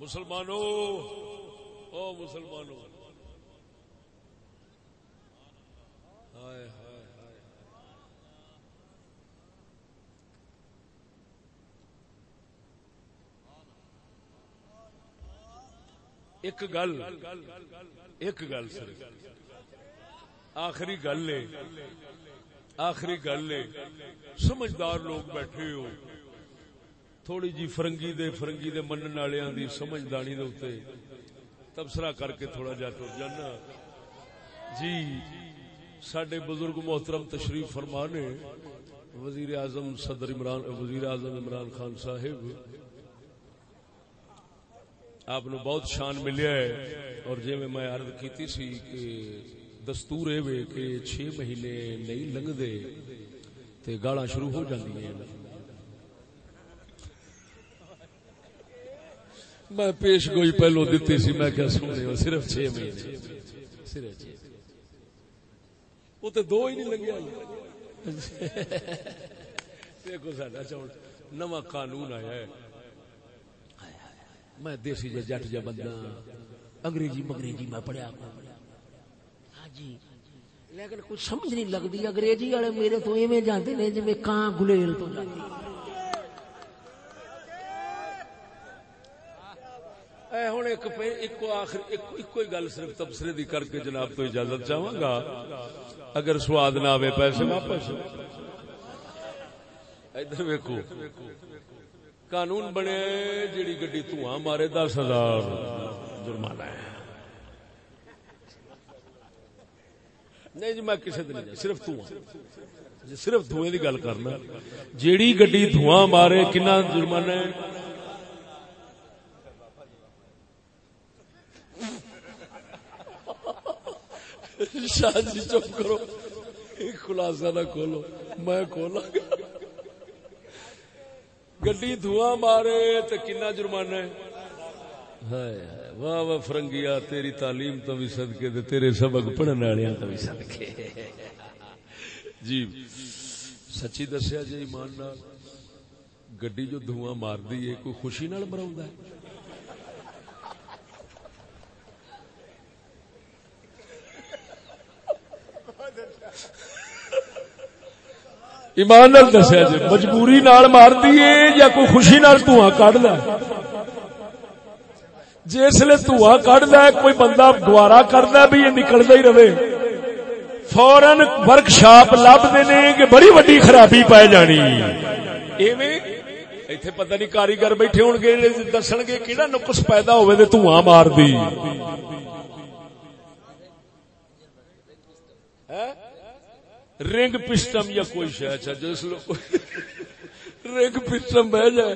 مسلمانوں او مسلمانوں ہائے ہائے ہائے ایک گل ایک گل سر آخری گل ہے، آخری گل ہے۔ سمجھدار لوگ بیٹھے ہو۔ تھوڑی جی فرنگی دے فرنگی دے منن والےاں دی سمجھدانی دے اوتے تبصرہ کر کے تھوڑا جا ٹر جانا۔ جی سڈے بزرگ محترم تشریف فرما نے۔ وزیر اعظم صدر عمران وزیر اعظم عمران خان صاحب۔ آپ نو بہت شان ملیا ہے۔ اور جی میں عرض کیتی سی کہ دستور اے وے کہ چھ مہینے نہیں لنگ دے تے گالاں شروع ہو جاندی ہیں۔ میں پیش گوئی پہلو دیتی سی، میں کیا سونے ہو صرف چھ مہینے۔ صرف چھ وہ تو دو ہی نہیں لگیا دیکھو ساڈا چون نواں قانون آیا ہے۔ میں دیسی جا جٹ جا بندہ، انگریزی مگریزی میں پڑھیا ہاں جی۔ لیکن کچھ سمجھ نہیں لگتی، انگریزی والے میرے تو ایویں جاندے نے جویں کان گلیل تو جاندے۔ اے ہن ایک پہ- آخر ایکو ہی گل صرف تبصرے دی کر کے جناب تو اجازت چاہواں گا۔ اگر سواد نہ آوے پیسے واپس۔ ادھر ویکو قانون بنے، جیڑی گڈی دھواں مارے، دس ہزار جرمانہ ہے۔ نہیں جی میں کسی دن نہیں صرف دھواں۔ جی صرف دھوئیں دی گل کرنا۔ جیڑی گڈی دھواں مارے، کنا جرمانہ ہے؟ شاہ جی چپ کرو۔ خلاصہ نہ کھولو، میں کھولا گا۔ گڈی دھواں مارے تو کنا جرمانہ ہے واہ واہ فرنگیا تیری تعلیم تو بھی صدقے دے تیرے سبق پڑھنے والے تو بھی صدقے جی سچی دسیا جی ایمان نال گڈی جو دھواں مار دی ہے کوئی خوشی نال مراؤندا ہے ایمان نال دسیا جی مجبوری نال مار دیے یا کوئی خوشی نال دھواں کڈ ہے؟ جسل دھواں کڈ ہے، کوئی بندہ گوارا کردا بھی یہ نکلدا ہی رہے۔ فورن ورک شاپ لبتے نے کہ بڑی وڈی خرابی پی جانی۔ ایویں ایتھے پتہ نہیں کاریگر بیٹھے ہون گے جی دسن گے کیڑا نقص پیدا ہوئے تے دھواں مار دی۔ ہے رنگ پسٹم یا کوئی شہ اچھا جس رنگ پسٹم بہ جائے،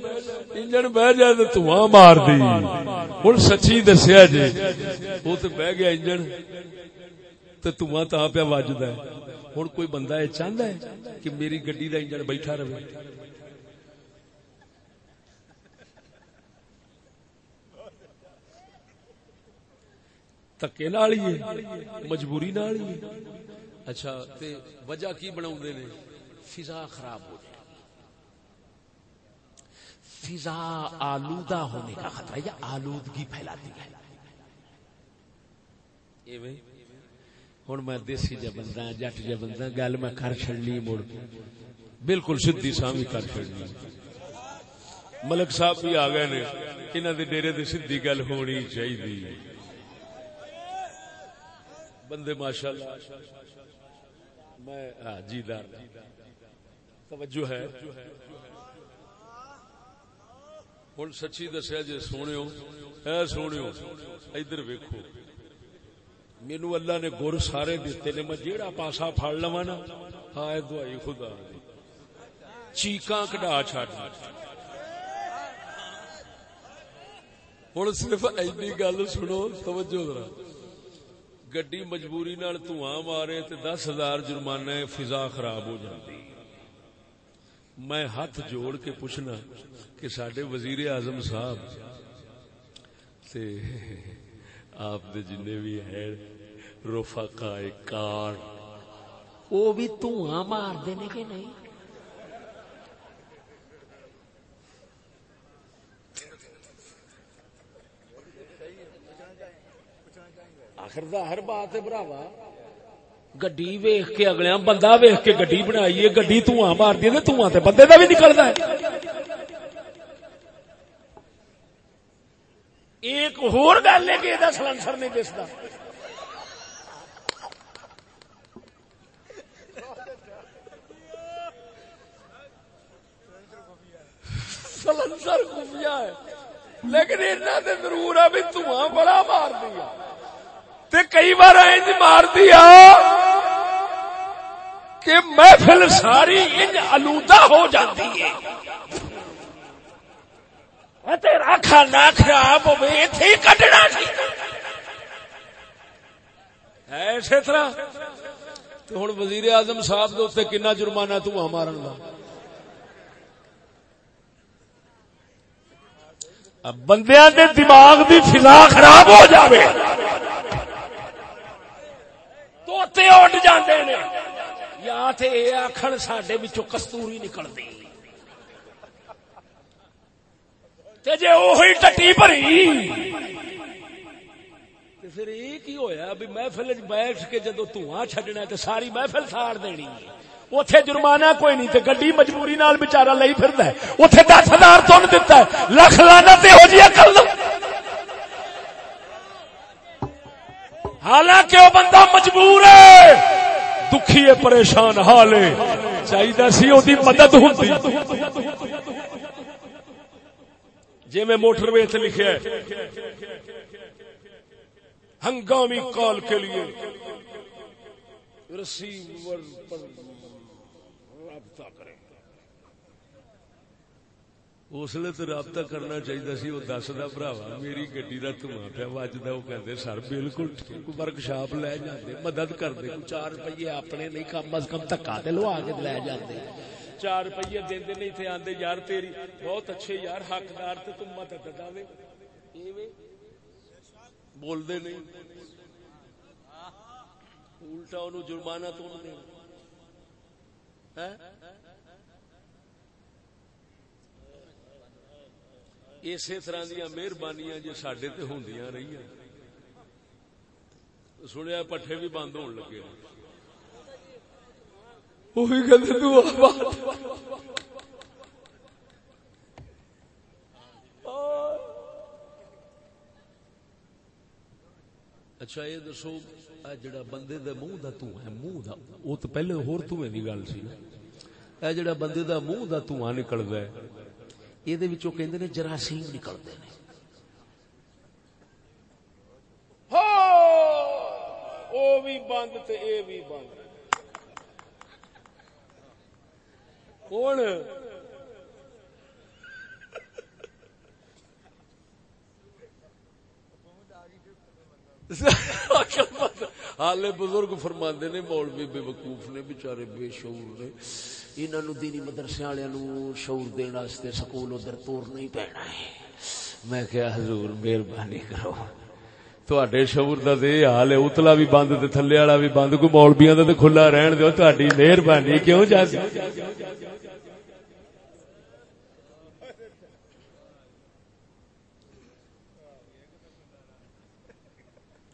انجن بہ جائے تو دھواں مار دی۔ ہوں سچی دسیا جی وہ تو بہ گیا انجن، تو دھواں تا پیا وجد ہے۔ ہوں کوئی بندہ یہ چاہتا ہے کہ میری گڈی کا انجن بیٹھا رہے؟ تکے نال ہی ہے، مجبوری نال ہی ہے۔ اچھا تے وجہ کی بناؤں نے؟ فضا خراب ہو جائے۔ فضا آلودہ ہونے کا خطرہ یا آلودگی پھیلاتی ہے؟ ہوں میں دیسی جا بندہ ہاں، جٹ جا بندہ ہاں، گل میں کر چڑنی مڑ۔ بالکل سیدھی سامی کر چڑنی ملک صاحب بھی آ گئے نے انہوں دے ڈیرے دی سیدھی گل ہونی چاہیے بندے ماشاء اللہ میں جی دار توجہ ہے۔ ہوں سچی دسیا جی سونے اے سونے ادھر ویکو مینو اللہ نے گر سارے دیتے نے، میں جیڑا پاسا پھڑ لوا نا ہائے دوائی خدا دی۔ چیقاں کڈا چڈ ہوں صرف ایڈی گل سنو، توجہ ذرا۔ گڈی مجبوری نال دھواں مارے تے دس ہزار جرمانہ فضا خراب ہو جاتی میں ہاتھ جوڑ کے پوچھنا کہ سڈے وزیر اعظم صاحب تے آپ دے جن بھی ہے رفقا کار وہ بھی دھواں مار دینے کہ نہیں؟ آخر ہر بات ہے براوا گڈی ویخ کے اگلے بندہ ویخ کے گڈی بنائی ہے، گڈی دھواں مار دی دھواں تے بندے کا بھی نکلتا ہے۔ ایک ہور گل ہے کہ یہ سلنسر نہیں دستا سلنسر خفیہ ہے، لیکن انہوں نے ضرور ہے بھی دھواں بڑا مار دیا۔ تے کئی بار انج جی مار دیا کہ محفل ساری انج آلودہ ہو جاتی ہے۔ تیرا کھانا خراب ہوئے اتنے ہی کٹنا سی جی۔ اسی طرح تو ہوں وزیر اعظم صاحب کے اتنے کنا جرمانہ تو مارن کا بندیاں دے دماغ دی فضا خراب ہو جاوے۔ توتے اڈ جاندے نے۔ یا تے اے آکھن ساڈے وچوں کستوری نکلدی۔ تے جے اوہی ٹٹی بھری۔ تے پھر یہ کی ہویا بھی محفل وچ بیٹھ کے جدوں دھواں چھڈنا تے ساری محفل ساڑ دینی اتے جرمانہ کوئی نہیں تے گڈی مجبوری نال بچارا لئی پھردا ہے۔ اتے دس ہزار تن دتا ہے۔ لکھ لانا تے ہو جیا کر لو حالانکہ وہ بندہ مجبور ہے۔ دکھی ہے، پریشان حال ہے چاہیے سی وہ مدد ہوتی جی میں موٹر وے تے لکھا ہے۔ ہنگامی کال کے لیے۔ رسیور پر رابطہ کریں۔ اس لیے تو رابطہ کرنا چاہیے سی، وہ دستا براوا میری گڈی کا دھواں پیا وجدا وہ کہتے سر بالکل ورک شاپ لے جاتے مدد کرتے چار روپیے اپنے نہیں، کم از کم دکا دے لو کے لے جاتے چار روپیے دے نہیں تھے آدھے یار تیری بہت اچھے یار، حقدار تے تم مدد دے بولتے نہیں۔ الٹا انہوں جرمانہ تو اسی طرح دیا مہربانیاں جی سڈے تے ہوں رہی سنیا پٹھے بھی بند ہون لگے۔ وہی اچھا یہ دسو جڑا بندے منہ دا تو ہے، منہ دا۔ وہ تو پہلے ہور گل سی جڑا بندے دا منہ دا یہ او بندے منہ تو پہلے ہور تو دی گل سی۔ اے جڑا بندے دا منہ دا تو نکلدا ہے۔ یہ جراثیم نکلتے ਨੇ ਜਰਾਸੀਮ بند کون ਹੋ! بزرگ فرما نے مولوی بے وقوف نے بےچارے بے شعور نے انہاں نو دینی مدرسے والےاں نو شعور دین واسطے سکول ادھر توڑنا ہی پینا ہے۔ میں کہیا حضور، مہربانی کرو۔ تواڈے شعور دا تے یہ حال ہے اتلا بھی بند تے تھلے والا بھی بند۔ کو مولویاں دا تے کھلا رہن دیو تہاڈی مہربانی کیوں جا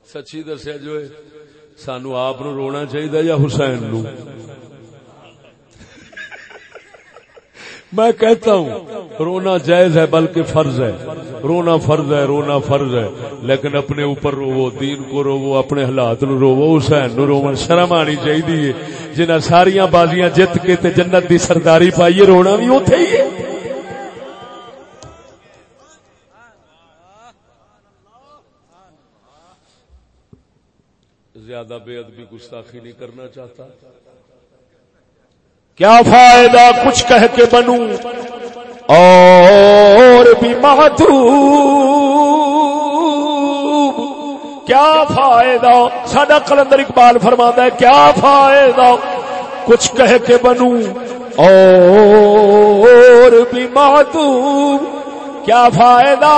سچی دسیا جو سانو آپ رونا چاہیے یا حسین نو؟ میں کہتا ہوں، رونا جائز ہے بلکہ فرض ہے۔ رونا فرض ہے، رونا فرض ہے۔ لیکن اپنے اوپر روو، دین کو روو، اپنے حالات نو روو حسین نو رو شرم آنی چاہیے جنہ ساریاں بازیاں جت کے تے جنت دی سرداری پائیے، رونا بھی اوتھے ہی ہے۔ زیادہ بے ادبی گستاخی نہیں کرنا چاہتا۔ کیا فائدہ کچھ کہہ کے بنوں اور بھی محدود؟ کیا فائدہ؟ سڈا کلندر اقبال فرماتا ہے، کیا فائدہ کچھ کہہ کے بنوں اور بھی محدود؟ کیا فائدہ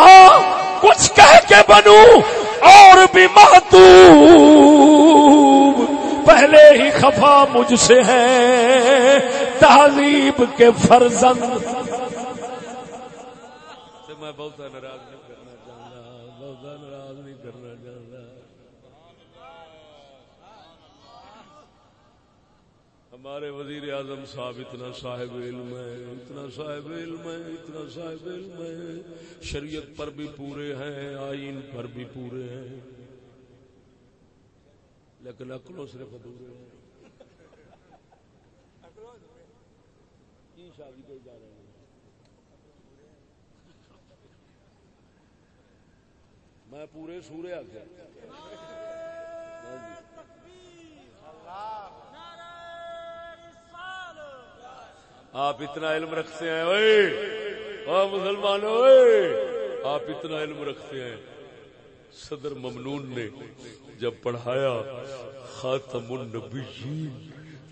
کچھ کہہ کے بنوں اور بھی محدود؟ پہلے ہی خفا مجھ سے ہے۔ تہذیب کے فرزند۔ میں بہت ناراض نہیں کرنا چاہتا، بہت ناراض نہیں کرنا چاہتا۔ ہمارے وزیر اعظم صاحب اتنا صاحب علم ہے، اتنا صاحب علم ہے، اتنا صاحب علم ہے۔ شریعت پر بھی پورے ہیں، آئین پر بھی پورے ہیں۔ لیکن اکلوں صرف ادھورے ہیں کی شادی کوئی جا رہے ہیں۔ میں پورے سورے آ گیا آپ اتنا علم رکھتے ہیں اوے مسلمان اوے آپ اتنا علم رکھتے ہیں۔ صدر ممنون نے۔ جب پڑھایا، خاتم النبیین،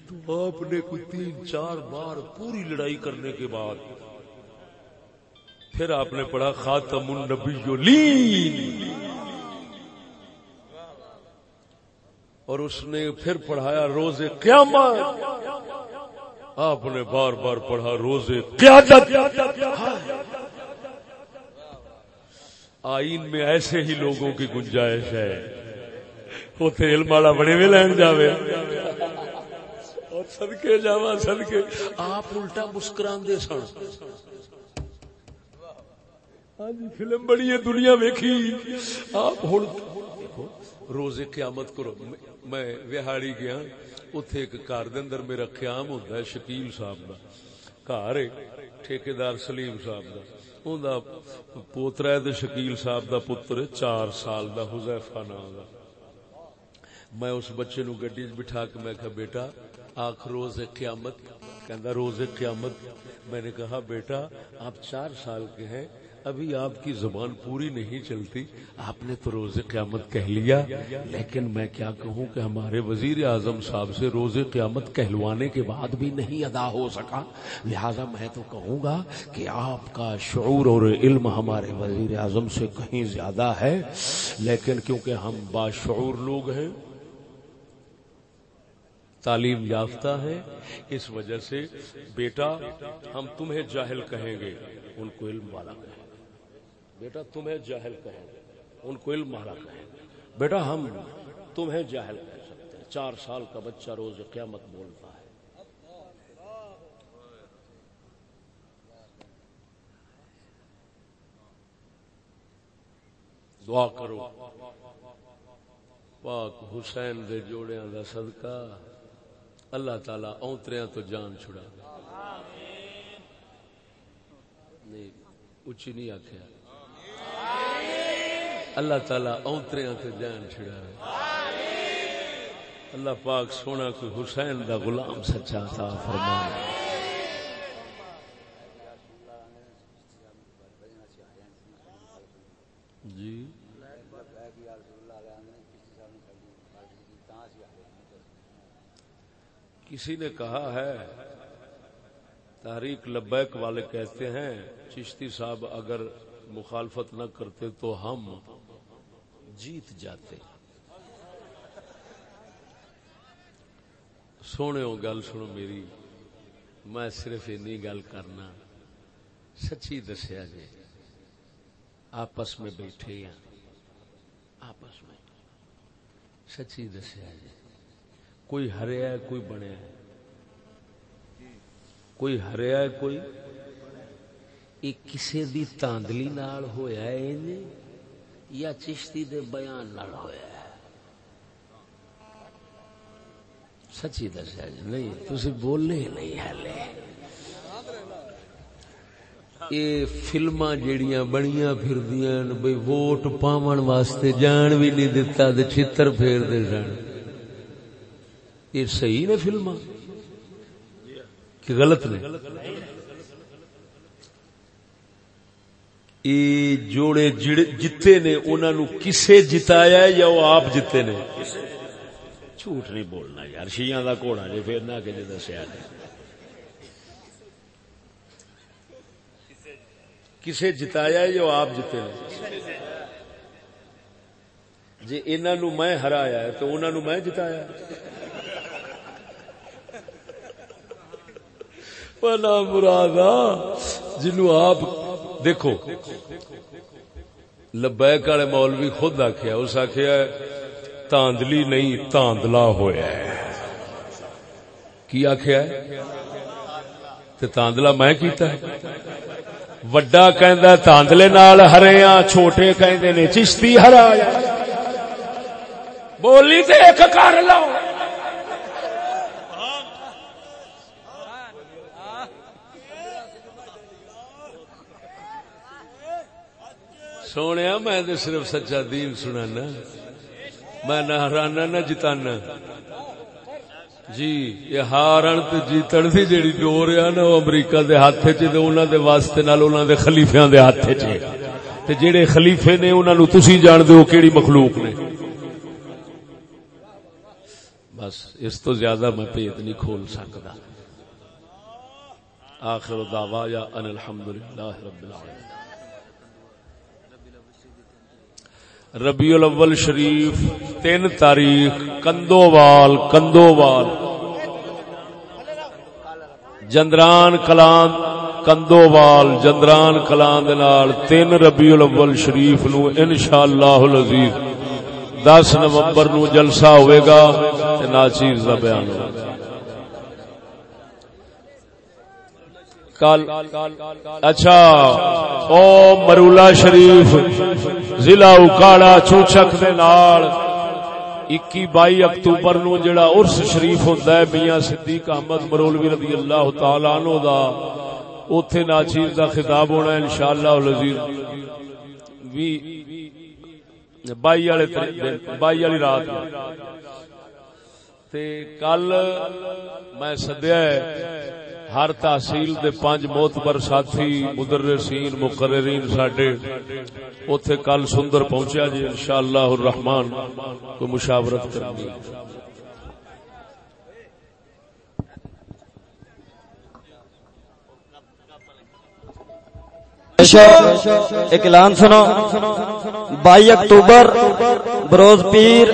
تو آپ نے کوئی تین چار بار پوری لڑائی کرنے کے بعد پھر آپ نے پڑھا، خاتم النبیین۔ اور اس نے پھر پڑھایا روز قیامت۔ آپ نے بار بار پڑھا روز قیادت۔ آئین میں ایسے ہی لوگوں کی گنجائش ہے۔ اتنے علم والا بڑے میں لین جاوے اور سدکے جاوا سدکے آپ الٹا مسکران دے سن ہاں جی فلم بڑی ہے دنیا ویکھی آپ ہوں روز قیامت کرو میں وہاڑی گیا اتے ایک گھر دے اندر میرا قیام ہوتا ہے شکیل صاحب کا گھر ہے ٹھیکیدار سلیم صاحب کا اوندا پوترا ہے شکیل صاحب دا پتر چار سال دا حذیفہ نام دا میں اس بچے نو گڈی بٹھا کے میں کہا، بیٹا، آخ روز قیامت، کہندا، روز قیامت۔ میں نے کہا، بیٹا، آپ چار سال کے ہیں، ابھی آپ کی زبان پوری نہیں چلتی۔ آپ نے تو روز قیامت کہہ لیا، لیکن میں کیا کہوں کہ ہمارے وزیر اعظم صاحب سے روز قیامت کہلوانے کے بعد بھی نہیں ادا ہو سکا۔ لہذا میں تو کہوں گا کہ آپ کا شعور اور علم ہمارے وزیر اعظم سے کہیں زیادہ ہے، لیکن کیونکہ ہم باشعور لوگ ہیں تعلیم یافتہ ہے۔ اس وجہ سے بیٹا، ہم تمہیں جاہل کہیں گے۔ ان کو علم والا کہیں۔ گے بیٹا، تمہیں جاہل کہیں گے۔ ان کو علم والا کہیں گے۔ بیٹا، ہم تمہیں جاہل کہہ سکتے ہیں۔ چار سال کا بچہ روز قیامت بولتا ہے۔ دعا کرو۔ پاک حسین دے جوڑیاں دا صدقہ۔ اللہ تعالی اونتریاں تو جان چھڑا نہیں اچھی نہیں آخیا اللہ تعالی اونتریاں تو جان چھڑا اللہ پاک سونا کوئی حسین دا غلام سچا تھا فرمایا جی کسی نے کہا ہے، تحریک لبیک والے کہتے ہیں، چشتی صاحب اگر مخالفت نہ کرتے تو ہم جیت جاتے۔ سونے ہو، گل سنو میری، میں صرف اینی گل کرنا سچی دسیا جی آپس میں بیٹھے ہیں۔ آپس میں سچی دسیا جی۔ کوئی ہریا ہے، کوئی بنیا ہے۔ کوئی ہریا ہے، کوئی۔ یہ کسی دی تاندلی نال ہویا ہے یا چشتی دے بیان نال ہویا ہے۔ سچی دسیا جی نہیں، تسی بولے ہی نہیں ہلے یہ فلما جیڑیاں بنیاں پھردیاں بھئی ووٹ پاون واسطے جان بھی نہیں دتا تے چھتر پھیر دے سن یہ صحیح نے فلما کہ غلط نے؟ یہ جوڑے جتے نے انہوں نے کسے جتایا یا وہ آپ جتے نے؟ جھوٹ نہیں بولنا یار شیعہ دا کوڑا جی پھر نہ کہ دسیا نے کسے جتایا یا آپ جتے نے؟ جی انہوں میں ہرایا تو انہوں میں جتایا پلا مراد جنو آپ دیکھو، لبیک والے مولوی خود آخیا اس آخیا تاندلی نہیں، تاندلا ہوا کی آخیا تے تاندلا میں کیتا ہے۔ وڈا کہ تاندلے نال ہریا چھوٹے کہندے نے چشتی ہرایا۔ بولی تے ایک کر لو سونے میں تو صرف سچا دین سنانا۔ میں نہ ہرانا نہ جتانا۔ جی یہ ہارن تے جیتن دی جیڑی ڈور ہے نا، وہ امریکہ دے ہاتھ چ تے انہاں دے واسطے نال انہاں دے خلیفیاں دے ہاتھ چ تے جڑے خلیفے نے انہاں نو تسی جان دے او کیڑی مخلوق نے؟ بس، اس تو زیادہ میں پیت نہیں کھول سکتا۔ آخر دعوا یا ان الحمدللہ رب العالمین۔ ربیع الاول شریف، تین تاریخ، کندووال کندووال۔ جندران کلان، کندووال، جندران کلان دنال تین ربیع الاول شریف نو انشاءاللہ العزیز۔ دس نومبر نو جلسہ ہوئے گا ناچیز دا بیان ہوگا کل اچھا۔ او مرولا شریف، ضلع اکاڑا چوچک دے نال۔ اکی بائی اکتوبر نو جڑا عرس شریف ہوندا ہے، میاں صدیق احمد مرولوی رضی اللہ تعالی عنہ دا۔ اوتھے ناچیز دا خطاب ہونا ہے، انشاءاللہ العزیز۔ وی بائی والے بائی والی رات تے کل میں سدیا ہے۔ ہر تحصیل دے پانچ موتبر ساتھی، مدرسین، مقررین ساڈے، اوتھے کل سندر پہنچیا جی انشاءاللہ الرحمن کو مشاورت کرنی ایک اعلان سنو بائی اکتوبر، بروز پیر